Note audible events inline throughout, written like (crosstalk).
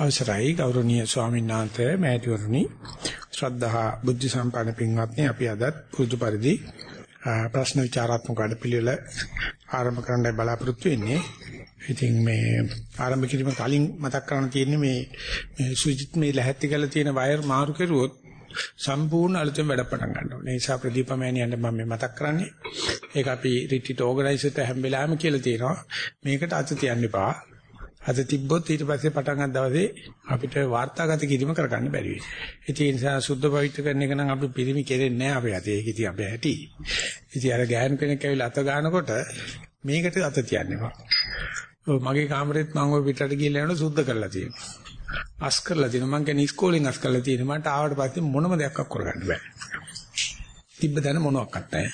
අවසරයි ගෞරවනීය ස්වාමීන් වහන්සේ මෑණිවරණි ශ්‍රද්ධා බුද්ධ සම්පන්න පින්වත්නි අපි අදත් පුරුදු පරිදි ප්‍රශ්න විචාරාත්මක වැඩපිළිවෙල ආරම්භ කරන්න බලාපොරොත්තු වෙන්නේ. ඉතින් මේ ආරම්භ කිරීම කලින් මතක් කරන්න තියෙන්නේ මේ සුජිත් මේ ලැහැත්ති කරලා තියෙන වයර් මාරු කරුවොත් සම්පූර්ණ අලුතෙන් වැඩ පටන් ගන්නවා. ඒ නිසා ප්‍රදීප මෑණියන්ට මම මේ මතක් කරන්නේ. ඒක අපි රිට්‍රීට් ඕගනයිසර්ට හැම වෙලාවෙම කියලා තියෙනවා. මේකට අත තියන්න එපා. අද තිබ්බොත් ඊට පස්සේ පටන් ගන්න දවසේ අපිට වාර්තාගත කිරීම කරගන්න බැරි වෙයි. ඒ නිසා සුද්ධ පවිත්‍ර කරන එක නම් අපි පිළිමි කෙරෙන්නේ නැහැ අපේ අතේ. ඒක ඉතින් අපේ ඇති. ඉතින් අර ගෑනු කෙනෙක් ඇවිල්ලා අත ගන්නකොට මේකට අත තියන්න එපා. මගේ කාමරෙත් මම ඔය පිටට ගිහලා යනවා සුද්ධ කරලා තියෙනවා. අස් කරලා තියෙනවා. මං කියන්නේ ඉස්කෝලෙන් අස් කරලා තියෙනවා. මට ආවට පස්සේ මොනම දෙයක් කරගන්න බෑ. තිබ්බ දැන මොනවත් නැහැ.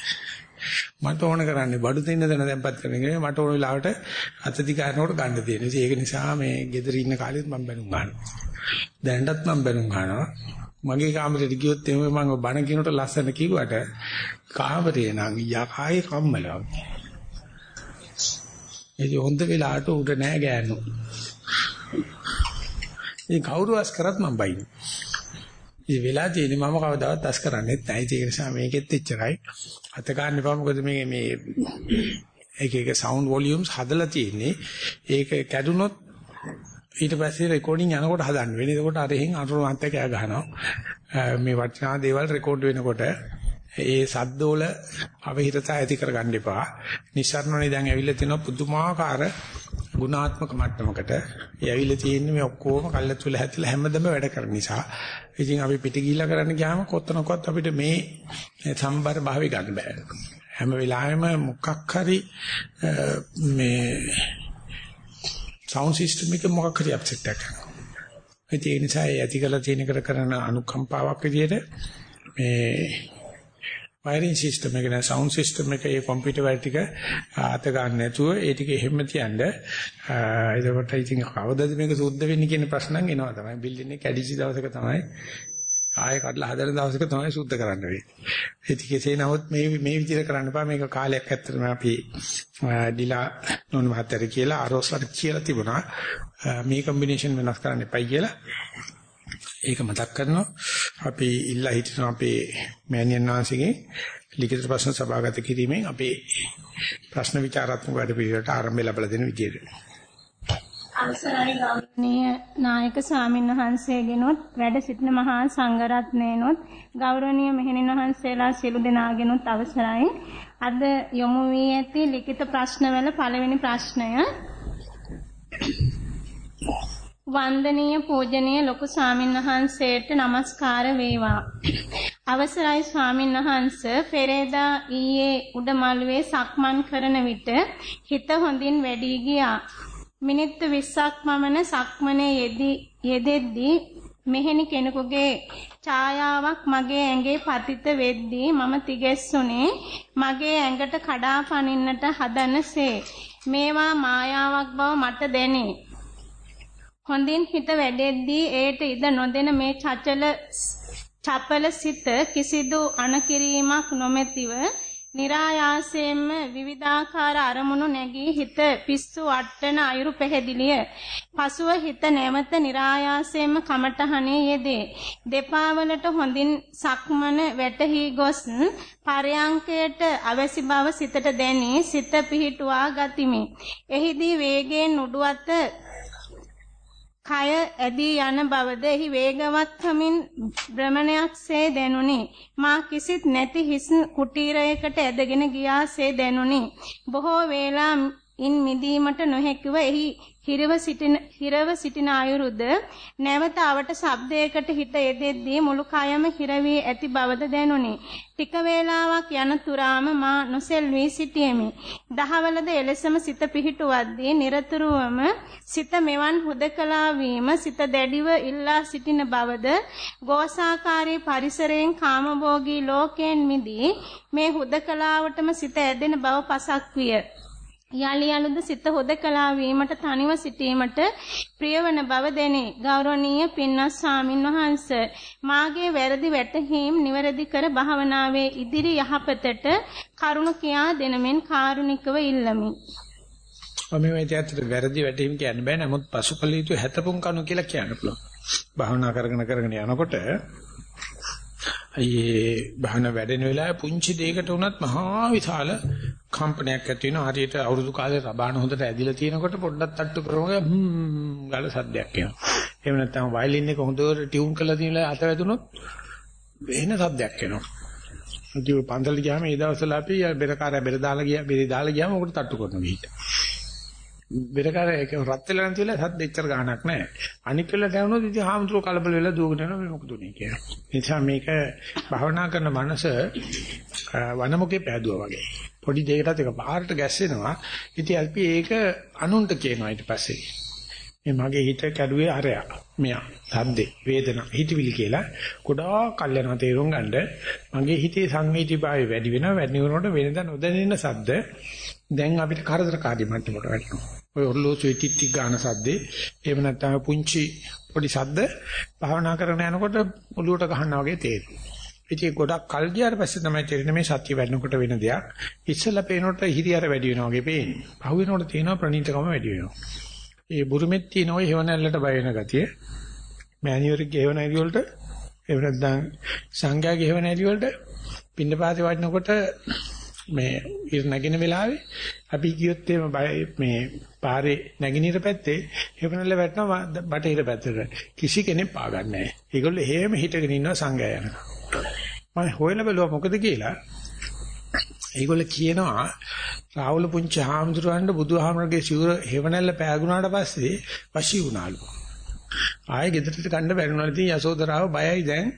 මට ඕන කරන්නේ බඩු දෙන්න දෙන දැන්පත් කරන එක මට ඕන වෙලාවට අත දිගානකොට ගන්න තියෙන. ඒක නිසා මේ ගෙදර ඉන්න කාලෙත් මම බැනුම් ගන්නවා. දැනටත් මම බැනුම් ගන්නවා. මගේ කාමරේට ගියොත් එහෙම මම බණ කියනකොට ලස්සන කිව්වට කාමරේ නම් යකායේ කම්මලවා. ඒ හොඳ වෙලාවට උඩ නෑ ගෑනු. ඉතින් කවුරුස් කරත් මම බයින්. ඉතින් වෙලා තියෙන්නේ මම කවදාවත් අස් කරන්නේත් නැහැ. ඒක නිසා මේකෙත් එච්චරයි. අත ගන්න එපා මොකද මේ මේ එක එක සවුන්ඩ් වොලියුම්ස් හදලා තියෙන්නේ. ඒක කැඩුනොත් ඊට පස්සේ රෙකෝඩින් යනකොට හදන්න වෙන්නේ. එතකොට අර එහෙන් අනුර මහත්තයා කෑ ගහනවා. මේ වටිනා දේවල් රෙකෝඩ් වෙනකොට ඒ සද්දෝල අවහිරතා ඇති කරගන්න එපා. නිස්සාරණෝනේ දැන් ඇවිල්ලා තිනවා පුදුමාකාර ගුණාත්මක මට්ටමකට. ඒ ඇවිල්ලා තියෙන්නේ මේ ඔක්කොම කල්ලාතුල හැතිලා හැමදම වැඩ කරන නිසා. ඉතින් අපි පිට ගිහිල්ලා කරන්න ගියාම කොතනකවත් අපිට මේ සම්බර භාවය ගන්න බෑ. හැම වෙලාවෙම මොකක් හරි මේ සවුන්ඩ් සිස්ටම් එක මොකක් හරි අප්සෙට් එකක් කරනවා. ඒ නිසා ඇති කළ තියෙන කර කරන අනුකම්පාවක් විදිහට මේ වයරින් සිස්ටම් එක නේ සවුන්ඩ් සිස්ටම් එක ඒ කම්පියුටර් වල ටික අත ගන්න නැතුව ඒ ටික එහෙම තියන්න එතකොට ඉතින් කවදද මේක සුද්ධ වෙන්නේ කියන ප්‍රශ්නක් එනවා තමයි බිල්ඩින් එක කැඩිච්ච දවසක තමයි ආයෙ කඩලා හදන දවසක තමයි සුද්ධ කරන්න වෙන්නේ. ඒක කෙසේ නමුත් මේ මේ විදිහට කරන්න බෑ මේක කාලයක් ඇත්තටම අපි ඩිලා නෝන මහත්තයා කියලා ආරෝස්ලට කියලා තිබුණා මේ කම්බිනේෂන් වෙනස් කරන්න එපයි කියලා. ඒක මතක් කරනවා අපි ඉල්ලා හිටිනවා අපේ මෑණියන් වහන්සේගෙන් ලිඛිත ප්‍රශ්න සභාගත කිරීමෙන් අපේ ප්‍රශ්න විචාරාත්මක වැඩ පිළිවෙලට ආරම්භය ලැබලා දෙන විදියට. අවසරයි ගෞරවනීය නායක ස්වාමීන් වහන්සේගෙනොත් වැඩ සිටින මහා සංඝරත්නයනොත් ගෞරවනීය මෙහෙණින් වහන්සේලා සියලු දෙනාගෙනොත් අවසරයි. අද යොමු වී ඇති ලිඛිත ප්‍රශ්නවල පළවෙනි ප්‍රශ්නය වන්දනීය පූජනීය ලොකු ස්වාමින්වහන්සේට নমස්කාර වේවා. අවසරයි ස්වාමින්වහන්ස පෙරේදා ඊයේ උඩමළුවේ සක්මන් කරන විට හිත හොඳින් වැඩි ගියා. මිනිත්තු 20ක් පමණ සක්මනේ යෙදෙද්දී මෙහෙණි කෙනෙකුගේ ඡායාවක් මගේ ඇඟේ පතිත වෙද්දී මම තිගෙස්සුනේ මගේ ඇඟට කඩා පනින්නට හදනසේ මේවා මායාවක් බව මට දැනේ හොඳින් හිත වැඩෙද්දී ඒට ඉඩ නොදෙන මේ චචල චපල සිත කිසිදු අනකිරීමක් නොමැතිව નિરાයාසයෙන්ම විවිධාකාර අරමුණු නැගී හිත පිස්සු වට්ටන අයුරු පැහැදිලිය. පසුව හිත නැවත નિરાයාසයෙන්ම කමටහනේ යෙදේ. දෙපා වලට හොඳින් සක්මන වැටහි ගොස් පරයන්කයට අවැසි බව සිතට දැනී සිත පිහිටුවා ගතිමි. එහිදී වේගයෙන් උඩුවත කය ඇදී යන බවද එහි වේගවත් හමින් භ්‍රමණයක්සේ දැනුනි. මා කිසිත් නැති හිස් කුටීරයකට ඇදගෙන ගියාසේ දැනුනි. බොහෝ වේලා ඉන් මිදීමට නොහැකිව එහි හිරව සිටින හිරව සිටින අයුරුද නැවත අවට ශබ්දයකට හිත යෙදෙද්දී මුළු කයම හිර වී ඇති බවද දැනුනි. ටික වේලාවක් යන තුරාම මා නොසෙල්වී සිටියෙමි. දහවලද එලෙසම සිත පිහිටුවද්දී নিরතුරුවම සිත මෙවන් හුදකලා වීම සිත දැඩිව ඉල්ලා සිටින බවද ගෝසාකාරී පරිසරයෙන් කාමභෝගී ලෝකයෙන් මිදී මේ හුදකලාවටම සිත ඇදෙන බව පසක් විය. යලි යලුද සිත හොදකලා වීමට තනිව සිටීමට ප්‍රියවන බව දැනේ. ගෞරවනීය පින්වත් ස්වාමින් වහන්සේ මාගේ වැරදි වැටහීම් නිවැරදි කර භාවනාවේ ඉදිරි යහපතට කරුණ කියා දෙනමෙන් කාරුණිකව ඉල්ලමි. අපි මේ ඇත්තට වැරදි වැටීම් කියන්න බෑ. නමුත් පසුකල යුතු හැතපොන් කණු කියලා කියන්න පුළුවන්. භාවනා කරගෙන කරගෙන යනකොට අයියේ භාවනා වැඩෙන වෙලාවේ පුංචි දෙයකට වුණත් මහා විශාල කම්පනයක් ඇති වෙනවා. හරියට අවුරුදු කාලේ රබාන හොඳට ඇදිලා තියෙනකොට පොඩ්ඩක් තට්ටු කරනවා හ්ම් ගාල සද්දයක් එනවා. එහෙම නැත්නම් වයලින් එක හොඳට ටියුන් කරලා තියෙනලා අත වැදුනොත් වෙන සද්දයක් එනවා. ඉතින් පන්සල ගියාම ඒ දවස්වල අපි බෙරකාරය බෙර දාලා ගියා බෙර දාලා ගියාම උකට තට්ටු කරනවා ගිහින්. බෙරකාරය ඒක රත් වෙලා නැති වෙලා සද්ද එච්චර ගාණක් නැහැ. අනික් වෙලා දැනුනොත් ඉතින් හාමුදුරුවෝ කලබල වෙලා දුවගෙන යනවා මේ මොකද උනේ කියලා. ඒ නිසා මේක භවනා කරන මනස වනමුකේ පෑදුවා වගේ. පොඩි දෙයකටත් එක පාරට ගැස්සෙනවා. ඉතින් අපි ඒක අනුන්ට කියනවා ඊට පස්සේ. මේ මගේ හිත කැඩුවේ අරයා. මෙයා සද්දේ වේදනා හිතවිලි කියලා ගොඩාක් කල් යනවා තේරුම් ගන්න. මගේ හිතේ සංවේදීභාවය වැඩි වෙනවා. වැඩි වෙනකොට වෙනදා නොදැනෙන සද්ද දැන් අපිට කරදරකාරී මට්ටමකට වැටෙනවා. ඔය ඔර්ලෝසු ටිටි ගාන සද්දේ එහෙම නැත්නම් පුංචි පොඩි සද්ද භාවනා කරන යනකොට ඔලුවට ගහනවා වගේ තේරෙනවා. ඉතින් ගොඩක් කල් ගියාට පස්සේ තමයි තේරෙන්නේ මේ සත්‍ය වැඩනකොට වෙන දෙයක්. ඉස්සෙල්ලා පේනකොට හිරියර වැඩි වෙනවා වගේ පේන්නේ. පහු වෙනකොට තේනවා ප්‍රණීතකම වැඩි වෙනවා. ඒ බුරුමෙත් තියෙන ඔය හේවණල්ලට බය වෙන ගතිය. මෑනියුරික්ගේ හේවණැලි වලට එහෙම නැත්නම් සංඝයාගේ හේවණැලි වලට පින්නපාතේ වඩනකොට මේ ඉර නැගින වෙලාවේ අපි කියොත් එහෙම මේ පාරේ නැගිනිර පැත්තේ හේවණල්ල වැටෙනවා බටහිර පැත්තට. කිසි කෙනෙක් පාගන්නේ නැහැ. ඒගොල්ලෝ එහෙම හිටගෙන ඉන්නවා සංඝයා යනකම්. මම හොයලා බැලුවා මොකද කියලා. ඒගොල්ලෝ කියනවා රාහුල පුංචි හාමුදුරුවන්ට බුදුහාමරගේ සිවුර හේවණල්ල පෑගුණාට පස්සේ වශී වුණාලු. ආයෙ ගෙදරට ගන්න බැරිුණා. ඉතින් යසෝදරාව බයයි දැන්.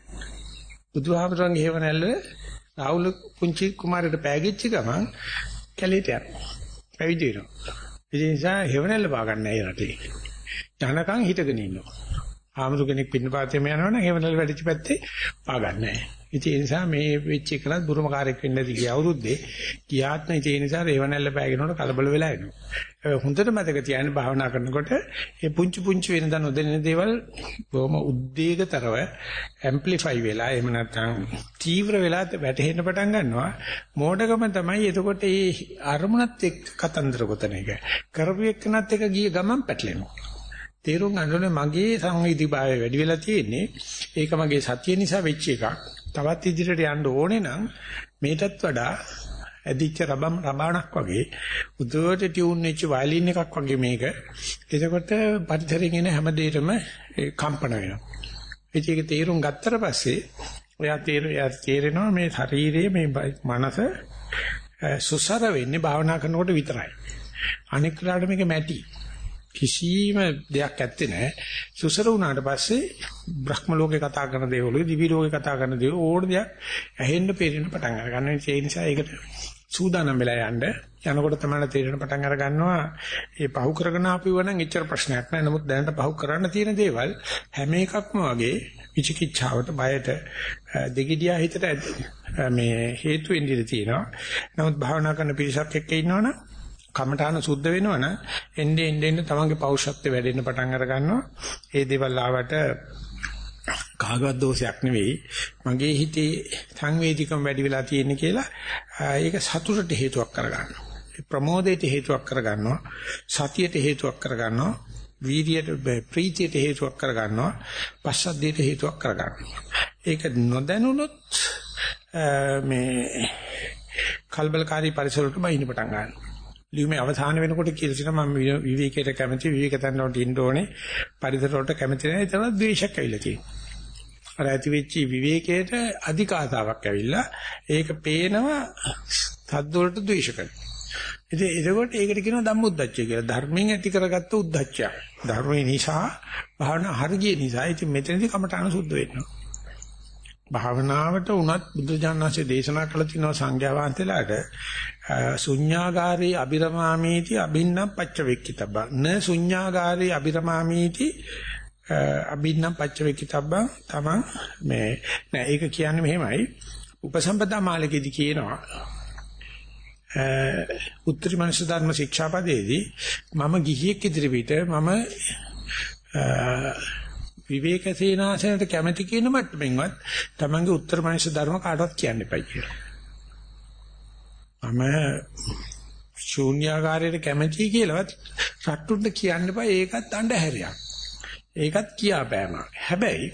බුදුහාමරගේ හේවණල්ල රාහුල පුංචි කුමාරට පෑගිච්ච ගමන් කැලේට යනවා. පැවිදි වෙනවා. ඒ නිසා හේවණල්ල පාගන්නේ නැහැ රටේ. ජනකම් හිටගෙන ඉන්නවා. ආමතු කෙනෙක් පින්නපාතේම යනවනම් හේවණල්ල වැඩිච පැත්තේ පාගන්නේ නැහැ. ඉතින් ඒ නිසා මේ වෙච්ච එකලත් බුරුමකාරයෙක් වෙන්න ඇති ගිය අවුරුද්දේ ගියාත්ම ඉතින් ඒ නිසා රේවණැල්ල පෑගෙනකොට කලබල වෙලා එනවා. හොඳට මතක තියාගන්න භාවනා කරනකොට මේ පුංචි පුංචි වෙනදා නොදැනෙන දේවල් බොහොම උද්වේගතරව ඇම්ප්ලිෆයි වෙලා එහෙම නැත්නම් තීව්‍ර වෙලා වැටහෙන්න පටන් ගන්නවා. මෝඩකම තමයි එතකොට මේ අරමුණත් එක්ක කතන්දර ගොතන එක. කරපු එක්කනත් එක ගිය ගමන් පැටලෙනවා. තේරුම් ගන්න ඕනේ මගේ සංවේදීභාවය වැඩි වෙලා තියෙන්නේ. ඒක මගේ සතිය නිසා වෙච්ච එකක්. තවත් ඉදිරියට යන්න ඕනේ නම් මේකටත් වඩා ඇදිච්ච රබම් රබාණක් වගේ උදේට ටියුන් වෙච්ච වයලින් එකක් වගේ මේක. එතකොට පරිසරයෙන් එන හැම දෙයකම කම්පන වෙනවා. ඒක තේරුම් ගත්තට පස්සේ ඔයා තේරෙනවා මේ ශරීරයේ මේ මනස සුසර වෙන්නේ භාවනා කරනකොට විතරයි. අනික් වෙලාවට මේක මැටි. කිසිම දෙයක් ඇත්තේ නැහැ. සුසර වුණාට පස්සේ බ්‍රහ්ම ලෝකේ කතා කරන දේවල්, දිවි ලෝකේ කතා කරන දේවල් ඕන දෙයක් ඇහෙන්න පේන්න පටන් අර ගන්නවා. ඒ නිසා ඒකට සූදානම් වෙලා යන්න යනකොට තමයි තේරෙන පටන් අර ගන්නවා. මේ පහු කරගෙන ආපුව නම් එච්චර ප්‍රශ්නයක් නැහැ. නමුත් දැනට පහු කරන්න තියෙන දේවල් හැම එකක්ම වගේ විචිකිච්ඡාවට බයට දෙගිඩියා හිතට මේ හේතු වෙන්න තියෙනවා. නමුත් භාවනා කරන පිරිසක් එක්ක ඉන්නවනම් කමඨාන සුද්ධ වෙනවනම් එන්නේ එන්නේ තමන්ගේ පෞරුෂත්වය වැඩෙන්න පටන් අර ගන්නවා. ඒ දේවල් ආවට කාගවත් දෝෂයක් නෙවෙයි. මගේ හිතේ සංවේදීකම වැඩි වෙලා තියෙන කියලා ඒක සතුටට හේතුවක් කරගන්නවා. ප්‍රමෝදයට හේතුවක් කරගන්නවා. සතියට හේතුවක් කරගන්නවා. වීර්යයට ප්‍රීතියට හේතුවක් කරගන්නවා. පස්සද්ධියට හේතුවක් කරගන්නවා. ඒක නොදැනුනොත් මේ කල්බලකාරී පරිසරවලට බහින්න පටන් ගන්නවා. ලියුමේ අවසාන වෙනකොට කියලා තියෙනවා මම විවේකයට කැමති විවේක තැන් වලට ඉන්න ඕනේ. පරිසර වලට කැමති නැහැ. ඒතන ද්වේෂයක් ඇවිල්ලා තියෙනවා. අර ඇති වෙච්ච විවේකයට අධික ආසාවක් ඇවිල්ලා ඒක පේනවා සද්ද වලට ද්වේෂ කරනවා. ඉතින් ඒකකොට ඒකට කියනවා ධම්මොද්දච්චය කියලා. ධර්මයෙන් ඇති කරගත්ත උද්දච්චය. ධර්මයේ නිසා භාවනා හරිය නිසා. ඉතින් මෙතනදී කමඨාන සුද්ධ වෙනවා. භාවනාවට උනත් බුදුජානනාංශයේ දේශනා කළ තිනවා සංඝයා වහන්සේලාට ශුඤ්ඤාගාරේ අබිරමාමීති අබින්නම් පච්චවෙක්කිතබ්බ න ශුඤ්ඤාගාරේ අබිරමාමීති අබින්නම් පච්චවෙක්කිතබ්බ තමන් මේ නෑ ඒක කියන්නේ මෙහෙමයි උපසම්පදා මාලකෙදි කියනවා උත්තරී මනස ධර්ම ශික්ෂාපදයේදී මම ගිහියෙක් ඉදිරියට මම විවේක සේනාසනට කැමැති කියන මට්ටමින්වත් තමන්ගේ උත්තර මනස ධර්ම කාටවත් කියන්න එපා කියලා. මම ශූන්‍යාකාරයට කැමැති කියලාවත් රට්ටුන්ට කියන්න බෑ ඒකත් අඬහැරියක්. ඒකත් කියාපෑමක්. හැබැයි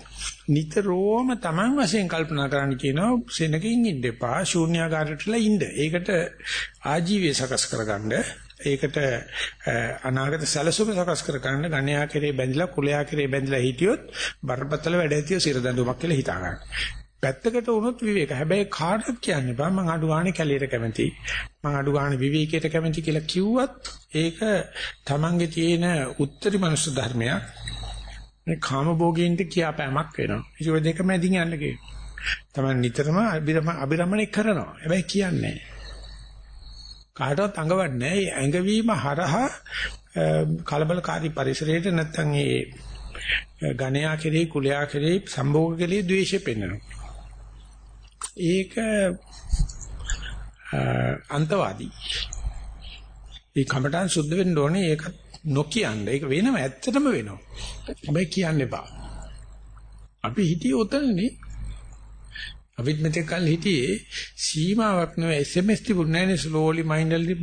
නිතරම Taman වශයෙන් කල්පනා කරන්න කියනවා සෙනකින් ඉන්න එපා ශූන්‍යාකාරයටලා ඉන්න. ඒකට ආජීවය සකස් කරගන්න ඒකට අනාගත සැලසුම සකස් කරගන්න ගණ්‍යා කෙරේ බැඳිලා කුලයා කෙරේ බැඳිලා හිටියොත් බරපතල වැඩ ඇතිව සිර දඬුවමක් කියලා හිතා ගන්න. පැත්තකට වුණොත් විවේක. හැබැයි කාටවත් කියන්න බෑ මං අඩු ගානේ කැලියට කැමති. මං අඩු ගානේ විවේකයට කැමති කියලා කිව්වත් ඒක Tamange තියෙන උත්තරී මනුස්ස ධර්මයක්. මේ කාමභෝගීන්ට කියාපෑමක් වෙනවා. ඒක දෙක මැදින් යන්න කියනවා. Taman නිතරම අබිරමණය කරනවා. හැබැයි කියන්නේ කාටවත් අඟවන්නේ නැහැ. ඇඟවීම හරහා කලබලකාරී පරිසරයට නැත්තම් ඒ ගණයා කෙරෙහි කුලයා කෙරෙහි සම්භෝග කෙරෙහි ද්වේෂය පෙන්වනවා. ඒක අන්තවාදී. ඒ කමටන් සුද්ධ වෙන්න ඕනේ ඒක නොකියන්න. ඒක වෙනව ඇත්තටම වෙනවා. හැබැයි කියන්න එපා. අපි හිටියේ උතනනේ. අපිත් මෙතෙක් කල් හිටියේ සීමාවක් නෙවෙයි SMS තිබුණේ නැහැ නේ slowly mindfully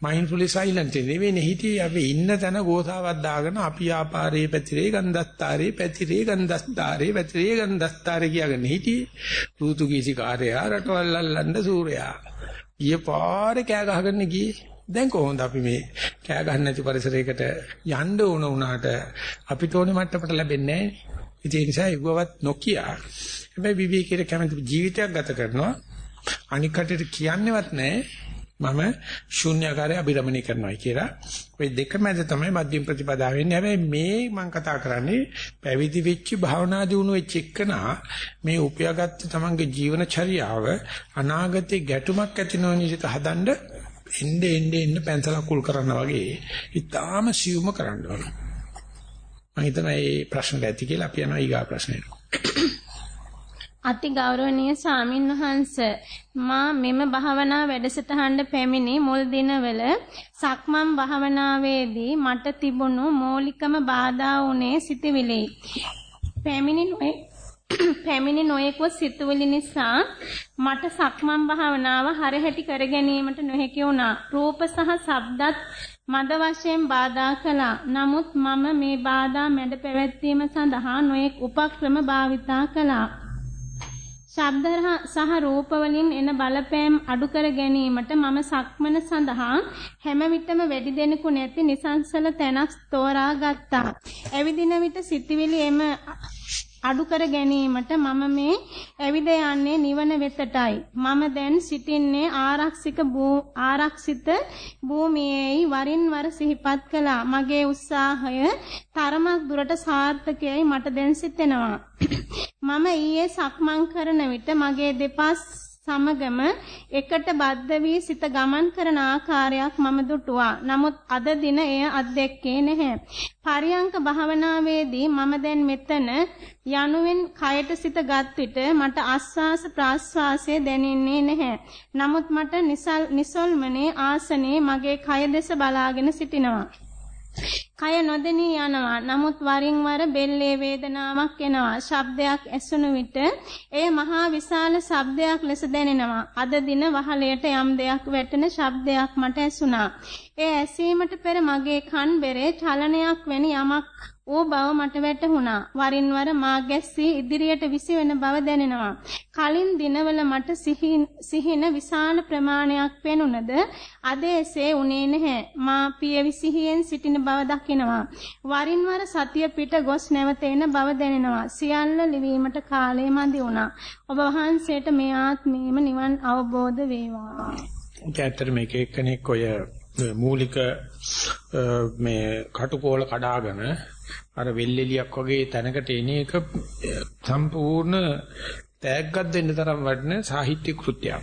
mindfully silent නෙවෙයි හිටියේ අපි ඉන්න තැන ගෝසාවක් දාගෙන අපි ආපාරේ පැතිරේ ගන්ධස්තරේ පැතිරේ ගන්ධස්තරේ පැතිරේ ගන්ධස්තරේ කියගෙන හිටියේ පෘතුගීසි කාර්යයා රටවල් අල්ලන්න සූර්යා. ඊයේ පාරේ කෑ ගහගෙන ගියේ. දැන් කොහොමද අපි මේ කෑ ගන්න නැති පරිසරයකට යන්න ඕන වුණාට අපිට ඕනේ මට්ටමට ලැබෙන්නේ නැහැ ඒ නිසා ඉවවත් නොකිය හැබැයි විවේකීට කැමති ජීවිතයක් ගත කරනවා අනික් කටට කියන්නේවත් නැහැ මම ශූන්‍යකාරය අභිරමණය කරනවා කියලා. ওই දෙක මැද තමයි මධ්‍යම ප්‍රතිපදාව වෙන්නේ. හැබැයි මේ මම කතා කරන්නේ පැවිදි වෙච්ච භාවනා දිනු වෙච්ච එකනා මේ උපයාගත්ත තමන්ගේ ජීවන චර්යාව අනාගතේ ගැටුමක් ඇති නොවන විදිහට හදන්න එnde ende ende පැන්සලක් කුල් කරනවා වගේ ඉතාලම සියුම කරන්න ඕන. මම හිතනවා මේ ප්‍රශ්නට ඇති කියලා අපි යනවා ඊගා ප්‍රශ්නෙට. අති ගෞරවනීය සාමින් වහන්ස මා මෙම භාවනා වැඩසටහනට පැමිණි මුල් දිනවල සක්මන් භාවනාවේදී මට තිබුණු මූලිකම බාධා වුණේ සිතවිලි. පැමිණි නොයේ (coughs) පැමිණි නොයෙකුත් සිතුවිලි නිසා මට සක්මන් භාවනාව හරහැටි කර ගැනීමට නොහැකි වුණා. රූප සහ ශබ්දත් මද වශයෙන් බාධා කළා. නමුත් මම මේ බාධා මැඩ පැවැත්වීම සඳහා නොයෙක් උපක්‍රම භාවිතා කළා. ශබ්ද සහ රූප වලින් එන බලපෑම් අඩු කර ගැනීමට මම සක්මන සඳහා හැම විටම වැඩි දෙනෙකු නැති නිසංසල තැනක් තෝරා ගත්තා. ඇවිදින විට සිටිවිලි එම අඩු කර ගැනීමට මම මේ ඇවිද යන්නේ නිවන වෙතටයි. මම දැන් සිටින්නේ ආරක්ෂිත ආරක්ෂිත භූමියේයි වරින් වර සිහිපත් කළා. මගේ උත්සාහය තරමක් දුරට සාර්ථකයි මට දැන් සිතෙනවා. (clears throat) මම ඊයේ සක්මන් කරන විට මගේ දෙපස් සමගම එකට බද්ධ වී සිත ගමන් කරන ආකාරයක් මම දුටුවා. නමුත් අද දින එය අත්දැක්කේ නැහැ. පරියංක භාවනාවේදී මම දැන් මෙතන යනුවෙන් කයට සිත ගත් විට මට ආස්වාස ප්‍රාස්වාසය දැනෙන්නේ නැහැ. නමුත් මට නිසල්මනේ ආසනේ මගේ කය දෙස බලාගෙන සිටිනවා. කය නොදෙනී යනවා. නමුත් වරින් වර බෙල්ලේ වේදනාවක් එනවා. ශබ්දයක් ඇසුණු විට එය මහා විශාල ශබ්දයක් ලෙස දැනෙනවා. අද දින වහලයට යම් දෙයක් වැටෙන ශබ්දයක් මට ඇසුණා. ඒ ඇසීමට පෙර මගේ කන් බෙරේ චලනයක් වැනි යමක් ඌ බව මට වැටහුණා. වරින් වර මා ගැස්සී ඉදිරියට විසිවෙන බව දැනෙනවා. කලින් දිනවල මට සිහින විශාල ප්‍රමාණයක් පෙනුනද අද එසේ උනේ නැහැ. මා පියවි සිහියෙන් සිටින බව දකිනවා. වරින් වර සතිය පිට ගොස් නැවත එන බව දැනෙනවා. සියල්ල ලිවීමට කාලය මදි වුණා. ඔබ වහන්සේට මේ ආත්මීයම නිවන් අවබෝධ වේවා. ඒක ඇත්තට මේක එක්කෙනෙක් ඔය මූලික මේ කටුකෝල කඩාගෙන අර වෙල්ෙලියක් වගේ තැනකට එන එක සම්පූර්ණ තෑග්ගක් දෙන්න තරම් වටින සාහිත්‍ය කෘත්‍යයක්.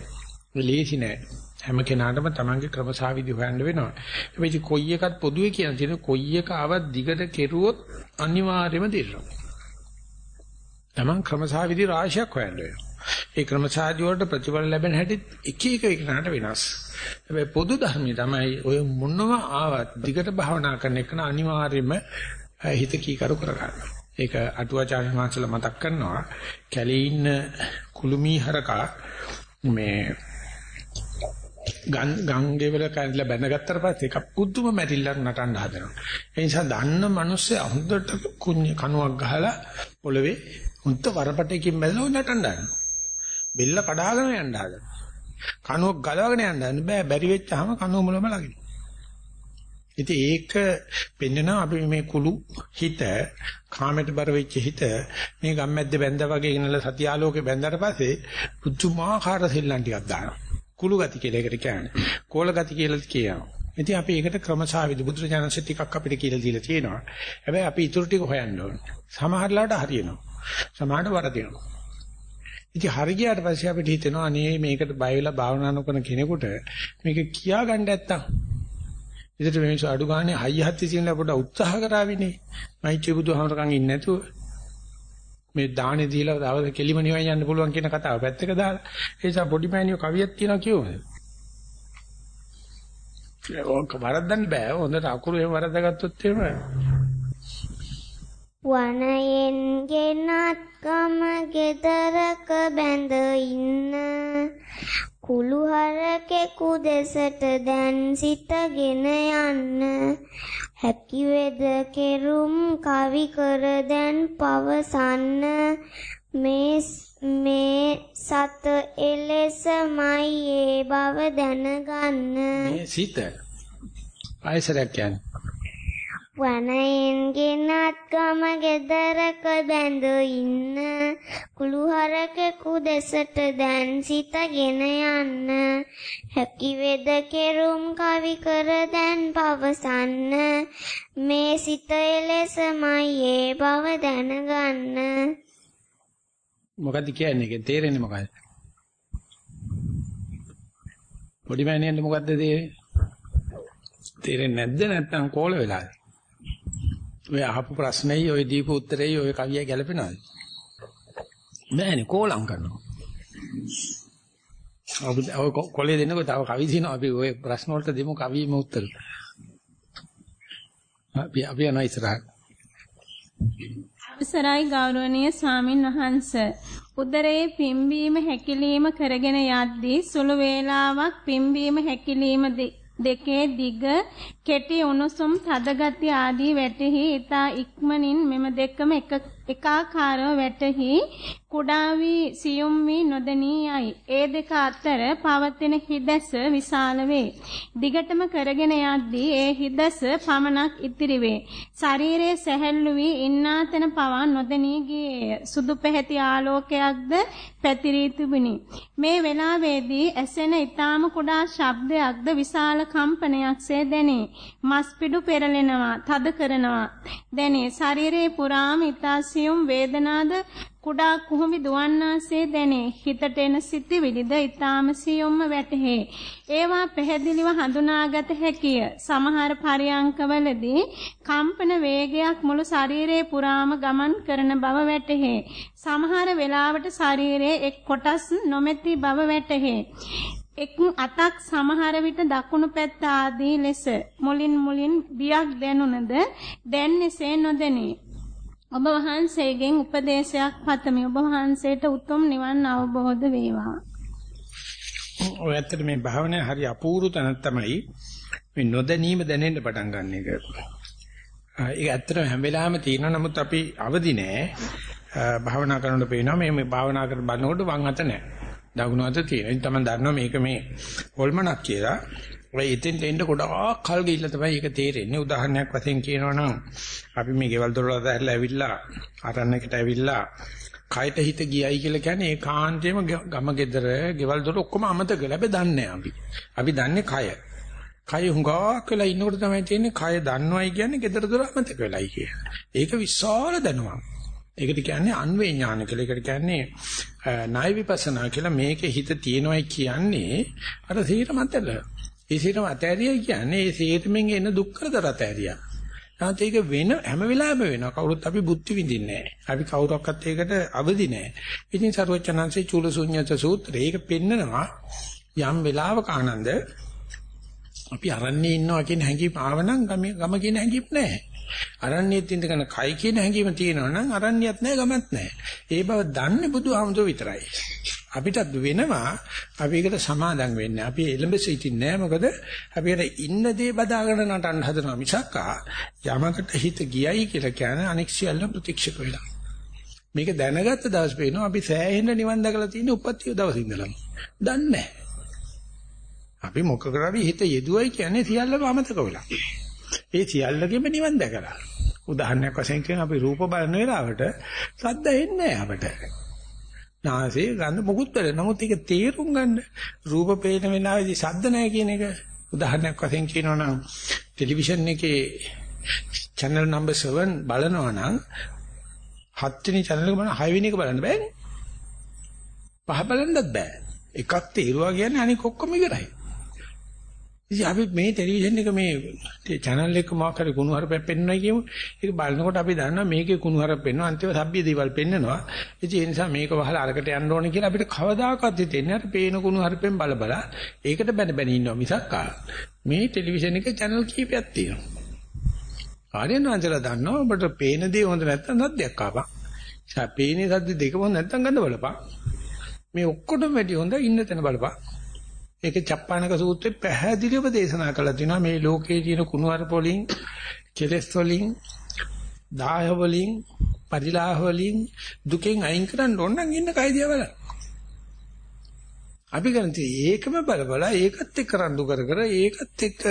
ලේසි නෑ. හැම කෙනාටම තමන්ගේ ක්‍රමසාවිදි හොයන්න වෙනවා. හැබැයි කොයි එකත් පොදුවේ කියන තියෙන කොයි එක ආවත් දිගට කෙරුවොත් අනිවාර්යයෙන්ම දිරනවා. තමන් ක්‍රමසාවිදි රාශියක් හොයන්න වෙනවා. ඒ ක්‍රමසාවිදි වලට ප්‍රතිඵල ලැබෙන හැටි එක එක එකනට වෙනස්. හැබැයි පොදු ධර්මයේ තමයි ඔය මොනම ආවත් දිගට භාවනා කරන එක අනිවාර්යයෙන්ම හිත කීකරු කරගන්නවා. ඒක අටුවාචාර්ය වහන්සේලා මතක් කරනවා. කැලේ ඉන්න කුළුමී හරකා මේ ගංගේ වල කැරිලා බැඳගත්තට පස්සේ එක පුදුම මැරිල්ලක් නටන්න හදනවා. ඒ නිසා දන්න මිනිස්සු හොඳට කුණ්‍ය කණුවක් ගහලා පොළවේ හුන්ත වරපටයකින් බැලලා නටන්න හදනවා. බෙල්ල කඩාගෙන යන්න හදනවා. කණුවක් ගලවගෙන යන්න හදන බෑ බැරි වෙච්චාම කණුව මුලම ලගිනවා. ඉතින් ඒක පෙන්නනවා අපි මේ කුළු හිත කාමයට බර වෙච්ච හිත මේ ගම්මැද්ද බැඳා වගේ ඉන්නල සතිය ආලෝකේ බැඳලා පස්සේ පුදුමාකාර සෙල්ලම් ටිකක් දානවා. කුළු ගති කියලා ඒකට කියන්නේ. කෝල ගති කියලා කියනවා. ඉතින් අපි ඒකට ක්‍රමසාවිදි බුදුරජාණන්සේ ටිකක් අපිට කියලා දීලා තියෙනවා. හැබැයි අපි ඊටු ටික හොයන්න ඕනේ. සමහරලාට හරියනවා. සමහරට වරදිනවා. ඉතින් හරි ගියාට පස්සේ අපිට හිතෙනවා අනේ මේකට බය වෙලා භාවනා නොකරන කෙනෙකුට මේක කියා ගන්න නැත්තම් ඉතින් මේ අඩු ගානේ හයිය හත්ති සින්න පොඩ උත්සාහ කරාවිනේ. මෛත්‍රී බුදුහමරකන් ඉන්නේ නැතුව මේ දානේ දීලා දවස් කෙලිම නිවන් යන්න පුළුවන් කියන කතාව පැත්තක දාලා ඒ නිසා පොඩි මෑණියෝ කවියක් තියනවා කියවද? ඒක වරද්දන්න බෑ. හොඳට අකුරු එහෙම වරද්දාගත්තොත් එහෙම වනයෙන් ගෙනත් ගම ගෙදරක බැඳ ඉන්න. කුළු හරකෙකු දෙසට දැන් සිතගෙන යන්න. හැකි වේද කෙරුම් කවි කර දැන් පවසන්න. මේ මේ සත එලෙසමයි ඒ බව දැනගන්න. මේ සිත. ආයසරයක් කියන්නේ. වනයෙන් ගෙනත් ගම ගෙදරක බැඳ ඉන්න. කුළුහරකෙකු දෙසට දැන් සිතගෙන යන්න. හැකි වේද කෙරුම් කවි කර දැන් පවසන්න. මේ සිත එලෙසමයි ඒ බව දැනගන්න. මොකද්ද කියන්නේ? ඒක තේරෙන්නේ මොකද්ද? පොඩි මෑණියන්ට මොකද්ද තේරෙන්නේ? තේරෙන්නේ නැද්ද? නැත්නම් කෝල වෙලාද ඔය අහපු ප්‍රශ්නෙයි ඔය දීපු උත්තරෙයි ඔය කවිය ගැලපෙනවද? නෑනේ කෝලම් කරනවා. ඔය කොලේ දෙන්නකෝ තව කවි දිනවා අපි ඔය ප්‍රශ්න වලට දෙමු කවියේම උත්තර. අපි අපි යනවා ඉස්සරහට. අවසරයි ගෞරවනීය ස්වාමින් වහන්ස උදරයේ පිම්බීම හැකිලිම කරගෙන යද්දී සුළු වේලාවක් පිම්බීම හැකිලිම දෙකේ දිග කෙටි උණුසුම් තදගති ආදී වැටහි ඊතා ඉක්මනින් මෙම දෙකම එක එකාකාරව වැටහි කුඩා වී සියුම් වී නොදෙනී යයි. ඒ දෙක අතර පවතින හිදැස විශාල වේ. දිගටම කරගෙන යද්දී ඒ හිදැස පමණක් ඉතිරි වේ. ශරීරයේ සැහැල්ලු වී ඉන්නා තැන පවා නොදෙනී ගියේය. සුදු පැහැති ආලෝකයක්ද පැතිරී තිබුණි. මේ වෙලාවේදී ඇසෙන ඊටාම කුඩා ශබ්දයක්ද විශාල කම්පනයක්සේ දැනේ. මස් පිඩු පෙරලෙනවා, තද කරනවා. දැනේ ශරීරයේ පුරාම ඊතාසියුම් වේදනාද කුඩා කුහුඹි දුවන්නාසේ දැනේ. හිතට එන සිතිවිලිද ඊ타ම සියුම්ම වැටහේ. ඒවා පැහැදිලිව හඳුනාගත හැකිය. සමහර පරියංකවලදී කම්පන වේගයක් මුළු ශරීරයේ පුරාම ගමන් කරන බව වැටහේ. සමහර වෙලාවට ශරීරයේ එක් කොටස් නොමැති බව වැටහේ. එක් අතක් සමහර විට දකුණු පැත්ත ආදී ලෙස මුලින් මුලින් බියක් දැනුණද දැන් එසේ නොදැනේ. ඔබ වහන්සේගෙන් උපදේශයක් පතමි. ඔබ වහන්සේට උතුම් නිවන් අවබෝධ වේවා. ඔය ඇත්තට මේ භාවනාවේ හරි අපූර්ව තැන තමයි මේ නොදැනීම දැනෙන්න පටන් ගන්න එක. ඒක ඇත්තටම හැම වෙලාවෙම තියෙනවා. නමුත් අපි අවදි නෑ. භාවනා කරනකොට පේනවා මේ මේ භාවනා කර බලනකොට වම් අත නෑ. දකුණු අත තියෙනවා. ඉතින් තමයි දන්නවා මේක මේ හොල්මනක් කියලා. ඔය ඉතින් දෙන්න ගොඩාක් කල් ගිහිල්ලා තමයි ඒක තේරෙන්නේ. උදාහරණයක් වශයෙන් කියනවනම් අපි මේ ගෙවල් දොරවල් දැරලා ඇවිල්ලා ආරණ්‍යකට ඇවිල්ලා කයට හිත ගියයි කියලා කියන්නේ ඒ කාන්තේම ගම ගෙදර ගෙවල් දොර ඔක්කොම අමතක කරලා අපි දන්නේ අපි. අපි දන්නේ කය. කය හුඟක් වෙලා ඉන්නකොට තමයි තියෙන්නේ කය දන්නවයි කියන්නේ ගෙදර දොර අමතක වෙලයි කියන්නේ. ඒක විශාල දැනුමක්. ඒකට කියන්නේ අන්වේ ඥාන කියලා. ඒකට කියන්නේ ණය විපස්සනා කියලා මේකේ හිත තියෙනවයි කියන්නේ අර සීර මතල. ඒ සීරම අතෑරියයි කියන්නේ ඒ සීරමෙන් එන දුක් කරදර අතෑරියා. නැත්නම් ඒක වෙන හැම වෙලාවෙම වෙනවා. කවුරුත් අපි බුද්ධි විඳින්නේ නැහැ. අපි කවුරක්වත් ඒකට අවදි නැහැ. ඉතින් සරුවචනංශේ චූලසුඤ්ඤත සූත්‍රය ඒක පෙන්නනවා යම් වෙලාවක ආනන්ද අපි අරන්නේ ඉන්නවා කියන හැඟීම ආවනම් ගම ගම කියන හැඟීම නැහැ. අරණ්‍යෙත් ඉඳගෙන කයි කියන හැඟීම තියෙනවා නම් අරණ්‍යයක් නැහැ ගමත් නැහැ. ඒ බව දන්නේ බුදුහාමුදුරුවෝ විතරයි. අපිටත් වෙනවා අපි ඒකට සමාදම් වෙන්නේ. අපි එළඹ සිටින්නේ නැහැ. මොකද අපිට ඉන්න දේ බදාගෙන නටන්න හදනවා මිසක් යමකට හිත ගියයි කියලා කියන්නේ අනෙක් සියල්ල ප්‍රතික්ෂේප වෙලා. මේක දැනගත්ත දවස් පේනවා අපි සෑහෙන නිවන් දැකලා තියෙන උපත්ති දවස් ඉඳලා. දන්නේ අපි මොකකට හරි හිත යෙදුවයි කියන්නේ සියල්ලම අමතක වෙලා. ඒ සියල්ලගෙම නිවන් දැකලා. උදාහරණයක් වශයෙන් කියන අපි රූප බලන වෙලාවට සද්ද එන්නේ නැහැ අපට. නාසයේ ගඳ මොකුත් බැල. නමුත් ඒක තේරුම් ගන්න රූප පේන වෙලාවේදී සද්ද නැහැ කියන එක උදාහරණයක් වශයෙන් කියනවා නම් ටෙලිවිෂන් එකේ channel number 7 බලනවා නම් හත්වෙනි channel එක බලන හයවෙනි එක බලන්න බෑනේ. පහ බලන්නත් බෑ. එකක් තේරුවා කියන්නේ අනික ඔක්කොම ඉවරයි. ඉතින් අපි මේ ටෙලිවිෂන් එක මේ channel එක මොකක් හරි කුණු හරපක් පෙන්වනවා කියමු. ඒක බලනකොට අපි දන්නවා මේකේ කුණු හරප පෙන්වනවා අන්තිම සભ્ય දේවල් පෙන්වනවා. ඉතින් ඒ නිසා මේක වහලා අරකට යන්න ඕනේ කියලා අපිට කවදාකවත් හිතෙන්නේ අර පේන කුණු හරපෙන් බල බල ඒකට බැන බැන ඉන්නවා මිසක් මේ ටෙලිවිෂන් එකේ channel කීපයක් තියෙනවා. ආර්යයන් වහන්සේලා දන්නවා ඔබට පේන දේ හොඳ නැත්නම් සද්දයක් ආපන්. ඒ පේනේ සද්ද දෙකම හොඳ නැත්නම් ගඳ බලපන්. මේ ඔක්කොටම වැඩි හොඳ ඉන්න තැන බලපන්. ඒක චප්පානක සූත්‍රයේ පැහැදිලිව දේශනා කළා තියෙනවා මේ ලෝකයේ තියෙන කුණුහරුප වලින්, කෙලස් වලින්, දාහ වලින්, පරිලාහ වලින් දුකෙන් අයින් කරන්න ඕන නම් ඉන්න කයිදියා බලන්න. අපි කරන්නේ ඒකම බල බල ඒකත් එක්ක රණ්ඩු කර කර ඒකත් එක්ක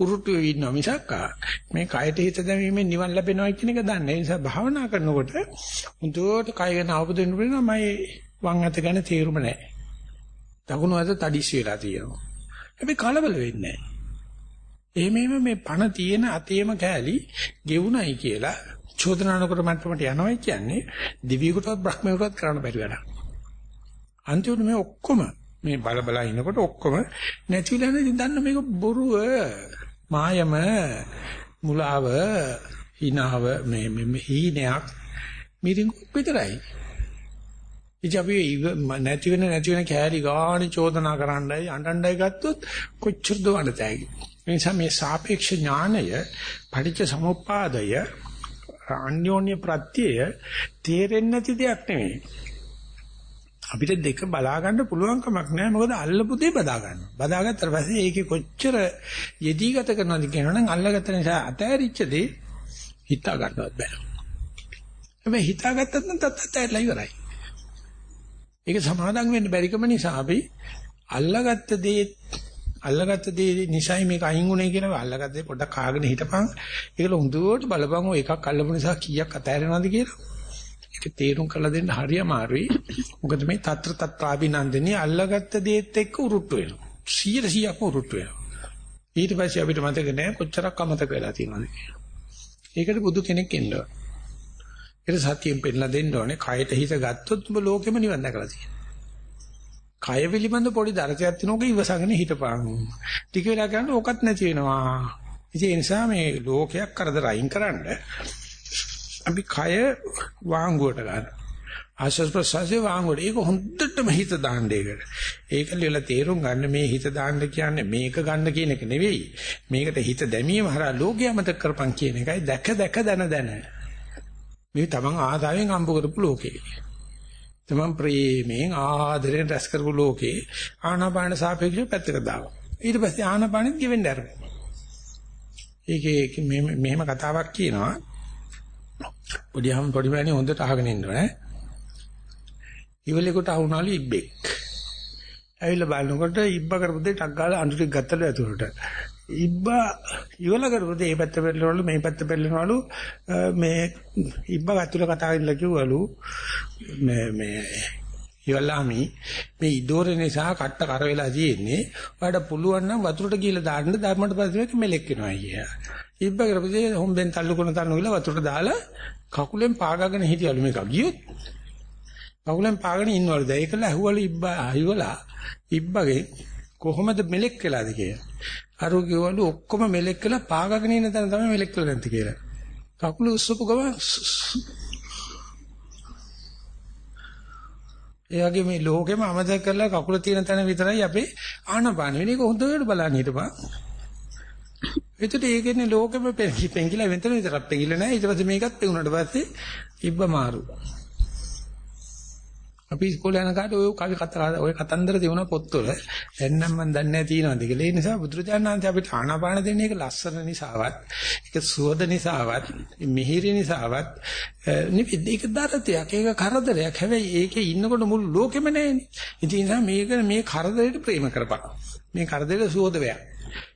උරුට්ටු වෙවි ඉන්නවා මිසක් මේ කයට හිත දැමීමෙන් නිවන් ලැබෙනවා කියන එක දන්නේ. ඒ නිසා භාවනා කරනකොට මුදුවට කය ගැන අවබෝධ වෙන්න මම වම් අත ගැන තේරුම නැහැ. දකුණු අත තඩිස් වෙලා තියෙනවා. හැබැයි කලබල වෙන්නේ නැහැ. එහෙමම මේ පණ තියෙන අතේම කෑලි ගෙවුණයි කියලා චෝදනා නොකර මට්ටමට යනවා කියන්නේ දිව්‍යකටවත් බ්‍රහ්මයකටවත් කරන්න බැරි වැඩක්. අන්තිමට මේ ඔක්කොම මේ බල බල ඉනකොට ඔක්කොම නැතිලා නේද දන්න මේක බොරුව මායම මුලාව හිනාව මේ මේ හීනයක් මිරිඟුක් විතරයි ඉතින් අපි නැති වෙන නැති වෙන කෑලි ගානේ චෝදනා කරන්නයි අඬන්නයි ගත්තොත් කොච්චරද වඩතයි ඒ නිසා මේ සාපේක්ෂ ඥානය පටිච්ච සමුප්පාදය අන්‍යෝන්‍ය ප්‍රත්‍යය තේරෙන්නේ නැති දෙයක් නෙමෙයි අපිට දෙක බලා ගන්න පුළුවන් කමක් නැහැ මොකද අල්ලපු දේ බදා ගන්නවා. බදාගත්තට පස්සේ ඒකේ කොච්චර යෙදී ගත කරනවද කියනවනම් අල්ලගත්ත නිසා අතෑරිච්ච දේ හිතා ගන්නවත් බෑ. හැබැයි හිතාගත්තත් නම් තත් අතෑරලා ඉවරයි. ඒක සමාදම් වෙන්න බැරිකම නිසා අපි අල්ලගත්ත දේ අල්ලගත්ත දේ නිසයි මේක අයින් උනේ කියලා අල්ලගත්ත දේ පොඩ්ඩක් කාගෙන හිටපන්. ඒකල හොඳට බලපන් ඔය එකක් අල්ලපු නිසා කීයක් අතෑරෙනවද කියලා. ඒක තේරුම් කරලා දෙන්න හරි අමාරුයි. මොකද මේ తත්‍ර తත්වාභිනන්දනී අල්ලගත්ත දේත් එක්ක උරුට්ට වෙනවා. 100%ක්ම උරුට්ට වෙනවා. ඊට පස්සේ අපිට මතක නෑ කොච්චරක් අමතක වෙලා තියෙනවද කියලා. ඒකට බුදු කෙනෙක් එන්න ඕන. ඒක සතියෙන් පෙන්නලා දෙන්න ඕනේ. කයට හිත ගත්තොත් ඔබ ලෝකෙම නිවන් දැකලා තියෙනවා. කය පිළිබඳ පොඩි දරසයක් තියෙනෝක ඉවසගෙන හිටපන්. ටික වෙලා කරනකොට ඕකත් නැති වෙනවා. ඉතින් ඒ නිසා මේ ලෝකයක් කරදර අයින් කරන්න අපි කය වාංගුවට ගන්න. ආශ්වාස ප්‍රශ්වාසයේ වාංගුවට. ඒක හොඳටම හිත දාන්න ඒකට. ඒක ලියලා තේරුම් ගන්න මේ හිත දාන්න කියන්නේ මේක ගන්න කියන එක නෙවෙයි. මේකට හිත දැමීම හරහා ලෝකය මතක කරපන් කියන එකයි දැක දැක දන දන. මේ තමන් ආදායෙන් අම්බ කරපු ලෝකේ. තමන් ප්‍රේමයෙන් ආදරෙන් රැස් කරපු ලෝකේ ආනාපාන සාපේක්ෂව පැත්තකට දානවා. ඊට පස්සේ ආනාපානෙත් ගෙවෙන්න ආරම්භ. ඒකේ මෙහෙම කතාවක් කියනවා. පොඩි හම් පොඩි මෑණි හොඳට අහගෙන ඉන්න ඕනේ. ඉවලෙකුට අහුණාලු ඉබ්බෙක්. ඇවිල්ලා බලනකොට ඉබ්බා කරපු දෙයක් ටක් ගාලා අඳු ටික ගත්තලු ඇතුළට. ඉබ්බා ඉවල කරපු දෙය මේ පැත්ත පෙරලනවලු මේ පැත්ත පෙරලනවලු මේ ඉබ්බා ඇතුළේ කතා කරලා කිව්වලු මේ මේ ඉවලාමි මේ ඉදෝර නිසා කට්ට කර වෙලා තියෙන්නේ. ඔයාලට පුළුවන් නම් වතුරට ගිහලා දාන්න ධර්මයට පස්සේ මෙලෙක් වෙනවා අයියා. ඉබ්බ කරපදී හොම්බෙන් තල්ලු කරන තල්ලු ගිහලා වතුරට දාලා කකුලෙන් පාගගෙන හිටියලු මේක ගියොත් කකුලෙන් පාගගෙන ඉන්නවලු දැන් ඒකල ඇහුවලු ඉබ්බා අහිවලා ඉබ්බගේ කොහොමද මෙලෙක් වෙලාද කියලා අර කිව්වලු ඔක්කොම මෙලෙක් වෙලා පාගගෙන ඉන්න තැන තමයි මෙලෙක් වෙලා නැති කියලා කකුල උස්සපු ගමන් ඒ වගේ මේ ලෝකෙම අමතක කරලා කකුල තියෙන තැන විතරයි අපේ ආනපාන වෙන එක හොඳට බලන්න හිටපන් එතකොට ඒකනේ ලෝකෙම පෙන්කිලා වෙනතන විතරක් පෙන්කිලා නැහැ. ඊට පස්සේ මේකත් පෙන්ුණාට පස්සේ ඉබ්බ මාරු. අපි ඉස්කෝලේ යන කාට ඔය කවි කතා ඔය කතන්දර තියුණා පොත්වල. දැන් නම් මම දන්නේ නැහැ තියෙනවද කියලා. ඒ නිසා බුදුරජාණන් අපිට ආනාපාන දෙන්නේ ඒක ලස්සන නිසාවත්, ඒක සුවද නිසාවත්, මිහිරි නිසාවත් නෙවෙයි ඒක දරතයක්, ඒක කරදරයක්. හැබැයි ඒකේ ඉන්නකොට මුළු ලෝකෙම නැහැනේ. ඉතින් නිසා මේක මේ කරදරයට ප්‍රේම කරපන්. මේ කරදරේ සුවද වෙයක්.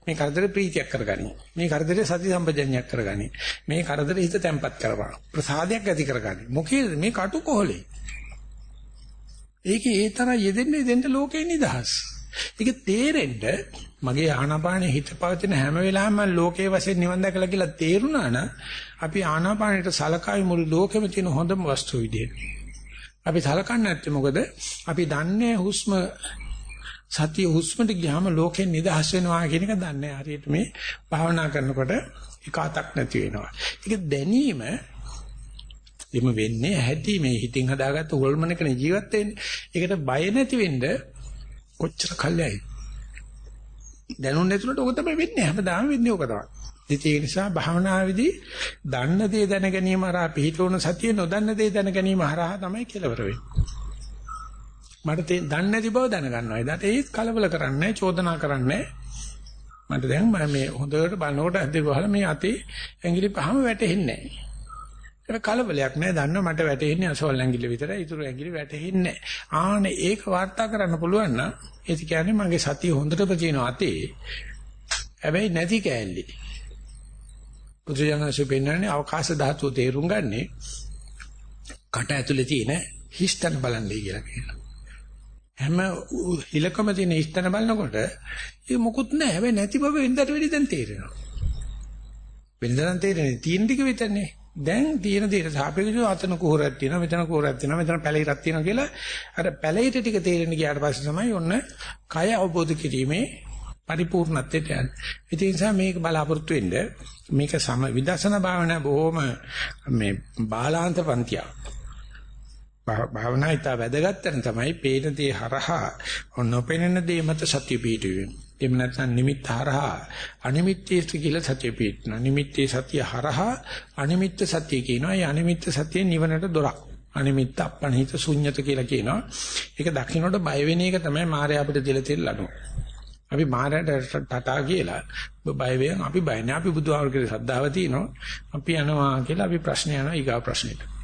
මේ කරදරේ ප්‍රීතියක් කරගනි. මේ කරදරේ සති සම්පජඤ්ඤයක් කරගනි. මේ කරදරේ හිත තැම්පත් කරපන්. ප්‍රසාදයක් ඇති කරගනි. මොකේද මේ කටු කොහලේ? ඒකේ ඒ තරම් යෙදෙන්නේ දෙන්න ලෝකේ නිදහස්. ඒක තේරෙන්න මගේ ආනාපානෙ හිත පවතින හැම වෙලාවෙම ලෝකයේ වශයෙන් නිවන් දැකලා කියලා තේරුණා නම් අපි ආනාපානෙට සලකාවි මුළු ලෝකෙම තියෙන හොඳම වස්තු විදියට. අපි සලකන්නේ නැත්තේ මොකද? අපි දන්නේ හුස්ම සතිය හුස්මට ගියාම ලෝකෙන් නිදහස් වෙනවා කියන එක දන්නේ හරියට මේ භාවනා කරනකොට එකතක් නැති වෙනවා. ඒක දැනීම එimhe වෙන්නේ ඇහැටි මේ හිතින් හදාගත්ත හොල්මනකනේ ජීවත් වෙන්නේ. ඒකට බය නැති වෙන්න කොච්චර කල්යයි. දැනුම් නැතුනට ඕක තමයි වෙන්නේ. හැමදාම වෙන්නේ ඕක තමයි. ඉතින් ඒ නිසා භාවනාවේදී දන්න දේ දැන ගැනීම හරහා පිහිටවන සතිය නොදන්න දේ දැන ගැනීම හරහා තමයි කෙලවර වෙන්නේ. මට දන්නේ නැති බව දැනගන්නවා. එදාට ඒත් කලබල කරන්නේ චෝදනා කරන්නේ මට දැන් මේ හොඳට බලනකොට ඇද්දේ ගහලා මේ අතේ ඇඟිලි පහම වැටෙන්නේ නැහැ. ඒක කලබලයක් නෑ. දන්නවා මට වැටෙන්නේ අසවල් ඇඟිලි විතරයි ඊටු ඇඟිලි වැටෙන්නේ ආනේ ඒක වාර්තා කරන්න පුළුවන් නම් ඒක කියන්නේ මගේ සතිය හොඳට ප්‍රචීන අතේ හැබැයි නැති කෑල්ලි. බුදුජානක පෙන්නන්නේ අවකාශ ධාතුව තේරුම් ගන්නේ කට ඇතුලේ තියෙන හිස්තන බලන්නේ කියලා කියනවා. හැම හිලකම තියෙන හිස්තන බලනකොට ඒ මොකුත් නැහැ හැබැයි නැති බව වෙනදට වෙඩි දැන් තේරෙනවා. වෙනදට තේරෙන්නේ තියෙන ටික විතරනේ. දැන් තියෙන දේට සාපේක්ෂව අතන කුහරක් තියෙනවා මෙතන කුහරක් තියෙනවා මෙතන පැලිරක් තියෙනවා කියලා අර පැලිර ටික තේරෙන්න ගියාට පස්සේ තමයි ඔන්න කය අවබෝධ කිරීමේ පරිපූර්ණත්වයට යන්නේ. ඒ නිසා මේක බලාපොරොත්තු වෙන්න මේක සම විදර්ශනා භාවනා බොහොම මේ බාලාන්ත පන්තියක්. භාවනා ඊට වැදගත් තමයි පේන දේ හරහා නොපෙනෙන දේ මත සතිය පිහිටුවීම. එහෙම නැත්නම් නිමිත්ත හරහා අනිමිත්තේ කියලා සතිය පිටන. නිමිත්තේ සතිය හරහා අනිමිත්ත සතිය කියනවා. ඒ අනිමිත්ත සතිය නිවනට දොරක්. අනිමිත්ත අපණහිත ශුන්්‍යත කියලා කියනවා. ඒක දකින්නට බය වෙන එක තමයි මාය අපිට දෙල තෙල් අඩුව. අපි මායයට ටටා කියලා බය වෙන අපි බය නැහැ. අපි බුදුහාමරගේ ශ්‍රද්ධාව තියෙනවා. අපි යනවා කියලා අපි ප්‍රශ්න යනවා ඊගා ප්‍රශ්නෙට.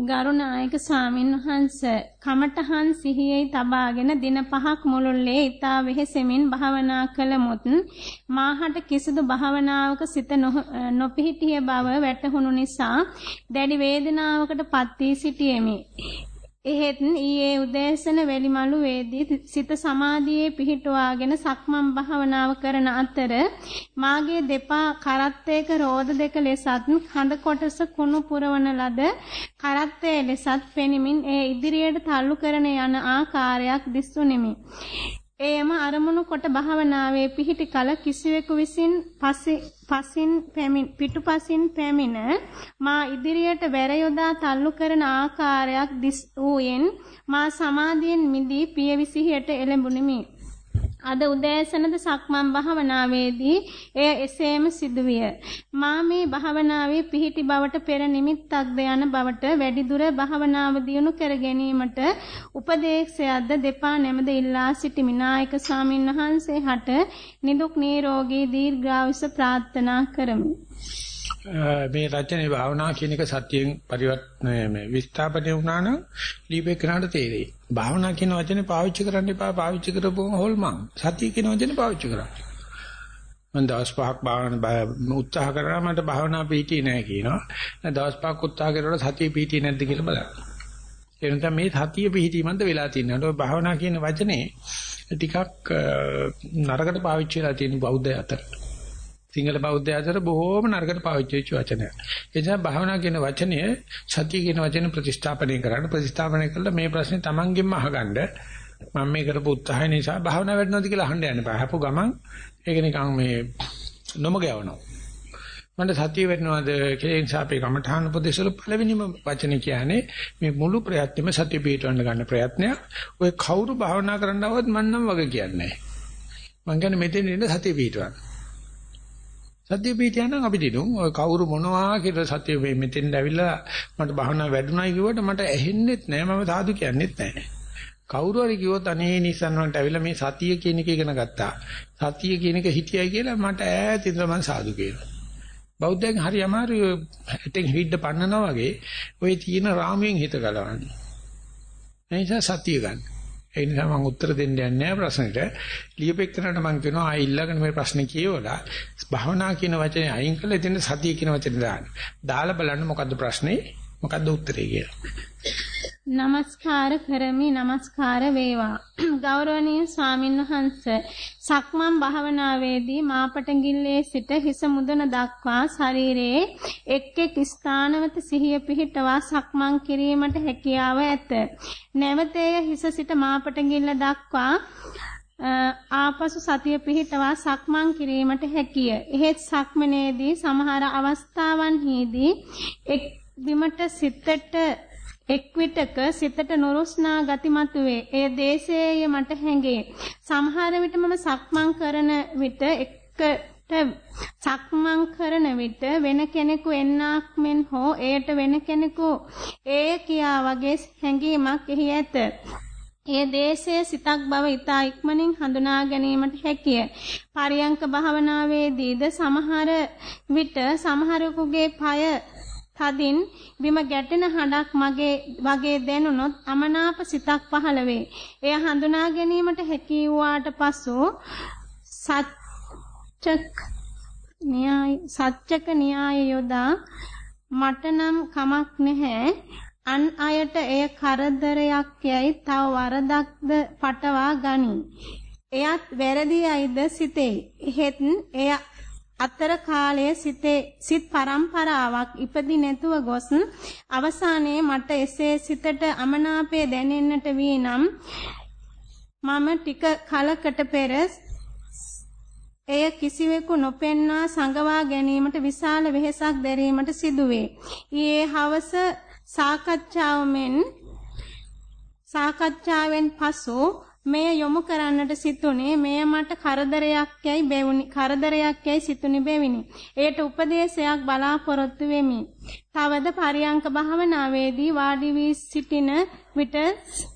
ගරුනායක ස්වාමින් වහන්ස කමඨහන් සිහියේ තබාගෙන දින පහක් මුළුල්ලේ ඊතා වෙහෙසෙමින් භාවනා කළමුත් මාහට කිසිදු භාවනාවක සිත නොපිහිටිය බව වැටහුණු නිසා දැඩි වේදනාවකට පත් වී සිටියෙමි. එහෙත් ඊයේ උදෑසන වැලිමලු වේදී සිත සමාධියේ පිහිටුවාගෙන සක්මන් භාවනාව කරන අතර මාගේ දෙපා කරත්තයක රෝද දෙක ලෙසත් හඳ කොටස කුණු පුරවන ලද කරත්තයේ ලෙසත් පෙනිමින් ඒ ඉදිරියට තල්ලු කරන යන ආකාරයක් දිස්සුනිමි. එයම අරමුණු කොට භාවනාවේ පිහිටි කල කිසිවෙකු විසින් පසින් පැමිණ පිටුපසින් පැමිණ මා ඉදිරියට වැර යොදා තල්ලු කරන ආකාරයක් දිස් වූයෙන් මා සමාධියෙන් මිදී පියවිසිහියට එළඹුනිමි. අද උදෑසනද සක්මන් භාවනාවේදී එය එසේම සිදුවිය. මා මේ භාවනාවේ පිහිටි බවට පෙර නිමිත්තක්ද යන බවට වැඩිදුර භාවනාව දියුණු කර ගැනීමට උපදේශයක්ද දෙපා නැමද ඉල්ලා සිටිමි. නායක ස්වාමින් වහන්සේ හට නිදුක් නිරෝගී දීර්ඝායුෂ ප්‍රාර්ථනා කරමි. මේ රචනයේ භාවනා කියන එක සත්‍යයෙන් පරිවර්තනය මේ විස්ථාපනය වුණා නම් ලිපේ කරාට තේරෙයි. භාවනා කියන වචනේ පාවිච්චි කරන්න එපා පාවිච්චි කරපුවම හොල්මන්. සතිය කියන වචනේ පාවිච්චි කරන්න. මම දවස් පහක් භාවනා උත්සාහ කරා මට භාවනා පිටියේ නැහැ කියනවා. දැන් දවස් පහක් උත්සාහ කරනකොට සතිය පිටියේ නැද්ද කියලා බලන්න. ඒ නිසා මේ සතිය පිටියමන්ද වෙලා තියෙනවා. භාවනා කියන වචනේ ටිකක් නරකට පාවිච්චි කරලා තියෙන බෞද්ධ අතර. සිංහල බෞද්ධ අතර බොහෝම නරකට පාවිච්චි වෙච්ච වචනයක්. ඒ නිසා භාවනා කියන වචනය සතිය කියන වචනේ ප්‍රතිස්ථාපනය කරන්න ප්‍රතිස්ථාපනය කළා මේ ප්‍රශ්නේ Tamanගෙන්ම අහගන්න මම මේ කරපු උත්සාහය නිසා භාවනා වැඩනවද කියලා අහන්න යන්න බෑ. හපු ගමන් ඒක නිකන් මේ නොමග යවනවා. මට සතිය වෙනවද කියලා නිසා අපේ කමඨාන උපදේශවල පළවෙනිම වචනේ කියන්නේ මේ මුළු ප්‍රයත්නෙම සතිය පිටවන්න ගන්න ප්‍රයත්නයක්. ඔය කවුරු භාවනා කරන්නවත් මන්නම් වගේ කියන්නේ නැහැ. මං කියන්නේ මෙතන ඉන්න සතිය පිටවන්න. සතිය පිටියන නම් අපි දිනුම් ඔය කවුරු මොනවා කියලා සතිය මේ මෙතෙන් ඇවිල්ලා මට භාවනා වැඩුණයි කිව්වට මට ඇහෙන්නෙත් නෑ මම සාදු කියන්නෙත් නෑ. කවුරු හරි කිව්වොත් අනේ නිසන් වලට ඇවිල්ලා මේ සතිය කියන එක ඉගෙන ගත්තා. සතිය කියන එක හිටියයි කියලා මට ඈත ඉඳලා මම සාදු කියනවා. බෞද්ධයන් හරි අමාරු ඇටෙන් හිඩ පන්නනවා වගේ ওই තියෙන රාමුවෙන් හිත ගලවන්නේ. ඒ නිසා සතිය ගන්න. ඒ නිසා මම උත්තර දෙන්න යන්නේ නැහැ ප්‍රශ්නෙට. ලියපෙන්නට මම කියනවා ආ ඊළඟට මේ ප්‍රශ්නේ කියවලා භවනා කියන වචනේ අයින් කරලා එතන සතිය කියන වචනේ දාන්න. දාලා බලන්න මොකද්ද ප්‍රශ්නේ? මොකද්ද උත්තරේ කියලා? নমস্কার කරමි নমস্কার වේවා. (clears throat) ගෞරවනීය ස්වාමින්වහන්ස සක්මන් භාවනාවේදී මාපටගිල්ලේ සිට හිස මුදන දක්වා ශරීරයේ එක් එක් ස්ථානවත සිහිය පිහිටවා සක්මන් කිරීමට හැකියාව ඇත. නැවතේ හිස සිට මාපටගිල්ල දක්වා ආපසු සතිය පිහිටවා සක්මන් කිරීමට හැකිය. එහෙත් සක්මනේදී සමහර අවස්ථාවන්හිදී එක් දිමට සිතට එක් විටක සිතට නුරුස්නා ගති මතුවේ. එය දේශයේය මට හැඟේ. සමහර විට මම සක්මන් කරන විට එකට සක්මන් කරන විට වෙන කෙනෙකු එන්නක් මෙන් හෝ එයට වෙන කෙනෙකු එය කියා වගේ හැඟීමක් එහි ඇත. ඒ දේශයේ සිතක් බව ඊතා ඉක්මනින් හඳුනා ගැනීමට හැකිය. පරියංක භාවනාවේදීද සමහර විට සමහරෙකුගේ পায় තදින් බිම ගැටෙන හඬක් මගේ වගේ දැනුනොත් අමනාප සිතක් පහළ වේ. එය හඳුනා ගැනීමට හැකි වූාට පසු සත්‍චක න්‍යාය සත්‍යක න්‍යාය යොදා මට නම් කමක් නැහැ අන් අයට එය කරදරයක් යයි තව වරදක්ද පටවා ගනි. එයත් වැරදි යයිද සිතේ. එහෙත් එය අතර කාලයේ සිතේ සිත් පරම්පරාවක් ඉපදි නැතුව ගොස් අවසානයේ මට එසේ සිතට අමනාපය දැනෙන්නට වී නම් මම ටික කලකට පෙර එය කිසිවෙකු නොපෙන්වා සංගවා ගැනීමට විශාල වෙහෙසක් දැරීමට සිදුවේ. ඊයේ හවස සාකච්ඡාවෙන් සාකච්ඡාවෙන් පසු මෙය යොමු කරන්නට සිතුනේ මෙය මට කරදරයක් යයි බැවුනි කරදරයක් යයි සිතුනි බැවිනි. ඒට උපදේශයක් බලාපොරොත්තු වෙමි. තවද පරියංක භාවනාවේදී වාඩි වී සිටින විට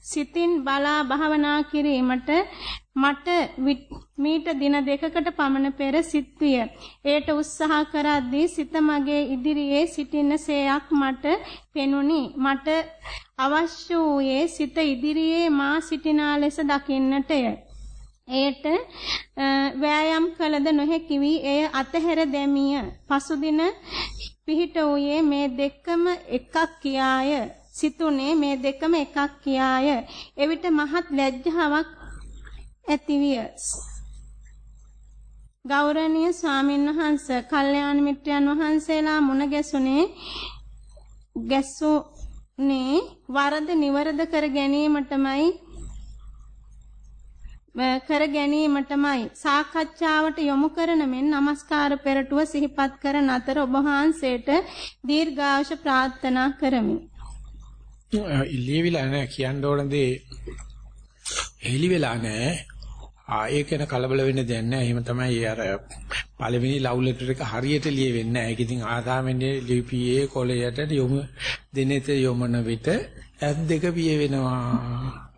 සිතින් බලා භාවනා කිරීමට මට මීට දින දෙකකට පමණ පෙර සිත්විය. ඒට උත්සාහ කරද්දී සිත මගේ ඉදිරියේ සිටින සේයක් මට පෙනුනි. මට අවශ්‍ය වූයේ සිත ඉදිරියේ මා සිටිනා ලෙස දකින්නටය. එයට වෑයම් කළද නොහැකි වී එය අතහැර දැමිය. පසුදින පිහිට වූයේ මේ දෙකම එකක් කියාය. සිතුනේ මේ දෙකම එකක් කියාය. එවිට මහත් ලැජ්ජාවක් ඇතිවිය. ගෞරවනීය ස්වාමින්වහන්ස, කල්යාණ මිත්‍රයන් වහන්සේලා මුණ ගැසුනේ ගැසුනේ වරද නිවරද කර ගැනීමටමයි කර ගැනීමටමයි සාකච්ඡාවට යොමු කරන මෙන් নমස්කාර පෙරටුව සිහිපත් කරන අතර ඔබ වහන්සේට දීර්ඝාෂ ප්‍රාර්ථනා කරමි. ඉල්ලීවිලා නැහැ කියන්න ඕන දේ එලි වෙලා නැහැ. ආ ඒකන කලබල වෙන්න දෙයක් නැහැ. එහෙම තමයි අර පළවෙනි ලව් ලෙටර් එක හරියට ලියෙන්නේ නැහැ. ඒක ඉතින් ආදාමෙන්නේ ලිපියේ කොලයට යොමු දිනෙත යොමන විට ඇස් දෙක පිය වෙනවා.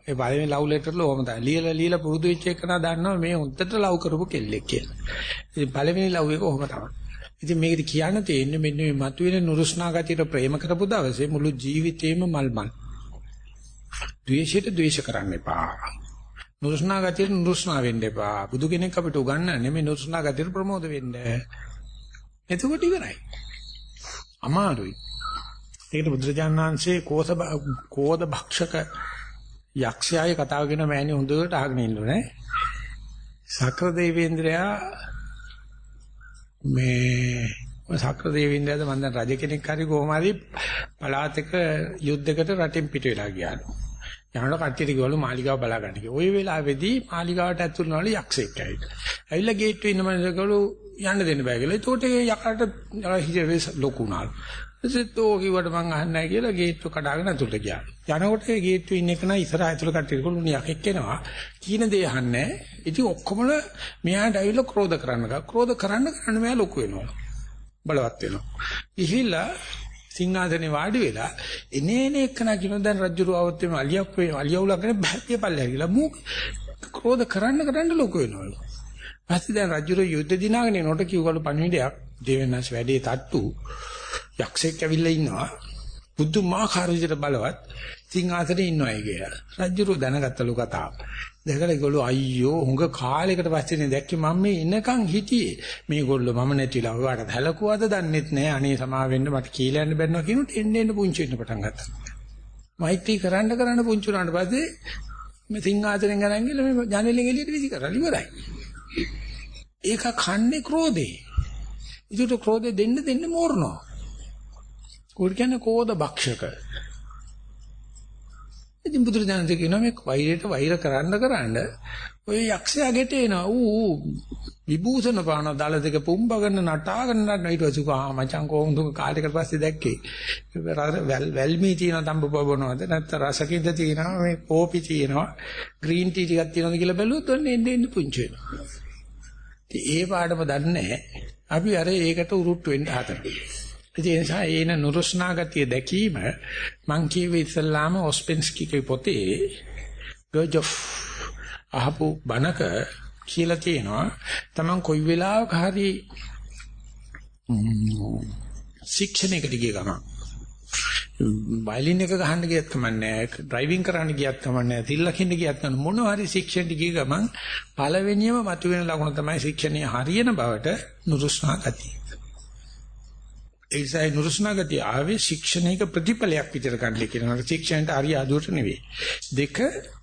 ඒ පළවෙනි ලව් ලෙටර් වල ඕම තමයි. ලියලා ලියලා පුරුදු වෙච්ච එක නා දන්නවා මේ හොන්දට ලව් කරපු කෙල්ලෙක් කියලා. ඉතින් පළවෙනි ලව් එක ඔහොම තමයි. ඉතින් මේකද කියන්න තියෙන්නේ මෙන්න මේ මතුවෙන නුරුස්නා ගතියට ප්‍රේම කරපු දවසේ මුළු ජීවිතේම මල්මල්. ද්වේෂයට ද්වේෂ කරන්න එපා. නුරුස්නා ගතියට නුරුස්නා වෙන්න එපා. බුදු කෙනෙක් අපිට උගන්වන්නේ මේ නුරුස්නා ගතියට ප්‍රමෝද වෙන්න. එතකොට ඉවරයි. අමාරුයි. ඒකට බුදුරජාණන් වහන්සේ කෝස කෝද භක්ෂක යක්ෂයාගේ කතාව කියන මෑණි හොඳට අහගෙන ඉන්නුනේ. සක්‍ර දේවේන්ද්‍රයා මේ සක්‍ර දේවේන්ද්‍රයාද මම දැන් රජ කෙනෙක් හරි කොහොම හරි පළාතක යුද්ධයකට රටින් පිට වෙලා ගියාලු. යනකොට කට්ටියට කිව්වලු මාලිගාව බලා ගන්න කියලා. ওই වෙලාවේදී මාලිගාවට ඇතුල් වෙනවලු යක්ෂයෙක් ඇවිල්ලා. ඇවිල්ලා ගේට්ටුවේ ඉන්න මනුස්සයකලු යන්න දෙන්න බෑ කියලා. ඒතකොට ඒ යකාට හිතේ ලොකු උනාලු. ඊටත් ඕ කිව්වට මං අහන්නේ නැහැ කියලා ගේට්ටුව කඩාගෙන ඇතුළට ගියා. යනකොට ඒ ගේට්ටුවේ ඉන්න එක නයි ඉස්සරහ ඇතුළට කට්ටිය කොළුණු යකෙක් එනවා. කීන දේ අහන්නේ ඉතින් ඔක්කොම මෙයාට ඇවිල්ලා ක්‍රෝධ කරන්න ගා. ක්‍රෝධ කරන්න කරන්න මෙයා ලොකු වෙනවා. බලවත් වෙනවා. ඉහිලා සිංහාසනේ වාඩි වෙලා එනේන එක්කන කියන දැන් රජුරු આવත් මේ අලියක් වේ අලියවුලගෙන බැහැපිය පල්ලෙහා ගිහලා මූ ක්‍රෝධ කරන්න කරන්න ලොකු වෙනවලු. පස්සේ දැන් රජුරු යුද්ධ දිනාගෙන එනකොට කිව්වලු පණිවිඩයක් දෙවෙනස් වැඩේ තට්ටු යක්ෂයෙක් ඇවිල්ලා ඉන්නවා. බුදුමාකාර විදිහට බලවත් සිංහාසනේ ඉන්නවයි කියලා. රජුරු දැනගත්තලු කතාව. දැකලා ඒගොල්ලෝ අයියෝ හුඟ කාලයකට පස්සේනේ දැක්කේ මම මේ එනකන් හිටියේ මේගොල්ලෝ මම නැතිලා ඔයාට හැලකුවද දන්නෙත් නෑ අනේ සමා වෙන්න මට කියලා යන්න බැන්නවා කියනොත් එන්න එන්න පුංචි වෙන්න පටන් ගත්තා මෛත්‍රී කරන්න කරන්න පුංචි වුණාට පස්සේ මේ සිංහාසනෙන් ගණන් ගිහලා මේ ජනෙලෙන් එළියට විසි කරලා ඉවරයි ඒක කන්නේ ක්‍රෝධේ. ඒකට ක්‍රෝධේ දෙන්න දෙන්න මෝරනවා. උඩ කියන්නේ කෝධ භක්ෂක. ඉතින් බුදුරජාණන් කියනවා මේ වෛරයට වෛර කරන්න කරන්න ඔය යක්ෂයා ගෙට එනවා. ඌ විභූෂණ පාන දල දෙක පුම්බගෙන නටාගෙන නට ඊට පස්සේ කා මචං කොහොමද කාලයකට පස්සේ දැක්කේ. වැල්මී තියෙන තඹ පොබනවද? නැත්නම් රසකින්ද තියෙනවා? මේ කෝපි තියෙනවා. ග්‍රීන් ටී ටිකක් තියෙනවද කියලා බැලුවොත් ඔන්න එන්නේ එන්නේ පුංචි වෙනවා. ඉතින් ඒ පාඩම දන්නේ අපි අර ඒකට උරුට්ට වෙන්න හදනවා ඒ නිසා ඒන නුරුස්නා ගතිය දැකීම මං කියවේ ඉස්සල්ලාම ඔස්පෙන්ස්කිගේ පොතේ ගර්ජොෆ් අහපු බණක කියලා තියෙනවා. තමන් කොයි වෙලාවක හරි ශික්ෂණයකට ගිය ගමන් වයලින් එක ගහන්න ගියත් කමන්නේ ඩ්‍රයිවිං කරන්න ගියත් කමන්නේ තිල් ලකින්න ගියත් කමන්නේ මොන හරි ශික්ෂණයට ගිය ගමන් පළවෙනියම මතුවෙන ලකුණ තමයි ශික්ෂණයේ හරියන බවට නුරුස්නා ගතිය ඒසයි නුරුස්නා ගතිය ආවේ ශික්ෂණයක ප්‍රතිඵලයක් විතර ගන්න කියනවා. ශික්ෂණයට හරි ආදුවට නෙවෙයි. දෙක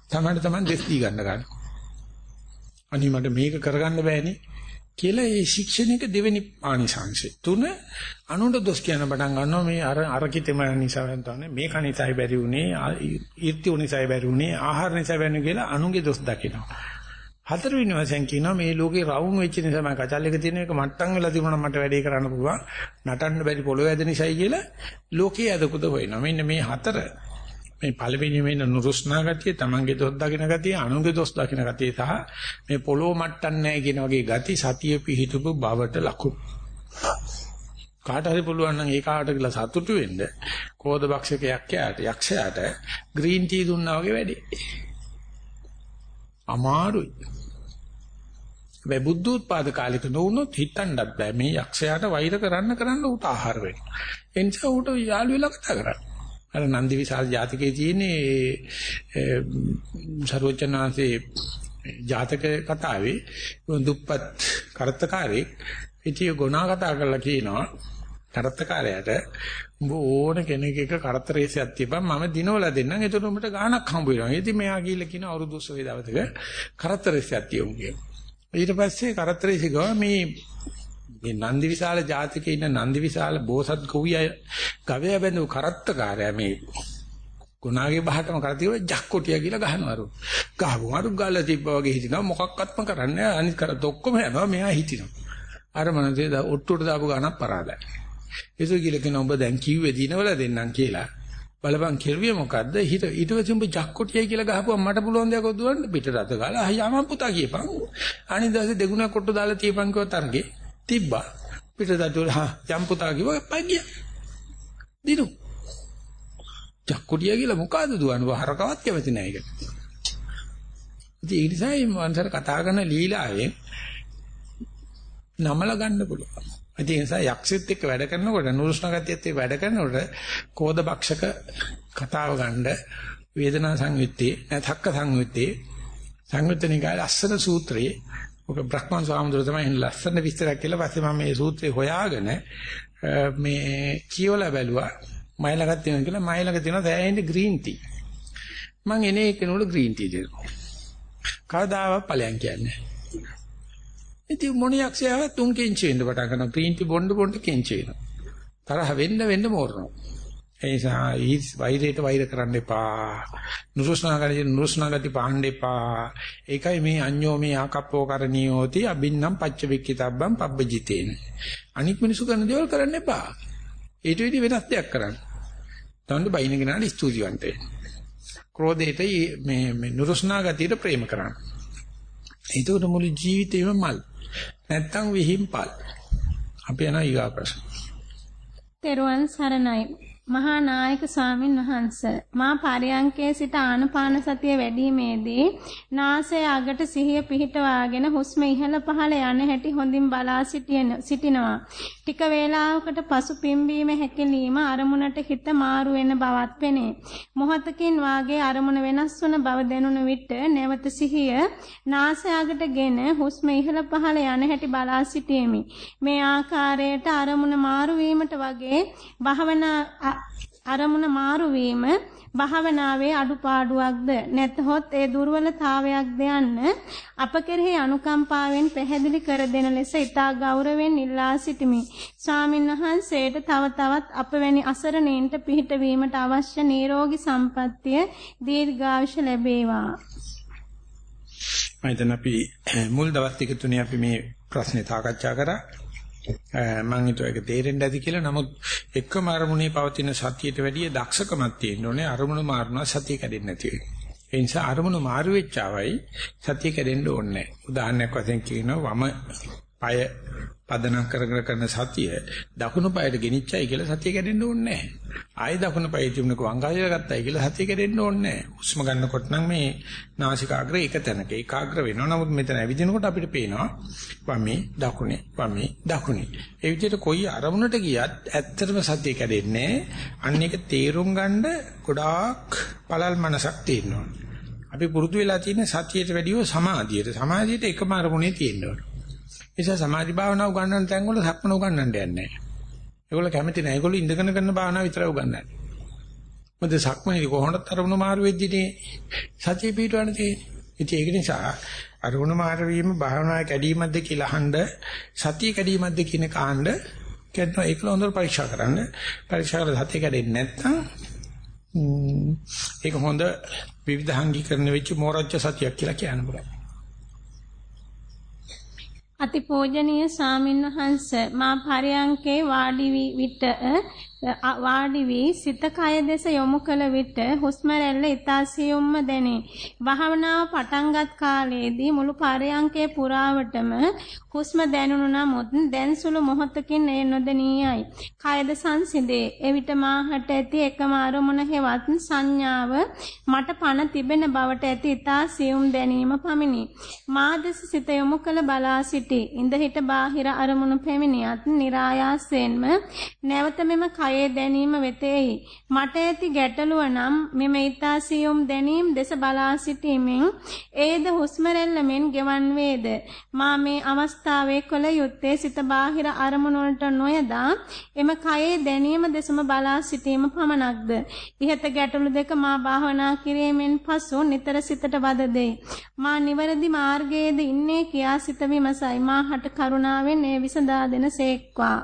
තමයි තමයි දෙස් දී ගන්න ගන්න. අනි මට මේක කරගන්න බෑනේ කියලා ඒ ශික්ෂණයක දෙවෙනි ආනිසංශය. තුන අනුන්ට දොස් කියන පටන් ගන්නවා මේ අර අර කිතෙම නිසා තමයි මේක නිසායි බැරි උනේ ඊර්ති උනිසායි බැරි උනේ ආහාර නිසා බැරි කියලා අනුන්ගේ දොස් දකිනවා. හතරවෙනි වශයෙන් කියනවා මේ ලෝකේ රවුම් වෙච්ච නිසා මම කචල් එක තියෙන එක මට්ටම් වෙලා තිබුණා මට වැඩේ කරන්න පුළුවන් නටන්න බැරි පොළොව ඇද නිසායි කියලා ලෝකයේ අදකුද හොයනවා මෙන්න මේ හතර මේ පළවෙනි වෙන නුරුස්නා ගතිය තමන්ගේ දොස් දකින ගතිය අනුන්ගේ දොස් දකින ගතිය සහ මේ පොළොව මට්ටම් නැහැ කියන වගේ ගති සතිය පිහිටුපු බවට ලකුණු කාට හරි පුළුවන් නම් ඒ කාට කියලා සතුටු වෙන්න කෝද බක්ෂකයක් යක්ෂයාට ග්‍රීන් ටී දුන්නා වගේ වැඩි අමාරුයි හැබැයි බුද්ධ උත්පාද කාලෙක නොවුනොත් හිතන්නත් බෑ මේ යක්ෂයාට වෛර කරන්න කරන්න උට ආහාර වෙනවා. ඒ නිසා උට යාළු වෙලා කතා කරන්නේ. අර නන්දි විසාල ජාතකයේ තියෙන්නේ සර්වචනාංශේ ජාතක කතාවේ දුප්පත් කරත්තකාරයෙක් ඉතිය ගුණා කතා කරලා කියනවා කරත්තකාරයාට උඹ ඕන කෙනෙක් එක කරත්තරේසයක් තියපන් මම දිනවලා දෙන්නම් එතකොට උඹට ගාණක් හම්බ වෙනවා. ඉතින් මෙයා ගිහිල්ලා කියන අවුරුදු 20 දවසක කරත්තරේසයක් තියමු කියලා. ඊට පස්සේ කරත්තරේසි ගාව මේ මේ නන්දි විශාල ජාතිකේ ඉන්න නන්දි විශාල බෝසත් ගොවිය ගවයා බඳු කරත්තකාරයා මේ ගුණාගේ බහටම කරතිව ජක්කොටිය කියලා ගහනවරු. ගහපුවා අරු ගාලා තිබ්බා වගේ හිටිනවා මොකක්වත්ම කරන්නේ අනිත් කරත් ඔක්කොම යනවා මෙයා හිටිනවා. අර මනසේ ඔට්ටුවට දාපු ගානක් පරාදයි. ඒක කියලා කියන ඔබ දැන් කිව්වේ දිනවල දෙන්නම් කියලා. බලපන් කෙරුවේ මොකද්ද? හිත ඊට පස්සේ උඹ ජක්කොටියයි කියලා ගහපුවා මට පුළුවන් දෙයක් ඔදුවන්න පිටරට ගාලා අයියා පුතා කියපන්. අනිත් දවසේ දෙගුණක් කොට්ට දාලා තියපන් කිව්වත් අරගේ තිබ්බා. පිටරට වල හා යම් පුතා කිව්වා පගිය. දිනු. ජක්කොටිය කියලා මොකද්ද දුවන්නේ? හරකවත් කැමති නැහැ ඒක. ඉතින් ඒ නිසා මේ මනසට කතා කරන ලීලාවෙන් නමල ගන්න පුළුවන්. ඒ නිසා යක්ෂෙත් එක්ක වැඩ කරනකොට නුරුස්නා ගතියත් එක්ක වැඩ කරනකොට කෝද බක්ෂක කතාව ගන්න වේදනා සංයුත්තේ නැත්හක්ක සංයුත්තේ සංයුත්තනිකාය ලස්සන සූත්‍රයේ ඔක බ්‍රහ්මන් ස්වාමීන් තමයි ලස්සන විස්තරයක් කියලා පස්සේ මම මේ සූත්‍රේ හොයාගෙන මේ කියවලා බැලුවා මයිලකට තියෙනවා කියලා මයිලක තියෙනවා සෑහෙන ග්‍රීන් ටී මං එනේ කෙනෙකුට ග්‍රීන් ටී දෙනවා කවදාවත් ඵලයන් කියන්නේ ඉතින් මොණියක් සෑව තුන් කෙන්චි වෙන්න පටන් ගන්නවා. ප්‍රීන්ටි බොණ්ඩ බොණ්ඩ කෙන්චි වෙනවා. තරහ වෙන්න වෙන්න මෝරනවා. ඒ නිසා ඊ වෛරයට වෛර කරන්න එපා. නුරුස්නා ගති නුරුස්නා ගති පාන්න එපා. ඒකයි මේ අඤ්ඤෝ මේ ආකප්පෝ කරණියෝති අබින්නම් පච්ච වික්කිතබ්බම් පබ්බජිතේන. අනික් මිනිසු කරන දේවල් කරන්න එපා. ඊට වෙඩි වෙනස් දෙයක් කරන්න. තමන්ට බයින කෙනාට ස්තුතිවන්ත වෙන්න. ක්‍රෝධයට මේ මේ නුරුස්නා ගතියට ප්‍රේම කරන්න. ඒකට මුළු ජීවිතේම මල්. නැත්තම් විහිම්පල්. අපි යනවා ඊගා ප්‍රශ්න. තෙරුවන් සරණයි. මහා නායක ස්වාමින් වහන්ස. මා පරයන්කේ සිට ආනපාන සතිය වැඩිීමේදී නාසය අගට සිහිය පිහිටවාගෙන හුස්ම ඉහළ පහළ යන හැටි හොඳින් බලා සිටිනවා. ටික වේලාවකට පසු පිම්බීම හැකිලිම අරමුණට හිත මාරු වෙන බවත් පෙනේ. මොහොතකින් වාගේ අරමුණ වෙනස් වන බව දැනුන විට නැවත සිහිය නාසය අගටගෙන හුස්ම ඉහළ පහළ යන හැටි බලා සිටීමි මේ ආකාරයට අරමුණ මාරු වීමට වගේ භවනා අරමුණ මාරු වීම භාවනාවේ අඩුපාඩුවක්ද නැත්හොත් ඒ දුර්වලතාවයක්ද යන්න අප කෙරෙහි අනුකම්පාවෙන් පැහැදිලි කර දෙන ලෙස ඊටා ගෞරවයෙන් ඉල්ලා සිටිමි. ස්වාමින්වහන්සේට තව තවත් අප වැනි අසරණයින්ට පිහිට වීමට අවශ්‍ය නිරෝගී සම්පන්නිය දීර්ඝායුෂ ලැබේවා. මම හිතන අපි මුල් දවස් ටික තුනේ අපි මේ ප්‍රශ්නේ සාකච්ඡා කරා. මම හිතුවා ඒක තේරෙන්න ඇති කියලා. නමුත් එකම අරමුණේ පවතින සතියට වැඩිය දක්ෂකමක් තියෙන්න ඕනේ. අරමුණ මාරුණා සතිය කැඩෙන්නේ නැති වෙයි. ඒ නිසා අරමුණ මාරු වෙච්චවයි සතිය කැඩෙන්න ඕනේ නැහැ. උදාහරණයක් වශයෙන් කියනවා වම পায় පදනම් කරගෙන කරන සතිය දකුණු පායට ගෙනිච්චයි කියලා සතිය කැඩෙන්න ඕනේ නැහැ. ආයෙ දකුණු පායේ තිබුණක වංගාය ගත්තයි කියලා සතිය කැඩෙන්න ඕනේ නැහැ. හුස්ම ගන්නකොට නම් මේ නාසිකාග්‍රය එක තැනක ඒකාග්‍ර වෙනවා. නමුත් මෙතන ඇවිදිනකොට අපිට පේනවා වමේ දකුණේ වමේ දකුණේ. ඒ විදිහට කොයි අරමුණට ගියත් ඇත්තටම සතිය කැඩෙන්නේ අන්න ඒක තේරුම් ගන්න ගොඩාක් පළල් මනසක් තියෙනවා. අපි පුරුදු වෙලා තියෙන සතියට වැඩිව සමාධියට. සමාධියට එකම අරමුණේ තියෙනවා. නිසා සමාධි භාවනාව උගන්වන තැන් වල සක්මන උගන්වන්න යන්නේ නැහැ. ඒගොල්ලෝ කැමති නැහැ. ඒගොල්ලෝ ඉඳගෙන කරන භාවනාව විතරයි උගන්වන්නේ. මොකද සක්මනේ කොහොමද අරමුණු මාරු වෙද්දී සතිය පිටවන්න තියෙන්නේ. ඉතින් ඒක නිසා අරමුණු මාරු වීම භාවනාවේ කැඩීමක්ද කියලා අහන්න සතිය කැඩීමක්ද කියන කාණ්ඩ කියනවා ඒකල හොඳට පරීක්ෂා කරන්න. පරීක්ෂා කරලා සතිය කැඩෙන්නේ නැත්නම් ඒක හොඳ විවිධාංගීකරණ වෙච්ච මෝරච්ච සතියක් කියලා කියන්න පුළුවන්. අතිපූජනීය ස්වාමින්වහන්ස මා පරයන්කේ වාඩි විට වාඩි වී සිත කය දෙස යොමු කළ විට හුස්ම රැල්ල ඊතාසියුම්ම දැනේ. භාවනාව පටන්ගත් කාලයේදී මුළු පරයන්කේ පුරාවටම හුස්ම දැනුණු නමුත් දැන් සුළු මොහොතකින් ඒ නොදැනියයි. කයද සංසිඳේ. එවිට මාහට ඇති එකම අරමුණ හෙවත් සංඥාව මට පණ තිබෙන බවට ඇති ඊතාසියුම් දැනීම පමිනි. මා දෙස සිත යොමු කළ බලා සිටි. ඉඳ හිට බාහිර අරමුණු පැමිණියත් નિરાයාසයෙන්ම නැවත මෙම කය කයේ දැනීම වෙතෙහි මට ඇති ගැටලුව නම් මෙම ඊතාසියුම් දැනීම දෙස බලා සිටීමෙන් ඒද හුස්ම රැල්ලෙන් ගෙවන් වේද? මා මේ අවස්ථාවේ කළ යුත්තේ සිත බාහිර අරමුණු වලට නොයදා එම කයේ දැනීම දෙසම බලා සිටීම පමණක්ද? ඉහත ගැටලු දෙක මා භාවනා කිරීමෙන් පසු නිතර සිතට වද දෙයි මා නිවැරදි මාර්ගයේද ඉන්නේ කියා සිත විමසයි. මාහට කරුණාවෙන් ඒ විසඳා දෙන සේක්වා.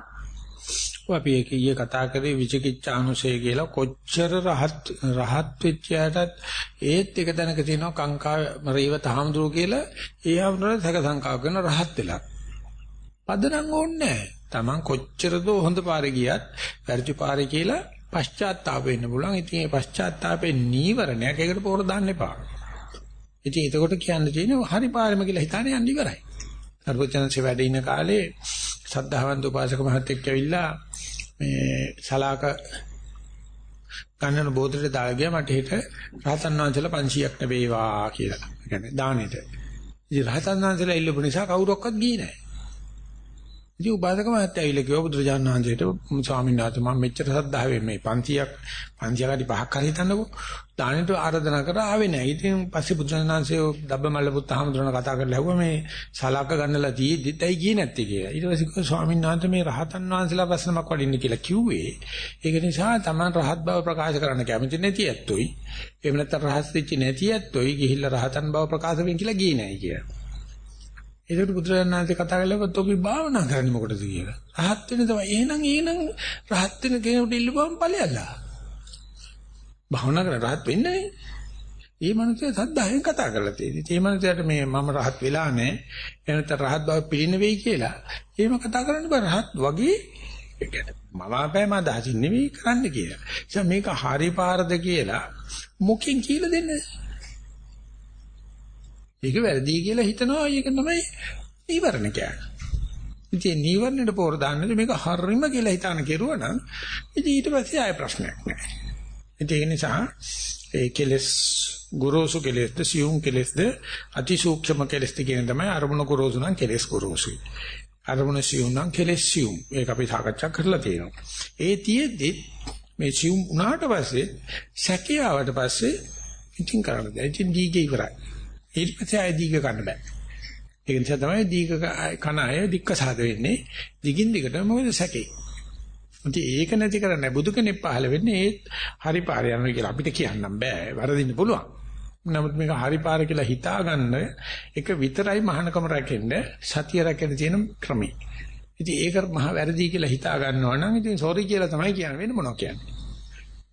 අපි ඒක ඊයේ කතා කරේ විචිකිච්ඡානුසය කියලා කොච්චර රහත් රහත් වෙච්චයටත් ඒත් එක දැනක තියෙනවා කාංකා රේවත හාමුදුරුවෝ කියලා ඒ හාමුදුරුවෝ සැක සංකා කරන රහත් වෙලා. පදනම් ඕනේ Taman කොච්චර දෝ හොඳ පාරේ ගියත් වැරදි පාරේ කියලා පශ්චාත්තාප වෙන්න පුළුවන්. ඉතින් මේ පශ්චාත්තාපේ නීවරණයක් ඒකට පොර දාන්න එපා. ඉතින් එතකොට කියන්න තියෙන්නේ හරි පාරෙම කියලා හිතානේ යන්න ඉවරයි. අරුවචනසේ වැඩ ඉන කාලේ සද්ධාවන්ත උපාසක මහත්තයෙක් ඇවිල්ලා මේ සලාක ගන්නන බෝතලේ දාලා ගියා මට හිට රහතන් වහන්සේලා 500ක් ලැබේවා කියලා. ඒ කියන්නේ දානෙට. ඉතින් රහතන් වහන්සේලා ඉල්ලපු නිසා කවුරක්වත් ගියේ නැහැ. ඉතින් උපාසක මහත්තයා ඇවිල්ලා කිව්වා බුදුරජාණන් වහන්සේට ස්වාමීන් වහන්සේ මම මෙච්චර සද්ධාවෙන් මේ 500ක් 500ක් හරි පහක් හරි හිතන්නකෝ දානෙට ආරාධනා කරා ආවේ නැහැ. ඉතින් පස්සේ බුදුරජාණන් වහන්සේ දබ්බමල්ල පුත් අහමුදුරන කතා කරලා ඇහුවා මේ සලාක ගන්නලා තියෙද්දිත් ඇයි ගියේ නැත්තේ කියලා. ඊට පස්සේ කිව්වා ස්වාමීන් වහන්සේ මේ රහතන් වහන්සේලා ප්‍රශ්නමක් වඩින්න කියලා කිව්වේ. ඒක නිසා Taman රහත් බව ප්‍රකාශ කරන්න කැමති නැති ඇත්තොයි. එහෙම නැත්නම් රහත් වෙච්ච නැති ඇත්තොයි ගිහිල්ලා රහතන් බව ප්‍රකාශ වෙන්න කියලා ගියේ නැහැ කියලා. ඒකට බුදුරජාණන් වහන්සේ කතා කළා ඔබ භාවනා කරන්නේ මොකටද කියලා. රහත් වෙන තමයි. එහෙනම් එහෙනම් රහත් වෙන කෙනෙකුට ඉල්ලපුවම ඵලයල්ලා. භාවනා කරන රහත් වෙන්නේ ඒ මනුස්සයා සද්ධායෙන් කතා කරලා තියෙන්නේ. ඒ මනුස්සයාට මේ මම රහත් වෙලා නැහැ. එනත රහත් බව පිළින වෙයි කියලා. එහෙම කතා කරන්න බෑ. රහත් වගේ ඒ කියන්නේ මවාපෑම අදහසින් නෙවෙයි කරන්න කියලා. ඒ මේක හරි පාරද කියලා මොකෙන් කියලා දෙන්නේ? ඒක වැරදි කියලා හිතනවා ඒක තමයි නීවරණ කියන්නේ. ඉතින් නීවරණයට පොර දාන්නේ මේක හරිම කියලා හිතාන කෙරුවා නම් ඉතින් ඊට පස්සේ ආය ප්‍රශ්නයක් නැහැ. ඉතින් ඒ නිසා ඒ කෙලස් ගුරුසු කෙලස්ද සියුම් කෙලස්ද අතිසූක්ෂම කෙලස්ද කියන තමයි අරමුණ ගුරුසු නම් කෙලස් ගුරුසුයි. අරමුණ සියුම් නම් කෙලස් සියුම්. ඒක අපි සාකච්ඡා කරලා තියෙනවා. ඒ තියෙද්දි මේ සියුම් උනාට පස්සේ සැකේ ආවට පස්සේ ඉතින් කරන්න බෑ. ඉතින් දීගේ ඉවරයි. ඊට පස්සේ ආය දීග ගන්න බෑ. ඒක නිසා තමයි දීග කන අය දික්කසාද වෙන්නේ. දිගින් දිගට මොකද සැකේ. ඉතින් ඒක නැති කරන්නේ බුදු කෙනෙක් පහළ වෙන්නේ ඒ හරි පාරේ යනවා කියලා අපිට කියන්නම් බෑ. වරදින්න පුළුවන්. නමුත් මේක හරි පාර කියලා හිතා ගන්න එක විතරයි මහානකම රැකෙන්න සතිය රැකෙන්න තියෙන ක්‍රමී. ඉතින් ඒක මහ වැරදි කියලා හිතා ගන්නවා නම් ඉතින් සෝරි කියලා තමයි කියන්නේ වෙන මොනවා කියන්නේ.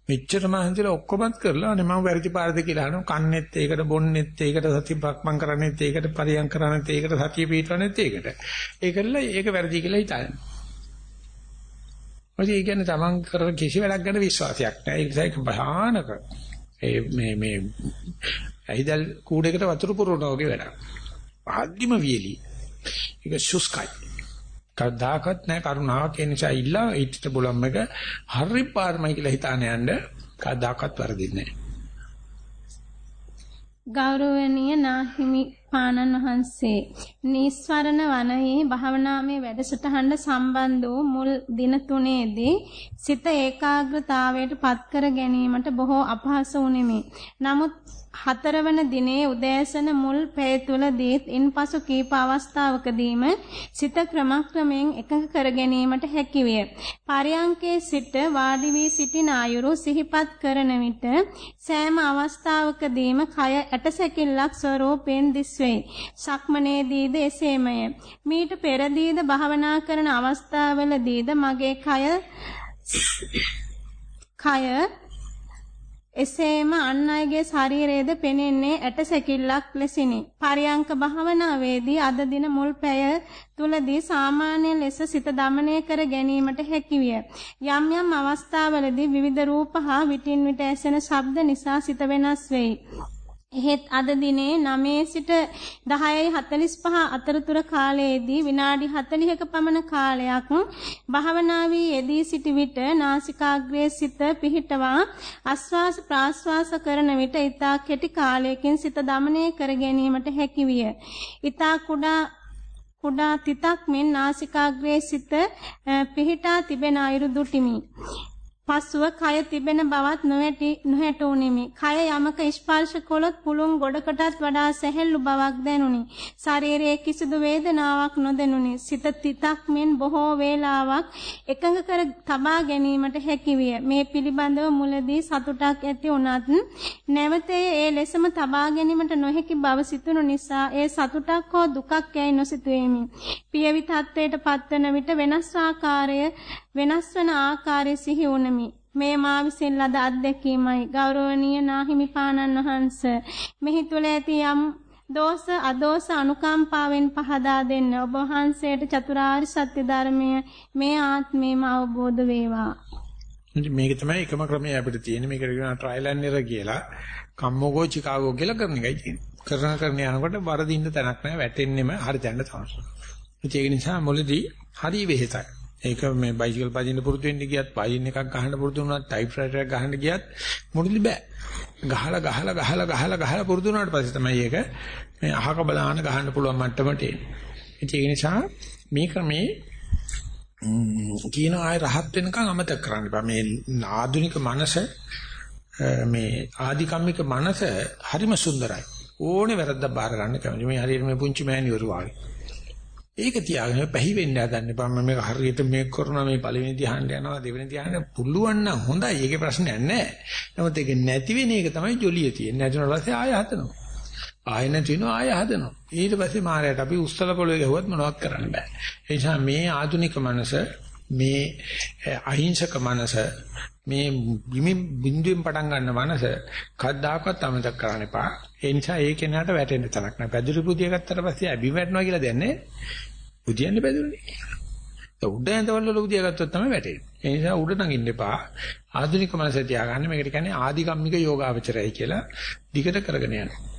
මෙච්චර මහන්සිලා ඔක්කොමත් කරලා අනේ මම වැරදි පාරද කියලා අහනවා කන්නේත් ඒකට බොන්නේත් ඒකට සතිය බක්මන් කරන්නේත් ඒකට පරියන් කරන්නේත් ඒකට සතිය පිටවන්නේත් ඒකට. ඒකල්ල ඒක වැරදි කියලා හිතන්නේ. ඔය කියන්නේ තමන් කරන කිසි වැඩක් ගැන විශ්වාසයක් නැහැ. ඒ නිසා ඒක භයානක. ඒ මේ මේ ඇහිදල් කූඩේකට වතුර පුරවනවා වගේ වැඩක්. ආද්දිම වියලි. ඒක සුස්කයි. කවදාකවත් නැහැ කරුණාවක් ඒ නිසා ඉල්ලා ඊට බලම් එක හරි පාරමයි කියලා හිතාන යන්න කවදාකවත් වරදින්නේ නැහැ. ගෞරවනීය නාහිමි පාණන් වහන්සේ නිස්වරණ වනයේ භාවනාමය වැඩසටහනට සම්බන්ධ වූ මුල් දින තුනේදී සිත ඒකාග්‍රතාවයට පත් කර ගැනීමට බොහෝ අපහසු වුනිමි. නමුත් හතරවන දිනේ උදෑසන මුල් පැය තුලදීත් ඉන්පසු කීප අවස්ථාවකදීම සිත ක්‍රමක්‍රමයෙන් එකඟ කර ගැනීමට හැකිවිය. පරයන්කේ සිට වාඩි වී සිටින අයුරු සිහිපත් කරන විට සෑම අවස්ථාවකදීම කය ඇටසැකිල්ලක් ස්වරූපයෙන් දිස්වේ. සක්මනේදීද එසේමය. මීට පෙරදීද භාවනා කරන අවස්ථාවලදීද මගේ කය කය එසේම අන් අයගේ ශරීරයේද පෙනෙන්නේ ඇටසැකිල්ලක් ලෙසිනි. පරියංක භාවනාවේදී අද දින මුල් පැය තුලදී සාමාන්‍ය ලෙස සිත দমনය කර ගැනීමට හැකිවිය. යම් යම් අවස්ථාවලදී විවිධ රූප හා විටින් විට ඇසෙන ශබ්ද නිසා සිත වෙනස් වෙයි. එහෙත් අද දිනේ 9 සිට 10:45 අතරතුර කාලයේදී විනාඩි 40ක පමණ කාලයක් භාවනාවේ යෙදී සිටි විට නාසිකාග්‍රයේ සිත පිහිටවා ආස්වාස ප්‍රාස්වාස කරන විට ඊතා කෙටි කාලයකින් සිත দমনය කර ගැනීමට හැකිවිය. ඊතා කුඩා කුඩා තිතක් මෙන් නාසිකාග්‍රයේ සිත පිහිටා තිබෙන අයුරු දුටිමි. පසුව කය තිබෙන බවත් නොහැටි නොහැටුනිමි. කය යමක ස්පර්ශ කළොත් පුළුන් ගොඩකටත් වඩා සැහැල්ලු බවක් දැනුනි. ශරීරයේ කිසිදු වේදනාවක් නොදැනුනි. සිත තිතක් මෙන් බොහෝ වේලාවක් එකඟ කර තබා ගැනීමට හැකිවිය. මේ පිළිබඳව මුලදී සතුටක් ඇති වුණත් නැවත ඒ ලෙසම තබා ගැනීමට නොහැකි බව සිතුණු නිසා ඒ සතුටක් හෝ දුකක් යයි නොසිතුවෙමි. පියවි තත්වයට පත්වන විට වෙනස් ආකාරය වෙනස් වන ආකාරය සිහි වුනමි. මේ මා විසින් ලද අත්දැකීමයි ගෞරවනීය නාහිමි පාණන් වහන්ස. මෙහි තුල ඇති යම් දෝෂ අදෝෂ අනුකම්පාවෙන් පහදා දෙන්න ඔබ වහන්සේට චතුරාර්ය සත්‍ය ධර්මය මේ ආත්මේම අවබෝධ වේවා. මේක තමයි එකම ක්‍රමය අපිට තියෙන්නේ මේකට කියනවා ට්‍රයිල් ඇන්ඩ් එරර් කියලා කම්මෝගෝ චිකාගෝ කියලා කරන එකයි තියෙන්නේ. කරන කරන යනකොට වරදින්න තැනක් නැහැ වැටෙන්නෙම හරි තැනට තමයි. ඒක නිසා මුලදී හරි වෙහෙසයි. ඒක මේ බයිසිකල් පදින්න පුරුදු වෙන්න ගියත් පයින් එකක් ගහන්න පුරුදු වුණත් ටයිප්‍රයිටර් එකක් ගහන්න ගියත් මුරුදි බෑ. ගහලා ගහලා ගහලා ගහලා ගහලා පුරුදු වුණාට පස්සේ තමයි ඒක මේ අහක බලාන ගහන්න පුළුවන් මට්ටමට එන්නේ. ඒ නිසා මේ ක්‍රමේ කියන ආය රහත් වෙනකන් අමතක කරන්න බෑ. මේ ආධුනික මනස මේ ආධිකම්මික මනස හරිම සුන්දරයි. ඕනේ වැරද්දක් බාර ගන්න කැමති. මේ හරියට මේ පුංචි මෑණිවරු වගේ. ඒක තියාගෙන පැහි වෙන්න හදන්න එපා. මම මේක හරියට මේක කරනවා මේ පළවෙනි ධ්‍යානට යනවා දෙවෙනි ධ්‍යානට පුළුවන් නම් හොඳයි. ඒකේ ප්‍රශ්නයක් නැහැ. නමුත් ඒක නැති වෙන එක තමයි ජොලිය තියෙන්නේ. නැතුනට පස්සේ ආය හදනවා. ආය නැතිනවා ආය හදනවා. ඊට පස්සේ මාරයට අපි උස්සල පොළවේ ගහුවත් මොනවත් කරන්න බෑ. ඒ නිසා මේ ආධුනික මනස මේ අහිංසක මනස මේ බිමි බින්දුවෙන් පටන් ගන්න මනස කද්දාකවත් අමතක කරන්න එපා. ඒ නිසා ඒ කෙනාට වැටෙන්න තරක් නෑ. පැදුරු පුදිය ගත්තට පස්සේ අබි වැටෙනවා කියලා දැනන්නේ. පුදියන්නේ පැදුරුනේ. උඩ ඇඳවල වල උදියා ගත්තොත් තමයි වැටෙන්නේ. ඒ නිසා උඩ නගින්න එපා. ආධුනික මනස තියාගන්න මේකට කියන්නේ ආධිකම්මික යෝගාවචරයයි කියලා දිගට කරගෙන යනවා.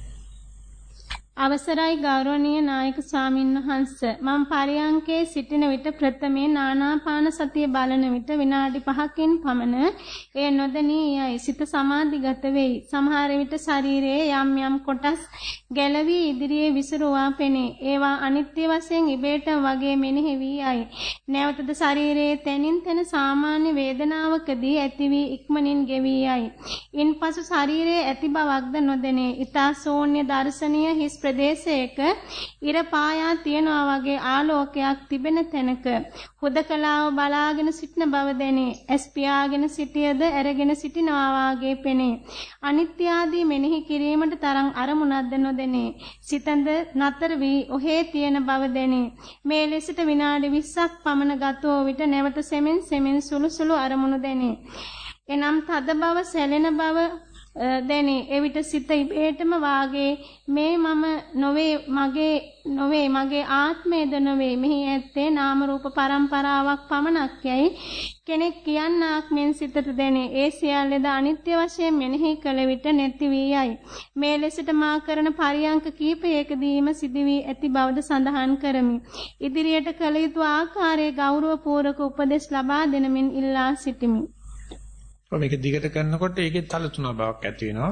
අවසරයි ගෞරවනීය නායක ස්වාමින්වහන්ස මම පරියංකේ සිටින විට ප්‍රථමේ නානාපාන සතිය බලන විට විනාඩි 5කින් පමණ එය නොදැනී යයි. සිත සමාධිගත වෙයි. සමහර විට ශරීරයේ යම් යම් කොටස් ගැලවි ඉදිරියේ විසිරුවා පෙනේ. ඒවා අනිත්‍ය වශයෙන් ඉබේට වගේ මෙනෙහි වී යයි. නැවතද ශරීරයේ තනින් තන සාමාන්‍ය වේදනාවකදී ඇති වී ඉක්මනින් ගෙවී යයි. ඉන්පසු ශරීරයේ ඇති බවක්ද නොදැනේ. ඊතා ශූන්‍ය දර්ශනීය හිස් ප්‍රදේශයක ඉර පායා තියනවා වගේ ආලෝකයක් තිබෙන තැනක හුදකලාව බලාගෙන සිටින බව දැනේ. ඇස් පියාගෙන සිටියද ඇරගෙන සිටිනවා වාගේ පෙනේ. අනිත්‍ය ආදී මෙනෙහි කිරීමට තරම් අරමුණක්ද නොදැනේ. සිතඳ නතර වී ඔහේ තියෙන බව දැනේ. මේ ලෙසට විනාඩි 20ක් පමණ ගතෝ විට නැවත සෙමින් සෙමින් සුළු සුළු අරමුණු දැනේ. එනම් තද බව සැලෙන බව දැනේ එවිට සිත ඉබේටම වාගේ මේ මම නොවේ මගේ නොවේ මගේ ආත්මයද නොවේ. මෙහි ඇත්තේ නාම රූප පරම්පරාවක් පමණක් යයි. කෙනෙක් කියන්නාක් මෙන් සිතට දැනේ. ඒ සියල්ලද අනිත්‍ය වශයෙන් මෙනෙහි කළ විට නැති වී යයි. මේ ලෙසට මා කරන පරියංක කීපයකදීම සිදු වී ඇති බවද සඳහන් කරමි. ඉදිරියට කළ යුතු ආකාරයේ ගෞරවපූර්වක උපදෙස් ලබා දෙනමින් ඉල්ලා සිටිමි. මේක දිගට කරනකොට ඒකේ තල තුන බවක් ඇති වෙනවා.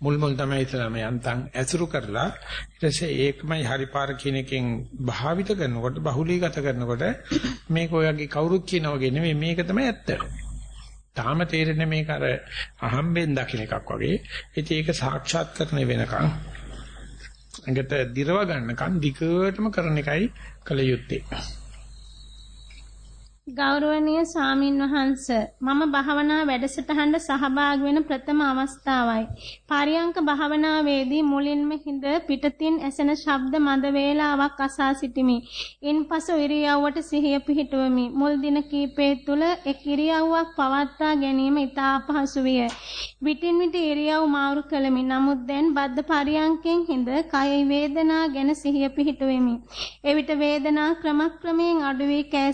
මුල් මුල් තමයි ඉතලම යන්තම් ඇසුරු කරලා ඊට පස්සේ ඒකමයි හරි පාර කියන එකෙන් භාවිත කරනකොට බහුලීගත කරනකොට මේක ඔයගේ කවුරුත් කියන වගේ නෙමෙයි මේක තමයි ඇත්ත. තාම තේරෙන්නේ මේක අර අහම්බෙන් දකින්න එකක් වගේ. ඉතින් ඒක සාක්ෂාත් කරන වෙනකන් ඇඟට දිරව ගන්නකන් දිගටම කරන එකයි කල යුත්තේ. ගෞරවනීය ස්වාමින් වහන්ස මම භාවනා වැඩසටහනට සහභාගී වෙන ප්‍රථම අවස්ථාවයි. පරියංක භාවනාවේදී මුලින්ම හිඳ පිටතින් ඇසෙන ශබ්ද මද වේලාවක් අසා සිටිමි. ඉන්පසු ඉරියව්වට සිහිය පිහිටුවමි. මුල් දින කීපය තුල එක් ඉරියව්වක් පවත්වා ගැනීම ඉතා අපහසු විය. විටින් විට ඉරියව් මාරු කළෙමි. නමුත් දැන් බද්ධ පරියංකෙන් හිඳ කය වේදනා ගැන සිහිය පිහිටුවෙමි. එවිට වේදනා ක්‍රමක්‍රමයෙන් අඩු වී කය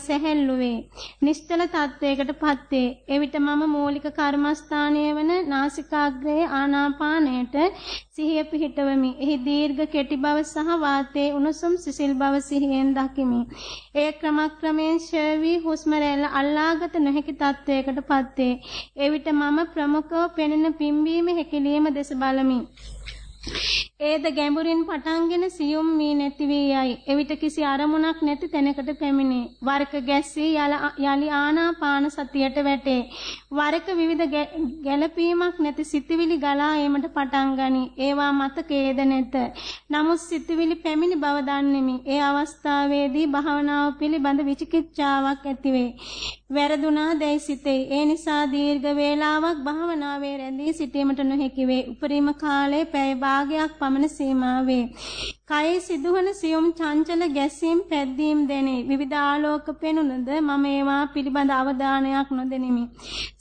සැහැ සැහැල්ලු වේ. නිශ්චල තත්වයකටපත් වේ. එවිට මම මූලික කර්මස්ථානයේ වන නාසිකාග්‍රයේ ආනාපානයට සිහිය පිහිටවමි. එහි දීර්ඝ කෙටි බව සහ වාතයේ උණුසුම් සිසිල් බව සිහියෙන් දකිමි. එය ක්‍රමක්‍රමයෙන් ශවි හුස්ම රැල්ල අල්ලාගත නොහැකි තත්වයකටපත් වේ. එවිට මම ප්‍රමුඛව පෙනෙන පිම්බීම හැකිලිම දෙස බලමි. ඒද ගැඹුරින් පටන්ගෙන සියුම් මී නැති වී යයි. එවිට කිසි අරමුණක් නැති තැනකට පැමිණේ. වරක ගැස්සී යලි ආනාපාන සතියට වැටේ. වරක විවිධ ගැළපීමක් නැති සිතුවිලි ගලා ඒමට පටන් ගනී. ඒවා මතකයේද නැත. නමුත් සිතුවිලි පැමිණි බව දන්නෙමි. ඒ අවස්ථාවේදී භාවනාව පිළිබඳ විචිකිච්ඡාවක් ඇතිවේ. වැරදුනා දැයි සිතේ. ඒ නිසා දීර්ඝ වේලාවක් භාවනාවේ රැඳී සිටීමට නොහැකි වේ. උපරිම කාලයේ පැය භාගයක් පමණ සීමා වේ. කයේ සිදුවන සියුම් චංචල ගැසීම් පැද්දීම් දැනේ. විවිධ ආලෝක පෙනුනද මම ඒවා පිළිබඳ අවධානයක් නොදෙනිමි.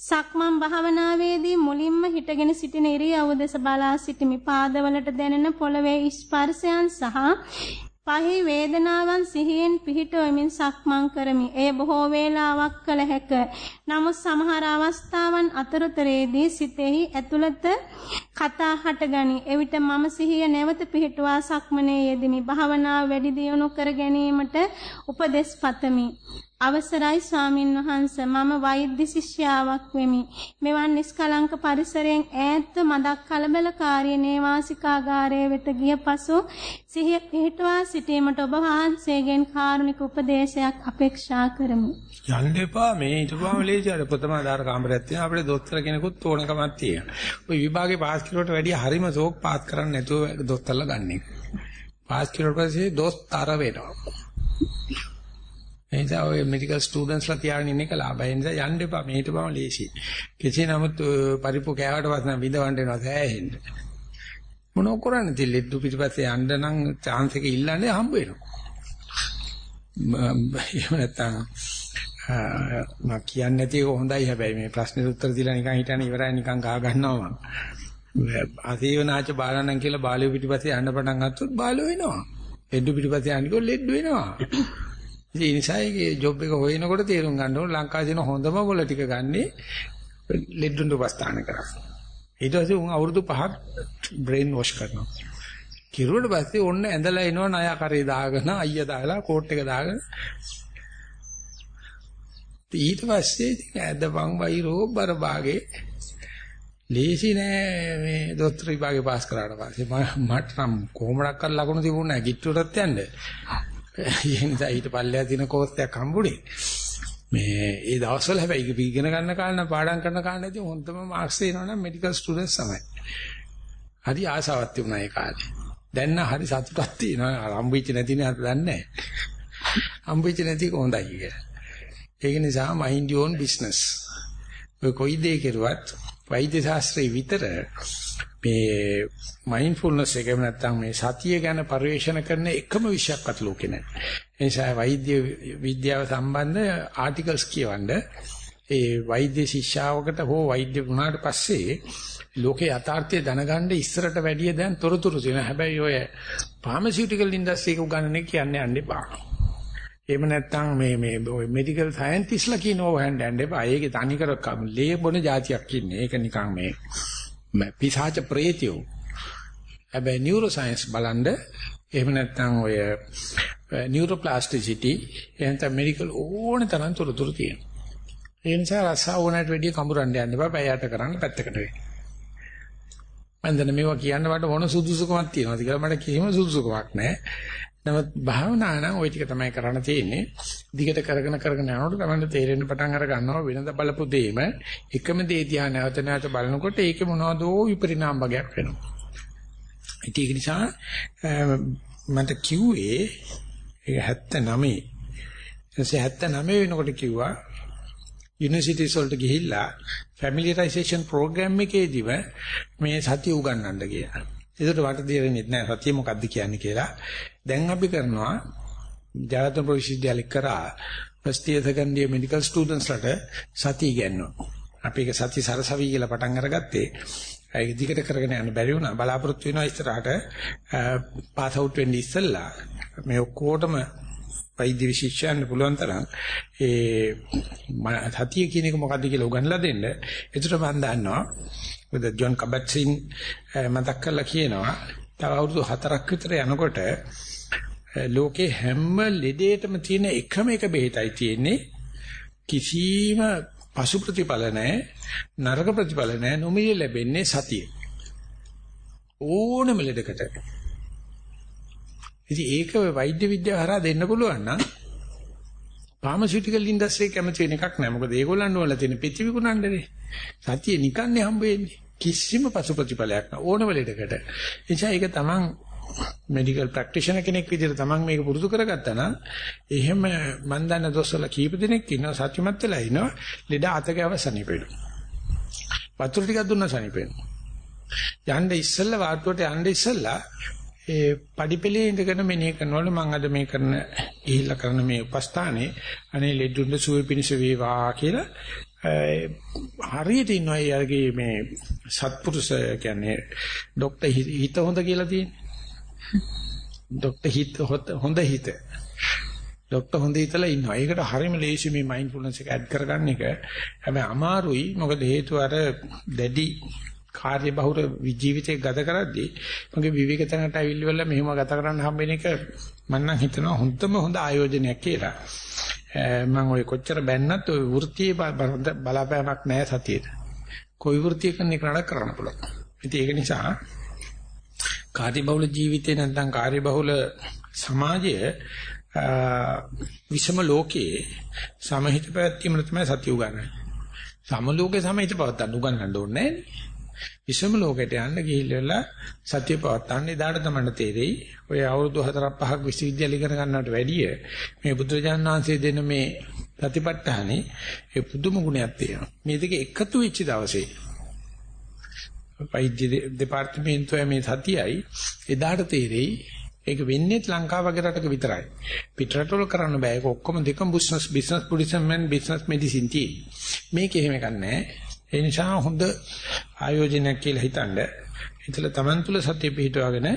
සක්මන් භාවනාවේදී මුලින්ම හිටගෙන සිටින ඉරියව්ව දෙස බලා සිටිමි. පාදවලට දැනෙන පොළවේ ස්පර්ශයන් සහ පහේ වේදනාවන් සිහියෙන් පිහිටවමින් සක්මන් කරමි. එය බොහෝ වේලාවක් කළ හැක. නමුත් සමහර අවස්ථාවන් අතරතුරේදී සිතෙහි ඇතුළත කතා හටගනි. එවිට මම සිහිය නැවත පිහිටුවා සක්මනේ යෙදිමි. භාවනාව වැඩි දියුණු කර ගැනීමට උපදෙස් පතමි. අවසරයි ස්වාමින් වහන්ස මම වෛද්‍ය ශිෂ්‍යාවක් වෙමි. මෙවන් නිස්කලංක පරිසරයෙන් ඈත් මදක් කලබලකාරී නේවාසිකාගාරයේ වෙත ගිය පසු සිහිය පිහිටුවා සිටීමට ඔබ වහන්සේගෙන් කාරුණික උපදේශයක් අපේක්ෂා කරමි. යන්න එපා මේ හිටපුවාම ලේසි අර ප්‍රථම ආධාර කාමරයක් තියෙනවා අපිට දොස්තර කෙනෙකුත් ඕනකමක් තියෙනවා. ওই විභාගේ පාස් කිරුවට වැඩිය හරිම සෝක් පාස් කරන්න නැතුව දොස්තරලා ගන්න එක. පාස් කිරුවට පස්සේ දොස්තර වෙනවා. ඒ නිසා ඔය මෙඩිකල් ස්ටුඩන්ට්ස්ලා තියාගෙන ඉන්න එක ලාභයි. ඒ නිසා යන්න එපා මේ හිටපම ලේසි. කෙසේ නමුත් පරිප්පු කෑවට පස්සේ නම් විඳවන්න වෙනවා සෑහෙන්න. මොනෝ කරන්නේ තිල්ලෙද්දු පිටිපස්සේ යන්න නම් chance එක ඉල්ලන්නේ හම්බ වෙනවා. එහෙම නැත්තම් මම කියන්නේ නැති එක හොඳයි හැබැයි මේ ප්‍රශ්නෙට උත්තර දීලා නිකන් හිටන ඉවරයි නිකන් ගා ගන්නවා මම. ආසීවනාච බාලණන් කියලා බාලිය පිටිපස්සේ යන්න පටන් ගත්තොත් බාලෝ වෙනවා. ලෙඩු පිටිපස්සේ යන්නකො ලෙඩ වෙනවා. ඉතින් ඒ නිසා ඒකේ ජොබ් එක හොයනකොට තේරුම් ගන්න ඕන ලංකාවේ තියෙන හොඳම වල ටික ගන්නේ ලෙඩුන් උපස්ථාන කරා. ඊට පස්සේ උන් අවුරුදු 5ක් බ්‍රේන් වොෂ් කරනවා. කිරුවට පස්සේ ඔන්න ඇඳලා එනවා ණය කරේ දාගෙන අයියා දාලා කෝට් එක දාගෙන ඊට පස්සේ ඉතින් ඇදපන් වෛරෝ බර භාගේ ලේසි නෑ මේ දොස්තර විභාගේ පාස් කරාට පස්සේ මට නම් කොහොමඩක්වත් ලකුණු තිබුණේ නෑ කිට්ටුවටත් යන්න. (laughs) ඒ නිසා ඊට පල්ලෙහා තියෙන කෝස් එකක් හම්බුනේ. මේ ඒ දවස්වල හැබැයි ඉගෙන ගන්න කාලේ පාඩම් කරන කාලේදී හොඳම මාක්ස් දෙනවනම් මෙඩිකල් ස්ටුඩන්ට්ස් තමයි. හරි ආසාවක් තිබුණා ඒ කාලේ. දැන් නම් හරි සතුටක් තියෙනවා. හම්බෙච්ච නැති නේ අත දන්නේ නැහැ. හම්බෙච්ච නැති කොහොඳයි කියලා. ඒක නිසා mind your own business. ඔය කොයි දේ කෙරුවත් වෛද්‍ය ශාස්ත්‍රයේ විතර මේ මයින්ඩ්ෆුල්නස් එක එහෙම නැත්නම් මේ සතිය ගැන පරිශන කරන එකම විෂයක්වත් ලෝකේ නැහැ. ඒ නිසා වෛද්‍ය විද්‍යාව සම්බන්ධ ආටිකල්ස් කියවන්න ඒ වෛද්‍ය ශිෂ්‍යාවකට හෝ වෛද්‍ය වුණාට පස්සේ ලෝකේ යථාර්ථය දැනගන්න ඉස්සරට වැඩිය දැන් තොරතුරු තියෙනවා. හැබැයි ඔය ෆාමසිටිකල් ඉන්ඩස්ට්‍රි එක උගන්නන්නේ කියන්නේ යන්න එපා. එහෙම නැත්නම් මේ මේ ඔය මෙඩිකල් සයන්ටිස්ලා කියන ඕව හොයන්න යන්න එපා. ඒකේ තනිකර ලේ බොන જાතියක් ඉන්නේ. ඒක නිකන් මේ පිසාච ප්‍රේතියෝ. හැබැයි නියුරෝ සයන්ස් බලන්න එහෙම නැත්නම් ඔය නියුරෝප්ලාස්ටිසිටි එහෙනම් මෙඩිකල් ඕන තරම් තොරතුරු තියෙනවා. ඒ නිසා රසාවනට වැඩිය කඹරන්න යන්න එපා. පැයට කරන්න පැත්තකට වෙන්න. මම දැන් මේවා කියන්න වට මොන සුදුසුකමක් තියෙනවද කියලා මට කිසිම සුදුසුකමක් නැහැ. නමුත් භාවනා නම් ওই ටික තමයි කරන්න තියෙන්නේ. දිගට කරගෙන කරගෙන යනකොට තමයි තේරෙන්න පටන් අර ගන්නවා වෙනද බලපු දෙයම එකම දේ දිහා නැවත නැවත බලනකොට ඒකේ මොනවදෝ විපරිණාම වගේක් වෙනවා. ඒක නිසා මට කිව්වේ ඒක 79 එසේ 79 වෙනකොට කිව්වා යුනිවර්සිටිස් වලට ගිහිල්ලා ෆැමිලියරයිසේෂන් ප්‍රෝග්‍රෑම් එකේදීම මේ සතිය උගන්වන්න කියලා. ඒකට වට දෙරෙන්නේ නැහැ සතිය මොකද්ද කියන්නේ කියලා. දැන් අපි කරනවා ජාතක ප්‍රවිශ්වවිද්‍යාලේ කරා first year second year medical ස්ටුඩන්ට්ස්ලාට සතිය ඉගෙනනවා. අපි ඒක සතිය සරසවි කියලා පටන් අරගත්තේ. ඒක දිගට කරගෙන යන්න බැරි වුණා. බලාපොරොත්තු වෙනවා ඉස්සරහට පාස් අවුට් වෙන්න ඉස්සෙල්ලා මේ ඔක්කොටම වෛද්‍ය විශේෂයන් පුළුවන් තරම් ඒ සතිය කියන එක මොකද්ද කියලා උගන්ලා දෙන්න. ඒකට මම දන්නවා. මොකද ජොන් කබට්සින් මතක් කරලා කියනවා තව අවුරුදු 4ක් විතර යනකොට ලෝකේ හැම ලෙඩේටම තියෙන එකම එක බෙහෙතයි තියෙන්නේ කිසිම පසු ප්‍රතිඵල නැහැ නරක ප්‍රතිඵල නැහැ නොමිලේ ලැබෙන්නේ සතිය ඕනම ලෙඩකට ඉතින් ඒක වෛද්‍ය විද්‍යාව හරහා දෙන්න පුළුවන් නම් ෆාමසිටිකල් ඉන්ඩස්ට්‍රි කැමති වෙන එකක් නෑ. මොකද ඒගොල්ලන් වල තියෙන පිටි විකුණන්නනේ. සතිය නිකන්නේ හම්බ වෙන්නේ. කිසිම පසු ප්‍රතිඵලයක් නෑ ඕනම ලෙඩකට. එනිසා ඒක තමන් මෙඩිකල් ප්‍රැක්ටිෂනර් කෙනෙක් විදිහට තමන් මේක පුරුදු කරගත්තා නම් එහෙම මන් දන්න දොස්තරලා කීප දෙනෙක් ඉන්නවා සත්‍යමත් වෙලා ඉනවා ලෙඩ අතකව සනීපෙනවා. වතුර ටිකක් දුන්නා සනීපෙනවා. යන්න ඉස්සෙල්ලා වාට්ටුවට යන්න ඉස්සෙල්ලා ඒ පඩිපෙළේ ඉඳගෙන මෙනෙහි කරනවලු මම අද මේ කරන ගිහිල්ලා කරන මේ උපස්ථානේ අනේ ලෙඩුන්න සුවේ පිනිස වේවා කියලා හරියට ඉන්නවා ඒ අරගේ මේ සත්පුරුෂ කියන්නේ ડોක්ටර් හිත හොඳ කියලා තියෙන්නේ ડොක්ටර් හිත හොඳ හිත. ડොක්ටර් හොඳ හිතලා ඉන්නවා. ඒකට හරියම ලේසි මේ මයින්ඩ්ෆුල්නස් එක ඇඩ් කරගන්න එක. හැබැයි අමාරුයි. මොකද හේතුව අර දැඩි කාර්යබහුල ජීවිතයක් ගත කරද්දී මගේ විවේක තැනට ඇවිල්ලිවල මෙහෙම ගත කරන්න හම්බෙන එක මම නම් හිතනවා හොඳම හොඳ ආයෝජනයක් කියලා. මම ওই කොච්චර බැන්නත් ওই වෘත්තියේ බලාපෑමක් නැහැ සතියේට. කොයි වෘත්තියකින් කරන්න කරන්න පුළුවන්. ඉතින් ඒක නිසා කාර්ය බහුල ජීවිතේ නැත්නම් කාර්ය බහුල සමාජය විෂම ලෝකයේ සමහිත පැවැත්වීම තමයි සතිය උගන්වන්නේ. සම ලෝකේ සමහිත පවත්තන්න උගන්වන්න ඕනේ නැහැ. විසම ලෝකයට යන්න ගිහිල්ලා සත්‍ය පවත්තන්නේ දාට තමයි තේරෙයි. ඔය අවුරුදු 4ක් 5ක් විශ්වවිද්‍යාල ඉගෙන ගන්නවට වැඩිය මේ බුදුරජාණන් වහන්සේ දෙන මේ ප්‍රතිපත්තහනේ ඒ පුදුම ගුණයක් තියෙනවා. මේ දෙක එකතු වෙච්ච දවසේ වෛද්‍ය දෙපාර්තමේන්තුවේ මේ සතියයි එදාට තේරෙයි ඒක වෙන්නේ ලංකාව වගේ රටක විතරයි. පිටරටවල කරන්න බෑ. ඒක ඔක්කොම දෙකම බිස්නස් බිස්නස් පුලිසම් මෙන් බිස්නස් මෙඩිසින් තියෙයි. මේක එහෙම එකක් නැහැ. ඒ නිසා හොඳ ආයෝජනයක් කියලා හිතනද හිතලා Taman තුල සතිය පිහිටවගෙන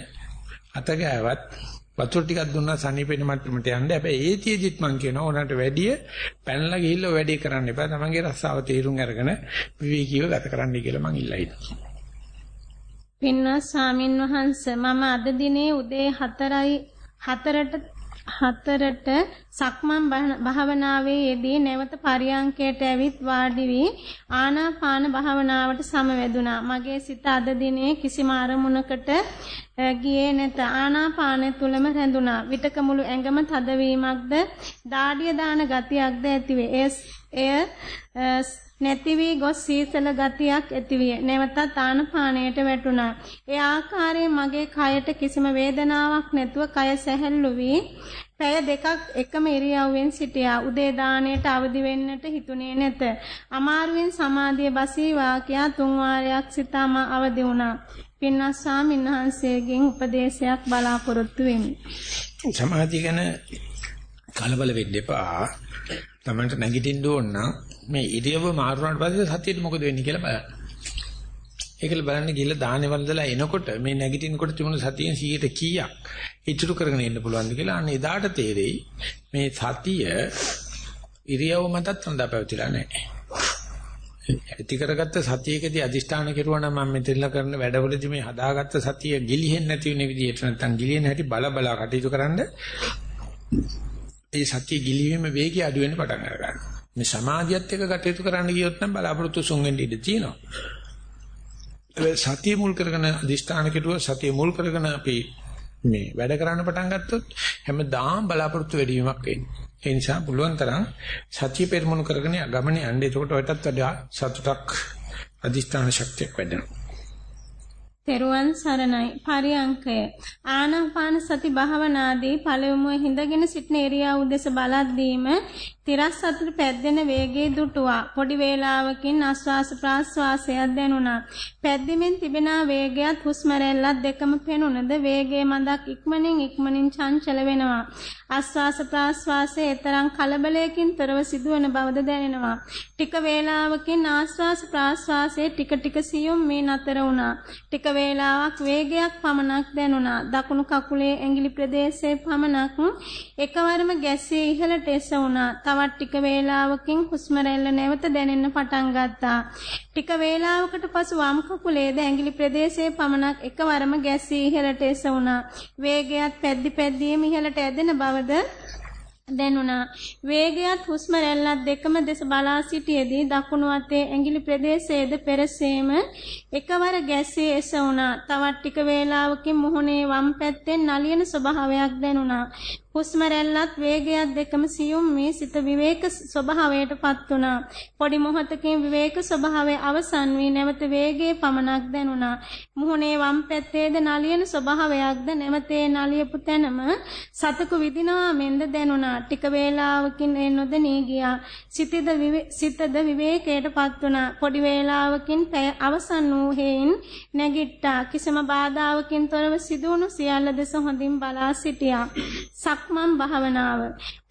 අත ගෑවත් වතුර ටිකක් දුන්නා සනීපෙන මට්ටමට යන්න. හැබැයි ඒතියෙදිත් මං කියනවා ඕනකට වැඩිය පැනලා ගිහිල්ලා වැඩේ කරන්න එපා. තමන්ගේ රස්සාව තීරුම් අරගෙන විවේකීව ගත කරන්න කියලා මං ඉල්ලා හිටියා. පින්වත් ස්වාමින් වහන්සේ මම අද දිනේ උදේ 4යි 4ට හතරට සක්මන් භාවනාවේ යෙදී නැවත පරියංකයට ඇවිත් වාඩි වී ආනාපාන භාවනාවට සමවැදුනා. මගේ සිත අද දිනේ කිසිම අරමුණකට ගියේ නැත. ආනාපානය තුලම රැඳුණා. විතක මුළු ඇඟම තදවීමක්ද, දාඩිය දාන ගතියක්ද ඇතිවේ. එය නැති වී ගොස් සීසල ගතියක් ඇතිවිය. නැවතත් ආනපානයට වැටුණා. ඒ ආකාරයෙන් මගේ කයට කිසිම වේදනාවක් නැතුව කය සැහැල්ලු වී පැය දෙකක් එකම ඉරියව්වෙන් සිටියා. උදේ දාණයට අවදි වෙන්නට හිතුනේ නැත. අමාරුවෙන් සමාධිය බසී වාක්‍යා තුන් වාරයක් සිතාම අවදි වුණා. පින්වත් ස්වාමීන් වහන්සේගෙන් උපදේශයක් බලාපොරොත්තු වෙමි. සමාධිය ගැන කලබල වෙන්න එපා. තමන්ට නැගිටින්න ඕන නම් මේ ඉරියව්ව මාරු වුණාට පස්සේ සතියට මොකද වෙන්නේ කියලා බලන්න. ඒකල බලන්න ගිහලා දාහනේ වන්දලා එනකොට මේ නැගිටිනකොට තිබුණු සතියෙන් 100ට කීයක් ඉතුරු කරගෙන ඉන්න පුළුවන්ද කියලා අන්න එදාට තේරෙයි මේ සතිය ඉරියව්ව මතත් හඳපැවතිලා නැහැ. ඇති කරගත්ත සතියකදී අදිෂ්ඨාන කෙරුවා නම් මම මෙතනලා කරන වැඩවලදී මේ හදාගත්ත සතිය ගිලිහෙන්නේ නැති වෙන විදිහට නැත්නම් ගිලිහෙන හැටි බල බල කටයුතු කරන්න ඒ සතිය ගිලිවීම වේගය අඩු වෙන්න පටන් ගන්නවා. මේ සමාධියත් එක්ක කටයුතු කරන්න ගියොත් නම් බලාපොරොත්තු සුන් වෙන්න ඉඩ තියෙනවා. සතිය මුල් කරගෙන අදිෂ්ඨාන කෙරුවා සතිය මුල් කරගෙන අපි මේ වැඩ කරන්න පටන් ගත්තොත් හැමදාම බලාපොරොත්තු වැඩි වීමක් වෙන්නේ. ඒ නිසා පුළුවන් තරම් සතිය පෙරමුණු කරගෙන ගමනේ යන්න. එතකොට ඔයටත් වඩා සතුටක් අදිෂ්ඨාන ශක්තියක් වැඩෙනවා. තෙරුවන් සරණයි පරියංකය ආනාපාන සති භාවනාදී පළමුව හිඳගෙන සිටින එරියා උදෙස බලද්දීම තිරස් අතර පැද්දෙන වේගයේ දුටුවා. පොඩි වේලාවකින් ආශ්වාස ප්‍රාශ්වාසයක් දැනුණා. පැද්දෙමින් තිබෙන වේගයත් හුස්ම රැල්ලත් දෙකම පෙනුනද වේගයේ මඳක් ඉක්මනින් ඉක්මනින් චංචල වෙනවා. ආශ්වාස ප්‍රාශ්වාසයේ තරම් කලබලයකින් තොරව සිදුවන බවද දැනෙනවා. ටික වේලාවකින් ආශ්වාස ප්‍රාශ්වාසයේ ටික ටික සියුම් මේ නතර වුණා. ටික වේලාවක් වේගයක් පමණක් දැනුණා. දකුණු කකුලේ ඇඟිලි ප්‍රදේශයේ පමණක් එකවරම ගැස්සී ඉහළට එස වුණා. තවත් ටික වේලාවකින් හුස්ම රැල්ල නැවත දැනෙන්න පටන් ගත්තා. ටික වේලාවකට පසු වම් කකුලේද ඇඟිලි ප්‍රදේශයේ පමණක් එකවරම ගැස්සී ඉහළට එස වුණා. වේගයත් පැද්දි පැද්දීම ඉහළට ඇදෙන බවද දැනුණා. වේගයත් හුස්ම රැල්ලත් දෙකම දෙස බලා සිටියේදී දකුණු අතේ ඇඟිලි ප්‍රදේශයේද පෙරසේම එකවර ගැස්සේ එස වුණා. තවත් ටික වේලාවකින් මුහුණේ වම් පැත්තෙන් නලියන ස්වභාවයක් දැනුණා. හුස්ම රැල්ලත් වේගයත් දෙකම සියුම් මේ සිත විවේක ස්වභාවයටපත් වුණා. පොඩි මොහොතකින් විවේක ස්වභාවය අවසන් වී නැවත වේගයේ පමණක් දැනුණා. මුහුණේ වම් පැත්තේද නලියන ස්වභාවයක්ද නැවතේ නලියපු තැනම සතකු විදිනවා මෙන්ද දැනුණා. ටික වේලාවකින් ඒ නොදෙනී ගියා. සිතද සිතද විවේකයටපත් වුණා. පොඩි වේලාවකින් පැය අවසන් වූ හේයින් නැගිට්ටා. කිසිම බාධාවකින් තොරව සිදුවුණු සියල්ල දෙස හොඳින් බලා සිටියා. සක්මන් භාවනාව.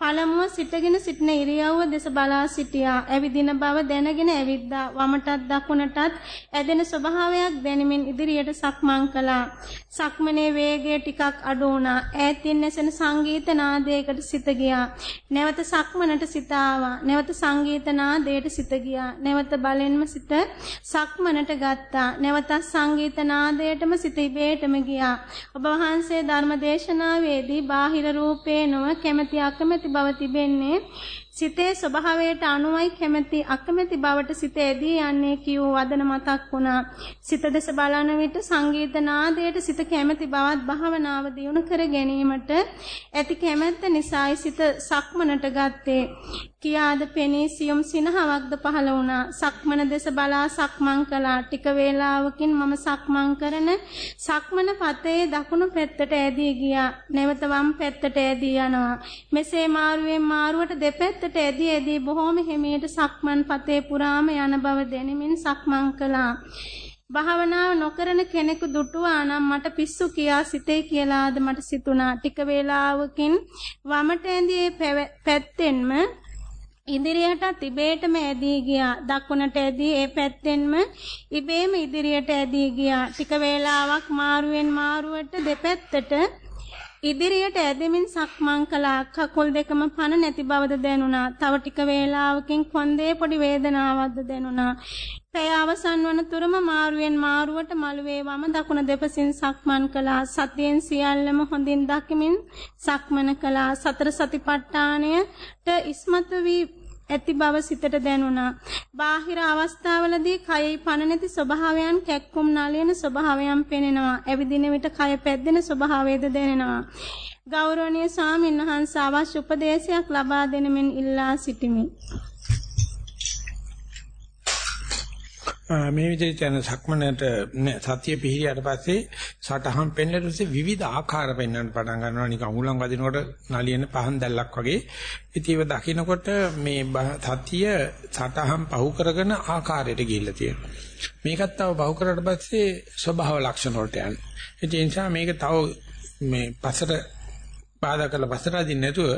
පළමුව සිටගෙන සිටින ඉරියව්ව දෙස බලා සිටියා. ඇවිදින බව දැනගෙන ඇවිද්දා. වමටත් දකුණටත් ඇදෙන ස්වභාවයක් දැනෙමින් ඉදිරියට සක්මන් කළා. සක්මනේ වේගය ටිකක් අඩු වුණා. ඈතින් ඇසෙන සංගීත නාදයකට සිත ගියා. නැවත සක්මනට සිත ආවා. නැවත සංගීත නාදයට සිත ගියා. නැවත බලෙන්ම සිත සක්මනට ගත්තා. නැවත සංගීත නාදයටම සිත ඉබේටම ගියා. ඔබ වහන්සේ ධර්ම දේශනාවේදී බාහිර රූපේ නොව කැමැති අකමැති බව තිබෙන්නේ සිතේ ස්වභාවයට අනුවයි කැමැති අකමැති බවට සිත ඇදී යන්නේ කියෝ වදන මතක් වුණා. සිත දෙස බලන විට සංගීත නාදයට සිත කැමැති බවත් භාවනාව දියුණු කර ගැනීමට ඇති කැමැත්ත නිසායි සිත සක්මනට ගත්තේ. කියාද පෙනී සියුම් සිනහවක්ද පහළ වුණා. සක්මන දෙස බලා සක්මන් කළා. ටික වේලාවකින් මම සක්මන් කරන සක්මන පතේ දකුණු පැත්තට ඇදී ගියා. නැවත වම් පැත්තට ඇදී යනවා. මෙසේ මාරුවෙන් මාරුවට දෙපැත්ත පැත්තට ඇදී ඇදී බොහොම හිමීට සක්මන් පතේ පුරාම යන බව දැනෙමින් සක්මන් කළා. භාවනාව නොකරන කෙනෙකු දුටුවා නම් මට පිස්සු කියා සිතේ කියලාද මට සිතුණා. ටික වේලාවකින් වමට ඇඳියේ පැත්තෙන්ම ඉදිරියට තිබේටම ඇදී ගියා. දකුණට ඇදී ඒ පැත්තෙන්ම ඉබේම ඉදිරියට ඇදී ගියා. ටික වේලාවක් මාරුවෙන් මාරුවට දෙපැත්තට ඉදිරියට ඇදෙමින් සක්මන් කළා. කකුල් දෙකම පන නැති බවද දැනුණා. තව ටික වේලාවකින් කොන්දේ පොඩි වේදනාවක්ද දැනුණා. පැය අවසන් වන තුරම මාරුවෙන් මාරුවට මළුවේ වම දකුණ දෙපසින් සක්මන් කළා. සතියෙන් සියල්ලම හොඳින් දකිමින් සක්මන කළා. සතර සතිපට්ඨානයට ඉස්මතු වී ඇති බව සිතට දැනුණා. බාහිර අවස්ථාවලදී කයෙහි පණ නැති ස්වභාවයන් කැක්කුම් නලියන ස්වභාවයන් පෙනෙනවා. ඇවිදින විට කය පැද්දෙන ස්වභාවයද දැනෙනවා. ගෞරවනීය ස්වාමීන් වහන්සේ අවශ්‍ය උපදේශයක් ලබා දෙනමින් ඉල්ලා සිටිමි. මේ විදිහට යන සක්මනට සතිය පිහිරියට පස්සේ සටහන් පෙන්ලට පස්සේ විවිධ ආකාර පෙන්වන්න පටන් ගන්නවා. නිකන් උලන් වදිනකොට නලියන පහන් දැල්ලක් වගේ. ඉතින් ඒව දකිනකොට මේ සතිය සටහන් පහු කරගෙන ආකාරයට ගිහිල්ලා තියෙනවා. මේකත් තව පහු කරලා පස්සේ ස්වභාව ලක්ෂණ වලට යනවා. ඒ නිසා මේක තව මේ පසට බාධා කරලා පස්සට අදින්න නැතුව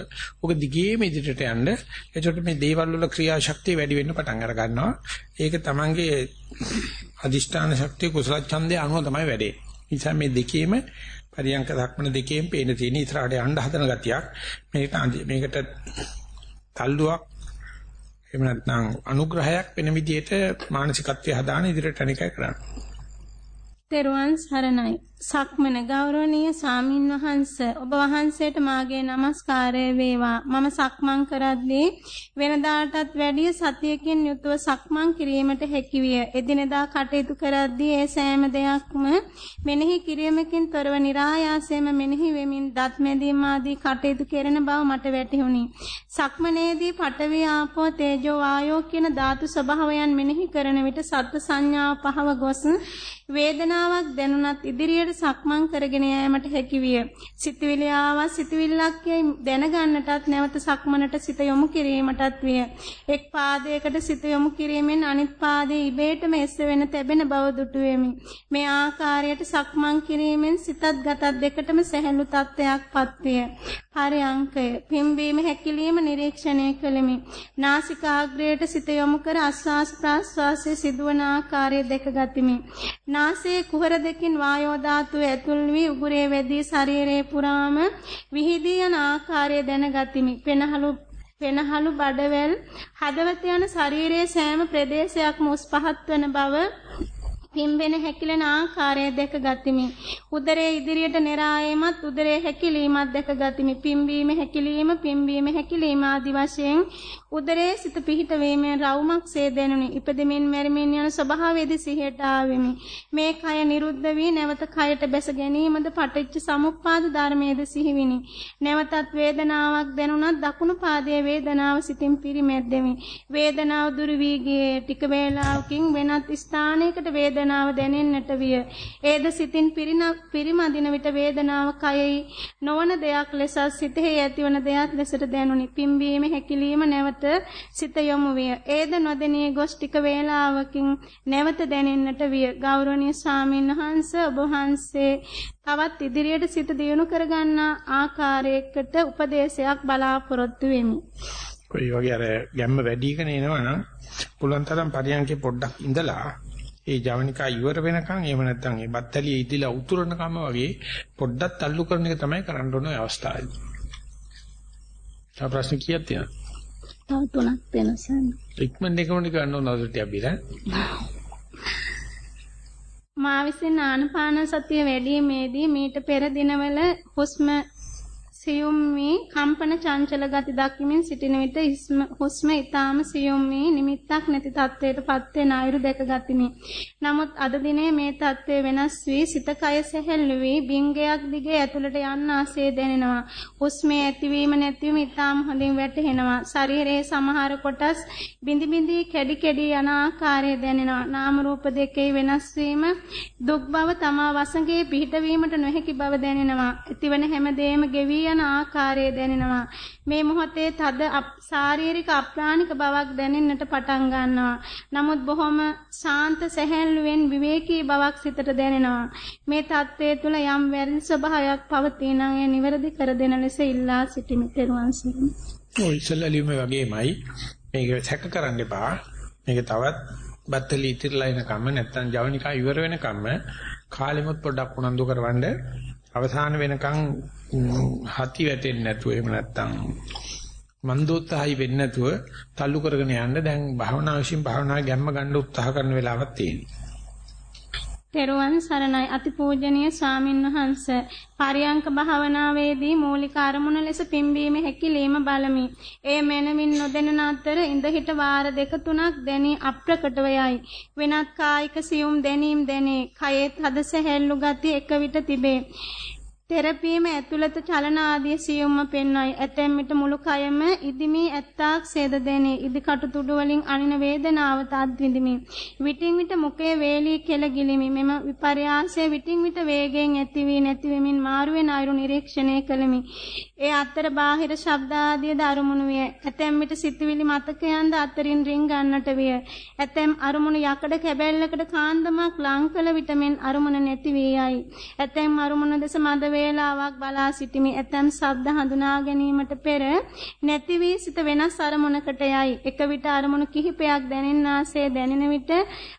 ඔක දිගේම ඉදිරියට යන්න. එතකොට මේ දේවල් වල ක්‍රියාශක්තිය වැඩි වෙන්න පටන් අර ගන්නවා. ඒක තමංගේ අදිෂ්ඨාන ශක්තිය කුසල ඡන්දය අනුව තමයි වැඩේ. නිසා මේ දෙකේම පරියංක දක්මන දෙකේම පේන තියෙන ඉස්සරහට යන්න හදන ගතියක්. මේකට මේකට තල්ලුවක් එහෙම නැත්නම් අනුග්‍රහයක් වෙන විදිහට මානසිකත්වය හදාන ඉදිරියට අනිකයි කරන්නේ. තෙරුවන් සරණයි. සක්මන ගෞරවනීය සාමින් වහන්ස ඔබ වහන්සේට මාගේ নমස්කාරය වේවා. මම සක්මන් කරද්දී වෙනදාටත් වැඩිය සතියකින් යුතුව සක්මන් කිරීමට හැකියිය එදිනෙදා කටයුතු කරද්දී ඒ සෑම දෙයක්ම මෙනෙහි කිරීමකින් තොරව નિરાයාසයෙන්ම මෙනෙහි වෙමින් දත් මැදීම ආදී කටයුතු කරන බව මට වැටහුණි. සක්මනේදී පඨවි ආපෝ තේජෝ වායෝ කියන ධාතු ස්වභාවයන් මෙනෙහි කරන විට සත්ව සංඥාව පහව ගොස් වේදනාවක් දැනුණත් ඉදිරියට සක්මන් කරගෙන යාමට හැකි විය. සිතවිලි ආවා සිතවිල්ලක් යයි දැනගන්නටත් නැවත සක්මනට සිත යොමු කිරීමටත් විය. එක් පාදයකට සිත යොමු කිරීමෙන් අනිත් පාදයේ ඉබේටම එස වෙන තැබෙන බව දුටුවෙමි. මේ ආකාරයට සක්මන් කිරීමෙන් සිතත් ගතත් දෙකටම සැහැල්ලු තත්ත්වයක්පත් විය. පරයන්කය පිම්බීම හැකිලිම නිරීක්ෂණය කළෙමි. නාසිකාග්‍රයට සිත යොමු කර ආස්වාස් ප්‍රාස්වාසයේ සිදුවන ආකාරය දැක ගතිමි. නාසයේ කුහර දෙකින් වායෝ ධාතුව ඇතුල් වී උගුරේ වැදී ශරීරයේ පුරාම විහිදී යන ආකාරය දැනගතිමි. පෙනහළු පෙනහළු බඩවැල් හදවත යන ශරීරයේ සෑම ප්‍රදේශයක්ම උස් පහත් වන බව පිම්බෙන හැකිලෙන ආකාරය දැක ගතිමි. උදරයේ ඉදිරියට නෙරායමත් උදරයේ හැකිලීමත් දැක ගතිමි. පිම්බීම හැකිලීම පිම්බීම හැකිලීම ආදි වශයෙන් උදරයේ සිත පිහිට වීමෙන් රවුමක් සේ දැනුනි. ඉපදෙමින් මැරෙමින් යන ස්වභාවයේදී සිහියට ආවෙමි. මේ කය නිරුද්ධ වී නැවත කයට බැස ගැනීමද පටිච්ච සමුප්පාද ධර්මයේද සිහිවිනි. නැවතත් වේදනාවක් දැනුණත් දකුණු පාදයේ වේදනාව සිතින් පිරිමැද්දෙමි. වේදනාව දුරු වී ගියේ ටික වේලාවකින් වෙනත් ස්ථානයකට වේදනාව වේදනාව දැනෙන්නට විය. ඒද සිතින් පිරිමදින විට වේදනාව කයෙහි නොවන දෙයක් ලෙස සිතෙහි ඇතිවන දෙයක් ලෙසට දැනුනි. පිම්බීම හැකිලිම නැවත සිත යොමු විය. ඒද නොදෙනී ගොස් ටික වේලාවකින් නැවත දැනෙන්නට විය. ගෞරවනීය ස්වාමීන් වහන්සේ ඔබ වහන්සේ තවත් ඉදිරියට සිත දියුණු කරගන්න ආකාරයකට උපදේශයක් බලාපොරොත්තු වෙමි. කොයි වගේ අර ගැම්ම වැඩි කරන එනවනම් පුළුවන් තරම් පරියන්කේ පොඩ්ඩක් ඉඳලා ඒ ජවනිකා ඉවර වෙනකන් එහෙම නැත්නම් ඒ බත්තලිය ඉදිලා උතුරනකම වගේ පොඩ්ඩක් තල්ලු කරන එක තමයි කරන්න ඕන අවස්ථාවේදී. තව ප්‍රශ්න කීයක් තියෙනවද? තව තුනක් තියෙනවා ඉක්මන් එකම ගන්න ඕන අවුරුද්දක් බිලා. මා විසින් ආනපාන සතිය වැඩිීමේදී මීට පෙර දිනවල හුස්ම සියුම් වී කම්පන චංචල ගති දක්වමින් සිටින විට හුස්ම ඊටාම සියුම් වී නිමිත්තක් නැති තත්වයට පත් වෙන අයුරු දැක ගතිමි. නමුත් අද දිනේ මේ තත්වය වෙනස් වී සිත කය සැහැල්ලු වී බිංගයක් දිගේ ඇතුළට යන්න ආසේ දැනෙනවා. හුස්මේ ඇතිවීම නැතිවීම ඊටාම හොඳින් වැටහෙනවා. ශරීරයේ සමහර කොටස් බිඳි බිඳි කැඩි කැඩි යන ආකාරය දැනෙනවා. නාම රූප දෙකේ වෙනස් වීම දුක් බව තමා වසඟේ පිහිටවීමට නොහැකි බව දැනෙනවා. ඇතිවන හැමදේම ගෙවි යන ආකාරය දැනෙනවා. මේ මොහොතේ තද ශාරීරික අප්‍රාණික බවක් දැනෙන්නට පටන් ගන්නවා. නමුත් බොහොම ශාන්ත සැහැල්ලුවෙන් විවේකී බවක් සිතට දැනෙනවා. මේ தත්ත්වය තුළ යම් වැරදි ස්වභාවයක් පවතී නම් ඒ නිවැරදි කර දෙන ලෙස ඉල්ලා සිටිමි. ත්වන් සරණයි. ඔය ඉස්සල්ලාලියුම වගේමයි මේක සැක කරන්න එපා. මේක තවත් බත්තලි ඉතිරලා එන කම නැත්තම් ජවනිකා ඉවර වෙන කම කාලෙමුත් පොඩ්ඩක් උනන්දු කරවන්න අවසාන වෙනකන් හති වැටෙන්නේ නැතුව එහෙම නැත්තම් මන්දෝත්සහයි වෙන්නේ නැතුව තල්ලු කරගෙන යන්න දැන් භාවනා විශ්ින් භාවනා ගැම්ම ගන්න උත්සාහ කරන වෙලාවක් තියෙනවා. තෙරුවන් සරණයි අතිපූජනීය ස්වාමින්වහන්ස පරියංක භාවනාවේදී මූලික අරමුණ ලෙස පිම්බීම හැකිලිම බලමි. ඒ මනමින් නොදෙනන අතර ඉඳ හිට වාර දෙක තුනක් දැනි අප්‍රකටව යයි. වෙනත් කායික සියුම් දැනීම් දැනේ. කයෙත් හද සැහැල්ලු ගති එක විට තිබේ. තෙරපීම ඇතුළත චලන ආදී සියුම්ම පෙන්වයි. ඇතැම් විට මුළු කයම ඉදිමි ඇත්තාක් සේද දෙනේ. ඉදි කටු තුඩු වලින් අනින වේදනාව තත් විඳිමි. විටින් විට මුඛයේ වේලී කෙල ගිලිමි. මෙම විපර්යාසය විටින් විට වේගයෙන් ඇති වී නැති වෙමින් මාරු වෙන අයුරු නිරීක්ෂණය කළෙමි. ඒ අතර බාහිර ශබ්ද ආදී දරුමුණු විය. ඇතැම් විට සිතුවිලි මතකයන්ද අතරින් රින් ගන්නට විය. ඇතැම් අරමුණු යකඩ කැබැල්ලකට කාන්දමක් ලං කළ විට මෙන් අරමුණ නැති වී යයි. ඇතැම් අරමුණ දෙස මද වේලාවක් බලා සිටිමි. ඇතැම් ශබ්ද හඳුනා ගැනීමට පෙර නැති වී සිත වෙනස් අරමුණකට යයි. එක විට අරමුණු කිහිපයක් දැනෙන්නාසේ දැනෙන විට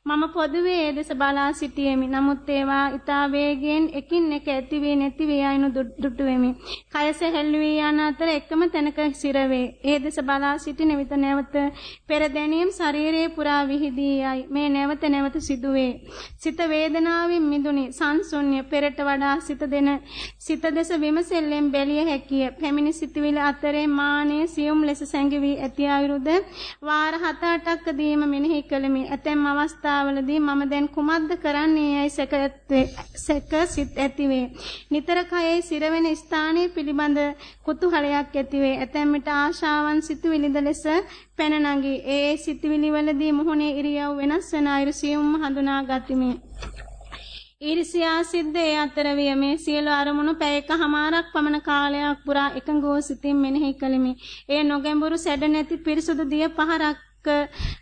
මම පොදුවේ ඒ දෙස බලා සිටියෙමි. නමුත් ඒවා ඊතා වේගයෙන් එකින් එක ඇති වී නැති වී යනු දුටු වෙමි. කය සැහැල්ලු වී යන අතර එකම තැනක සිර වේ. ඒ දෙස බලා සිටින විට නැවත පෙර දැනීම් ශරීරයේ පුරා විහිදී යයි. මේ නැවත නැවත සිදුවේ. සිත වේදනාවෙන් මිදුනි. සංසුන්්‍ය පෙරට වඩා සිත දෙන සිත දෙස විමසෙල්ලෙන් බැලිය හැකිය. පැමිණි සිතුවිලි අතරේ මානයේ සියුම් ලෙස සැඟවි ඇති අයුරුද වාර 7-8ක් දීම මෙනෙහි කළෙමි. ඇතැම් අවස්ථාවලදී මම දැන් කුමක්ද කරන්නේ යයි සැක සිත් ඇතිවේ. නිතර කයේ සිරවෙන ස්ථානයේ පිළිබඳ කුතුහලයක් ඇතිවේ. ඇතැම් විට ආශාවන් සිතුවිලිද ලෙස පැන නගී. ඒ සිතුවිලි වලදී මුහුණේ ඉරියව් වෙනස් වන අයුරු සියුම් හඳුනා ගතිමි. ඊර්ෂ්‍යා සිද්ද ඒ අතර විය මේ සියලු අරමුණු පැයකමාරක් පමණ කාලයක් පුරා එකඟව සිතින් මෙනෙහි කළෙමි. ඒ නොගැඹුරු සැඩ නැති පිරිසුදු දිය පහරක්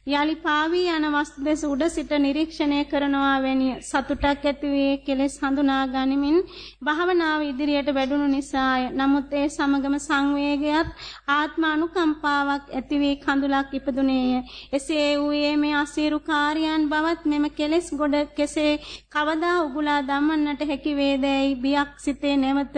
යලි පාවී යන වස්තු දෙස උඩ සිට නිරීක්ෂණය කරනවා වැනිය සතුටක් ඇති වේ කෙලෙස් හඳුනා ගනිමින් භාවනාව ඉදිරියට වැඩුණු නිසාය. නමුත් ඒ සමගම සංවේගයත් ආත්ම අනුකම්පාවක් ඇති වී කඳුලක් ඉපදුනේය. එසේ වූයේ මේ අසීරු කාර්යයන් බවත් මෙම කෙලෙස් ගොඩ කෙසේ කවදා උගුලා දමන්නට හැකි වේදැයි බියක් සිතේ නැවත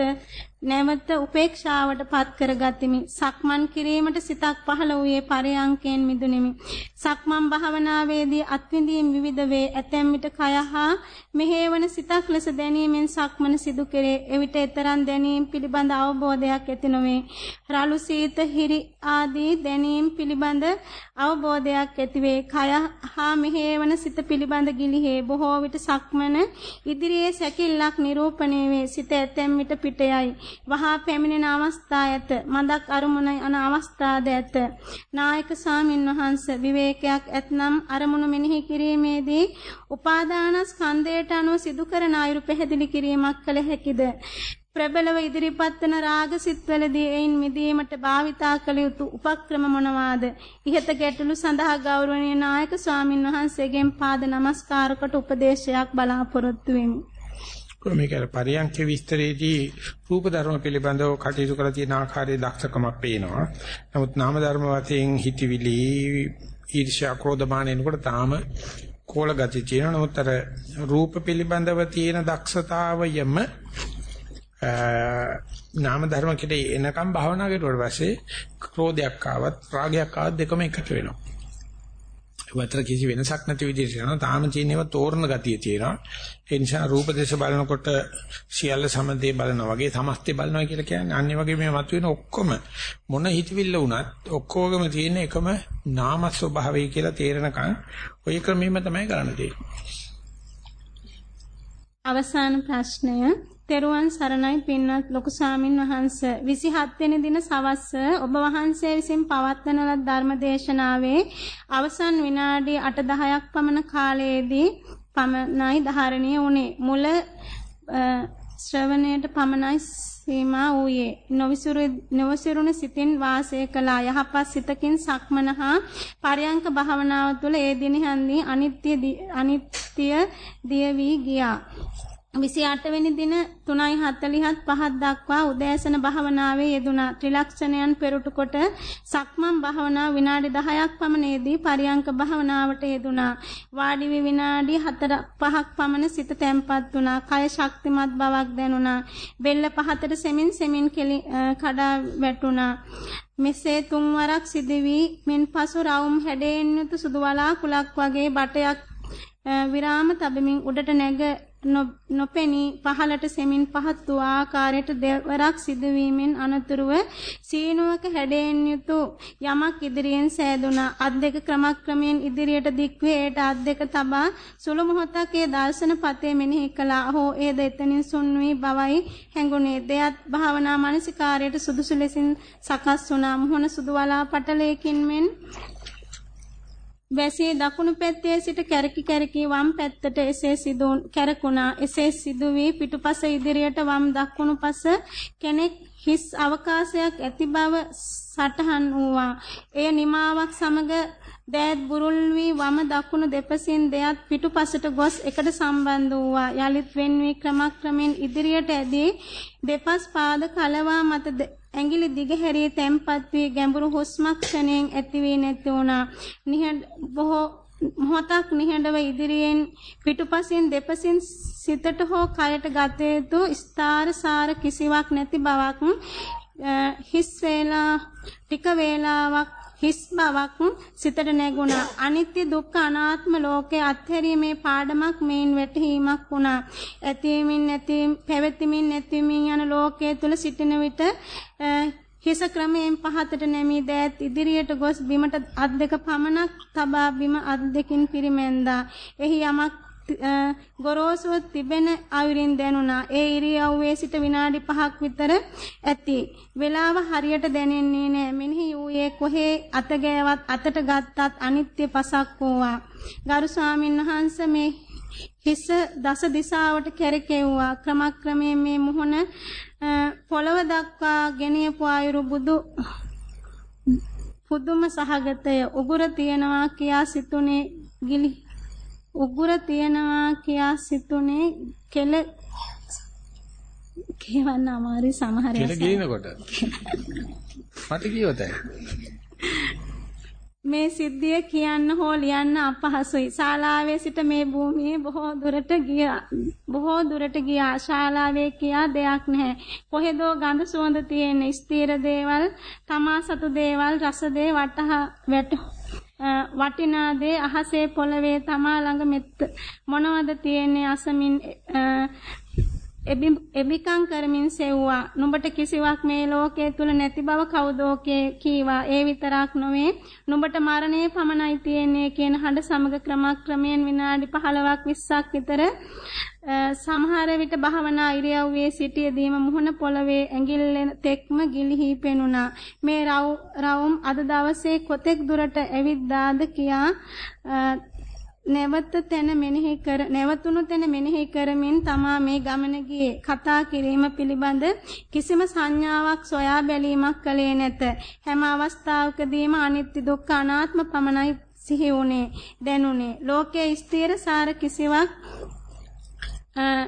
නැවත උපේක්ෂාවට පත් කරගතිමි. සක්මන් කිරීමට සිතක් පහළ වූයේ පරයන්කෙන් මිදුනිමි. සක්මන් භාවනාවේදී අත්විඳීම් විවිධ වේ. ඇතැම් විට කය හා මෙහෙවන සිතක් ලෙස දැනීමෙන් සක්මන සිදු කෙරේ. එවිට ඊතරම් දැනීම් පිළිබඳ අවබෝධයක් ඇති නොවේ. රළු සීත හිරි ආදී දැනීම් පිළිබඳ අවබෝධයක් ඇති වේ. කය හා මෙහෙවන සිත පිළිබඳ ගිලිහේ. බොහෝ විට සක්මන ඉදිරියේ සැකිල්ලක් නිරූපණය වේ. සිත ඇතැම් විට පිටයයි. වහා පැමිණෙන අවස්ථා ඇත. මදක් අරමුණ යන අවස්ථාද ඇත. නායක සාමින් වහන්ස විවේකයක් ඇතනම් අරමුණු මෙනෙහි කිරීමේදී උපාදාන ස්කන්ධයට අනුව සිදු කරන අයුරු පැහැදිලි කිරීමක් කළ හැකිද? ප්‍රබලව ඉදිරිපත් වන රාග සිත්වලදී එයින් මිදීමට භාවිතා කළ යුතු උපක්‍රම මොනවාද? ඉහත ගැටලු සඳහා ගෞරවනීය නායක ස්වාමින් වහන්සේගෙන් පාද නමස්කාරකට උපදේශයක් බලාපොරොත්තු වෙමි. මේක පරියන්ක විස්තරයේදී රූප ධර්ම පිළිබඳව කටයුතු කරලා තියෙන ආකාරයේ දක්ෂකමක් පේනවා. නමුත් නාම ධර්ම වශයෙන් හිතවිලි ඊර්ෂ්‍යා ක්‍රෝධ මාන එනකොට තාම කෝල ගති තියෙනවා. නමුත් අර රූප පිළිබඳව තියෙන දක්ෂතාවයම නාම ධර්ම කෙරේ එනකම් භාවනා කරුවාට පස්සේ ක්‍රෝධයක් ආවත් රාගයක් ආවත් දෙකම එකට වෙනවා. වතර කිසි වෙනසක් නැති විදිහට යනවා. තාම තියෙනව තෝරන ගතිය තියෙනවා. ඒ නිසා රූප දේශ බලනකොට සියල්ල සමදේ බලනවා වගේ සමස්තේ බලනවා කියලා කියන්නේ අන්නේ වගේ මේ මතුවෙන ඔක්කොම මොන හිතවිල්ල වුණත් ඔක්කොගම තියෙන එකම නාම ස්වභාවය කියලා තේරෙනකන් ওই ක්‍රමෙම තමයි කරන්න තියෙන්නේ. අවසාන ප්‍රශ්නය තෙරුවන් සරණයි පින්වත් ලොකු සාමින් වහන්ස 27 වෙනි දින සවස්ස ඔබ වහන්සේ විසින් පවත්වන ලද ධර්ම දේශනාවේ අවසන් විනාඩි 8-10ක් පමණ කාලයේදී පමණයි ධාරණීය වුණේ. මුල ශ්‍රවණයට පමණයි සීමා වූයේ. නොවිසුරු නොවිසුරුන සිතින් වාසය කළා. යහපත් සිතකින් සක්මනහා පරයන්ක භාවනාව තුළ ඒ දිනෙහිදී අනිත්‍ය අනිත්‍ය දිය වී ගියා. 28 වෙනි දින 3:40ත් 5ක් දක්වා උදෑසන භාවනාවේ යෙදුණා. ත්‍රිලක්ෂණයන් පෙරටු කොට සක්මන් භාවනාව විනාඩි 10ක් පමණේදී පරියංක භාවනාවට යෙදුණා. වාඩි වී විනාඩි 4 5ක් පමණ සිත තැම්පත් වුණා. කය ශක්තිමත් බවක් දැනුණා. බෙල්ල පහතට සෙමින් සෙමින් කඩා වැටුණා. මෙසේ තුන් වරක් සිදුවී මෙන් පසු රවුම් හැඩයෙන් යුතු සුදු වලාකුලක් වගේ බටයක් විරාම තබමින් උඩට නැග නොපෙනී පහළට සෙමින් පහත් වූ ආකාරයට දෙවරක් සිදුවීමෙන් අනතුරුව සීනුවක හැඩයෙන් යුතු යමක් ඉදිරියෙන් සෑදුනා. අත් දෙක ක්‍රමක්‍රමයෙන් ඉදිරියට දික්වේ. ඒට අත් දෙක තබා සුළු මොහොතක් ඒ දර්ශන පතේ මෙනෙහි කළා. හෝ ඒද එතනින් සුන් වී බවයි හැඟුණේ දෙයත් භාවනා මානසිකාරයට සුදුසු ලෙසින් සකස් වුණා. මුහුණ සුදු වලා පටලයකින් මෙන් වැසිය දකුණු පැත්තේ සිට කැරකි කැරකි වම් පැත්තට එසේ සිදු කැරකුණා. එසේ සිදු වී පිටුපස ඉදිරියට වම් දකුණු පස කෙනෙක් හිස් අවකාශයක් ඇති බව සටහන් වූවා. එය නිමාවක් සමග දෑත් බුරුල් වී වම දකුණු දෙපසින් දෙයත් පිටුපසට ගොස් එකට සම්බන්ධ වූවා. යලිත් වෙන් වී ක්‍රමක්‍රමෙන් ඉදිරියට ඇදී දෙපස් පාද කලවා මත ඇඟිලි දිග හැරී තැම්පත් වී ගැඹුරු හුස්මක් ක්ෂණයෙන් ඇති වී නැති වුණා. නිහඬ බොහෝ මොහොතක් නිහඬව ඉදිරියෙන් පිටුපසින් දෙපසින් සිතට හෝ කයට ගත යුතු ස්ථාර සාර කිසිවක් නැති බවක් හිස් වේලා ටික වේලාවක් හිස් බවක් සිතට නැගුණා. අනිත්‍ය දුක්ඛ අනාත්ම ලෝකයේ අත්හැරීමේ පාඩමක් මේන් වැටහීමක් වුණා. ඇතීමින් නැති පැවතීමින් නැතිමින් යන ලෝකයේ තුල සිටින විට හිස ක්‍රමයෙන් පහතට නැමී දෑත් ඉදිරියට ගොස් බිමට අත් දෙක පමණක් තබා බිම අත් දෙකින් පිරිමැන්දා. එහි යමක් ගොරෝසුව තිබෙන අයුරින් දැනුණා. ඒ ඉරියව්වේ සිට විනාඩි 5ක් විතර ඇති. වේලාව හරියට දැනෙන්නේ නැහැ. මෙනෙහි ඌයේ කොහේ අත ගෑවත් අතට ගත්තත් අනිත්‍ය පසක් වූවා. ගරු ස්වාමීන් වහන්සේ මේ හිස දස දිශාවට කෙරකෙව්වා. ක්‍රමක්‍රමයෙන් මේ මුහුණ පොළව දක්වා ගෙනියපු අයුරු බුදු පුදුම සහගතය උගුර තියනවා කියා සිතුනේ ගිලි උගුර තියනවා කියා සිතුනේ කෙල කියවන්න අමාරු සමහර කෙල ගිනනකොට මට කියවතයි මේ සිද්ධිය කියන්න හෝ ලියන්න අපහසුයි. ශාලාවේ සිට මේ භූමියේ බොහෝ දුරට ගියා. බොහෝ දුරට ගියා. ශාලාවේ කියා දෙයක් නැහැ. කොහෙදෝ ගඳ සුවඳ තියෙන ස්ථීර දේවල්, තමා සතු දේවල්, රස දේ වටහා වැට වටිනා දේ අහසේ පොළවේ තමා ළඟ මෙත් මොනවද තියෙන්නේ අසමින් එබිකම් කරමින් සෙව්වා. නුඹට කිසිවක් මේ ලෝකයේ තුල නැති බව කවුදෝ කීවා. ඒ විතරක් නොවේ. නුඹට මරණය පමණයි තියෙන්නේ කියන හඬ සමග ක්‍රමක්‍රමයෙන් විනාඩි 15ක් 20ක් විතර සමහර විට භවනා ඉරියව්වේ සිටියදීම මුහුණ පොළවේ ඇඟිල්ලෙන් තෙක්ම ගිලිහි පෙනුණා. මේ රවුම් අද දවසේ කොතෙක් දුරට ඇවිද්දාද? කියා නැවත තැන මෙනෙහි කර නැවතුණු තැන මෙනෙහි කරමින් තමා මේ ගමන ගියේ. කතා කිරීම පිළිබඳ කිසිම සංඥාවක් සොයා බැලීමක් කලේ නැත. හැම අවස්ථාවකදීම අනිත්‍ය දුක්ඛ අනාත්ම පමණයි සිහි වුනේ දැනුනේ ලෝකයේ ස්ථිර සාර කිසිවක්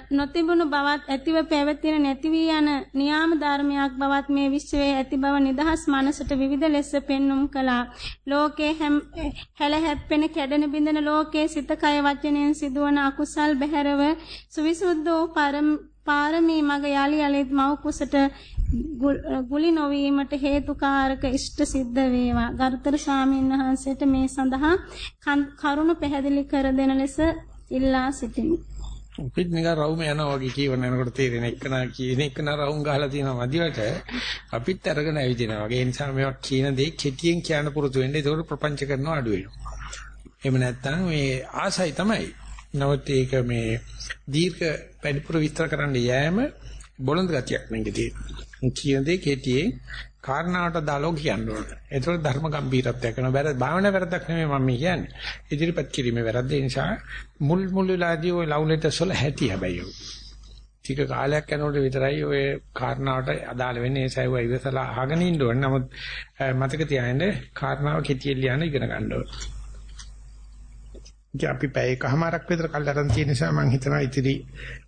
නොතිබුණු බවත් ඇතිව පැවතින නැති වී යන නියාම ධර්මයක් බවත් මේ විශ්වයේ ඇති බව නිදහස් මනසට විවිධ ලෙස පෙන්눔 කළා. ලෝකේ හැල හැප්පෙන කැඩෙන බිඳෙන ලෝකේ සිත කය වචනයෙන් සිදුවන අකුසල් බැහැරව සුවිසුද්ධ වූ පාරමී මග යලි යලිත් මව් කුසට ගුලි නොවීමට හේතුකාරක ඉෂ්ට සිද්ධ වේවා. ගරුතර ස්වාමීන් වහන්සේට මේ සඳහා කරුණ පැහැදිලි කර දෙන ලෙස ඉල්ලා සිටිමි. උපිට නිකන් රවුම යනවා වගේ කියවන යනකොට තේරෙන එකන කියන එකන රවුම් ගහලා තියෙනවා මදිවට අපිත් අරගෙන ඇවිදිනවා වගේ. ඒ නිසා මේවා කියන දේ කෙටියෙන් කියන්න පුරුදු වෙන්න. ඒක ප්‍රපංච කරනවා අඩු වෙනවා. එහෙම නැත්නම් මේ ආසයි තමයි. නමුත් ඒක මේ දීර්ඝ වැඩිපුර විස්තර කරන්න යෑම බොළඳ ගතියක් මේකේ තියෙනවා. කියන දේ කෙටියෙන් කාරණාවට දාලෝ කියන්න ඕන. ඒතකොට ධර්ම ගැඹීරත්වයක් වෙනවා. වැරද භාවනා වැරද්දක් නෙමෙයි මම කියන්නේ. ඉදිරිපත් කිරීමේ වැරද්ද නිසා මුල් මුල් වෙලාදී ওই ලව්ලෙට සොල හැටි හැබැයි ඔය. ටික කාලයක් යනකොට විතරයි ඔය කාරණාවට අදාළ වෙන්නේ. ඒ සයිව ඉවසලා අහගෙන ඉන්න ඕනේ. නමුත් මතක තියාගන්න කාරණාව කෙටියෙන් ලියන ඉගෙන ගන්න ඕන. අපි පැය එකමාරක් විතර කල් අරන් තියෙන නිසා මම හිතනවා ඉතිරි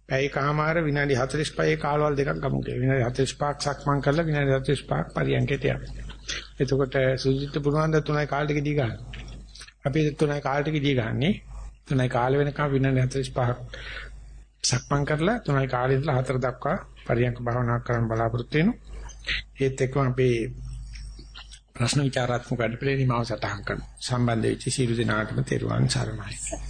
පැයකමාර විනාඩි 45 කාලවල දෙකක් ගමු කියලා. විනාඩි 45ක් සක්මන් කරලා විනාඩි 45ක් පරියන්කයට යන්න. එතකොට සුජිත් පුරුවන් ද තුනයි කාල ටික දී ගන්න. අපි තුනයි කාල ටික දී ගන්නේ. තුනයි කාල වෙනකම් විනාඩි 45ක් සක්මන් කරලා තුනයි කාලේ ඉඳලා හතර දක්වා පරියන්ක භාවනා කරන්න බලාපොරොත්තු වෙනවා. ඒත් එක්කම අපේ ප්‍රශ්න විචාරාත්මක වැඩපිළිවෙල නිමාව සටහන් කරනවා. සම්බන්ධ වෙච්ච සියලු දෙනාටම තෙරුවන් සරණයි.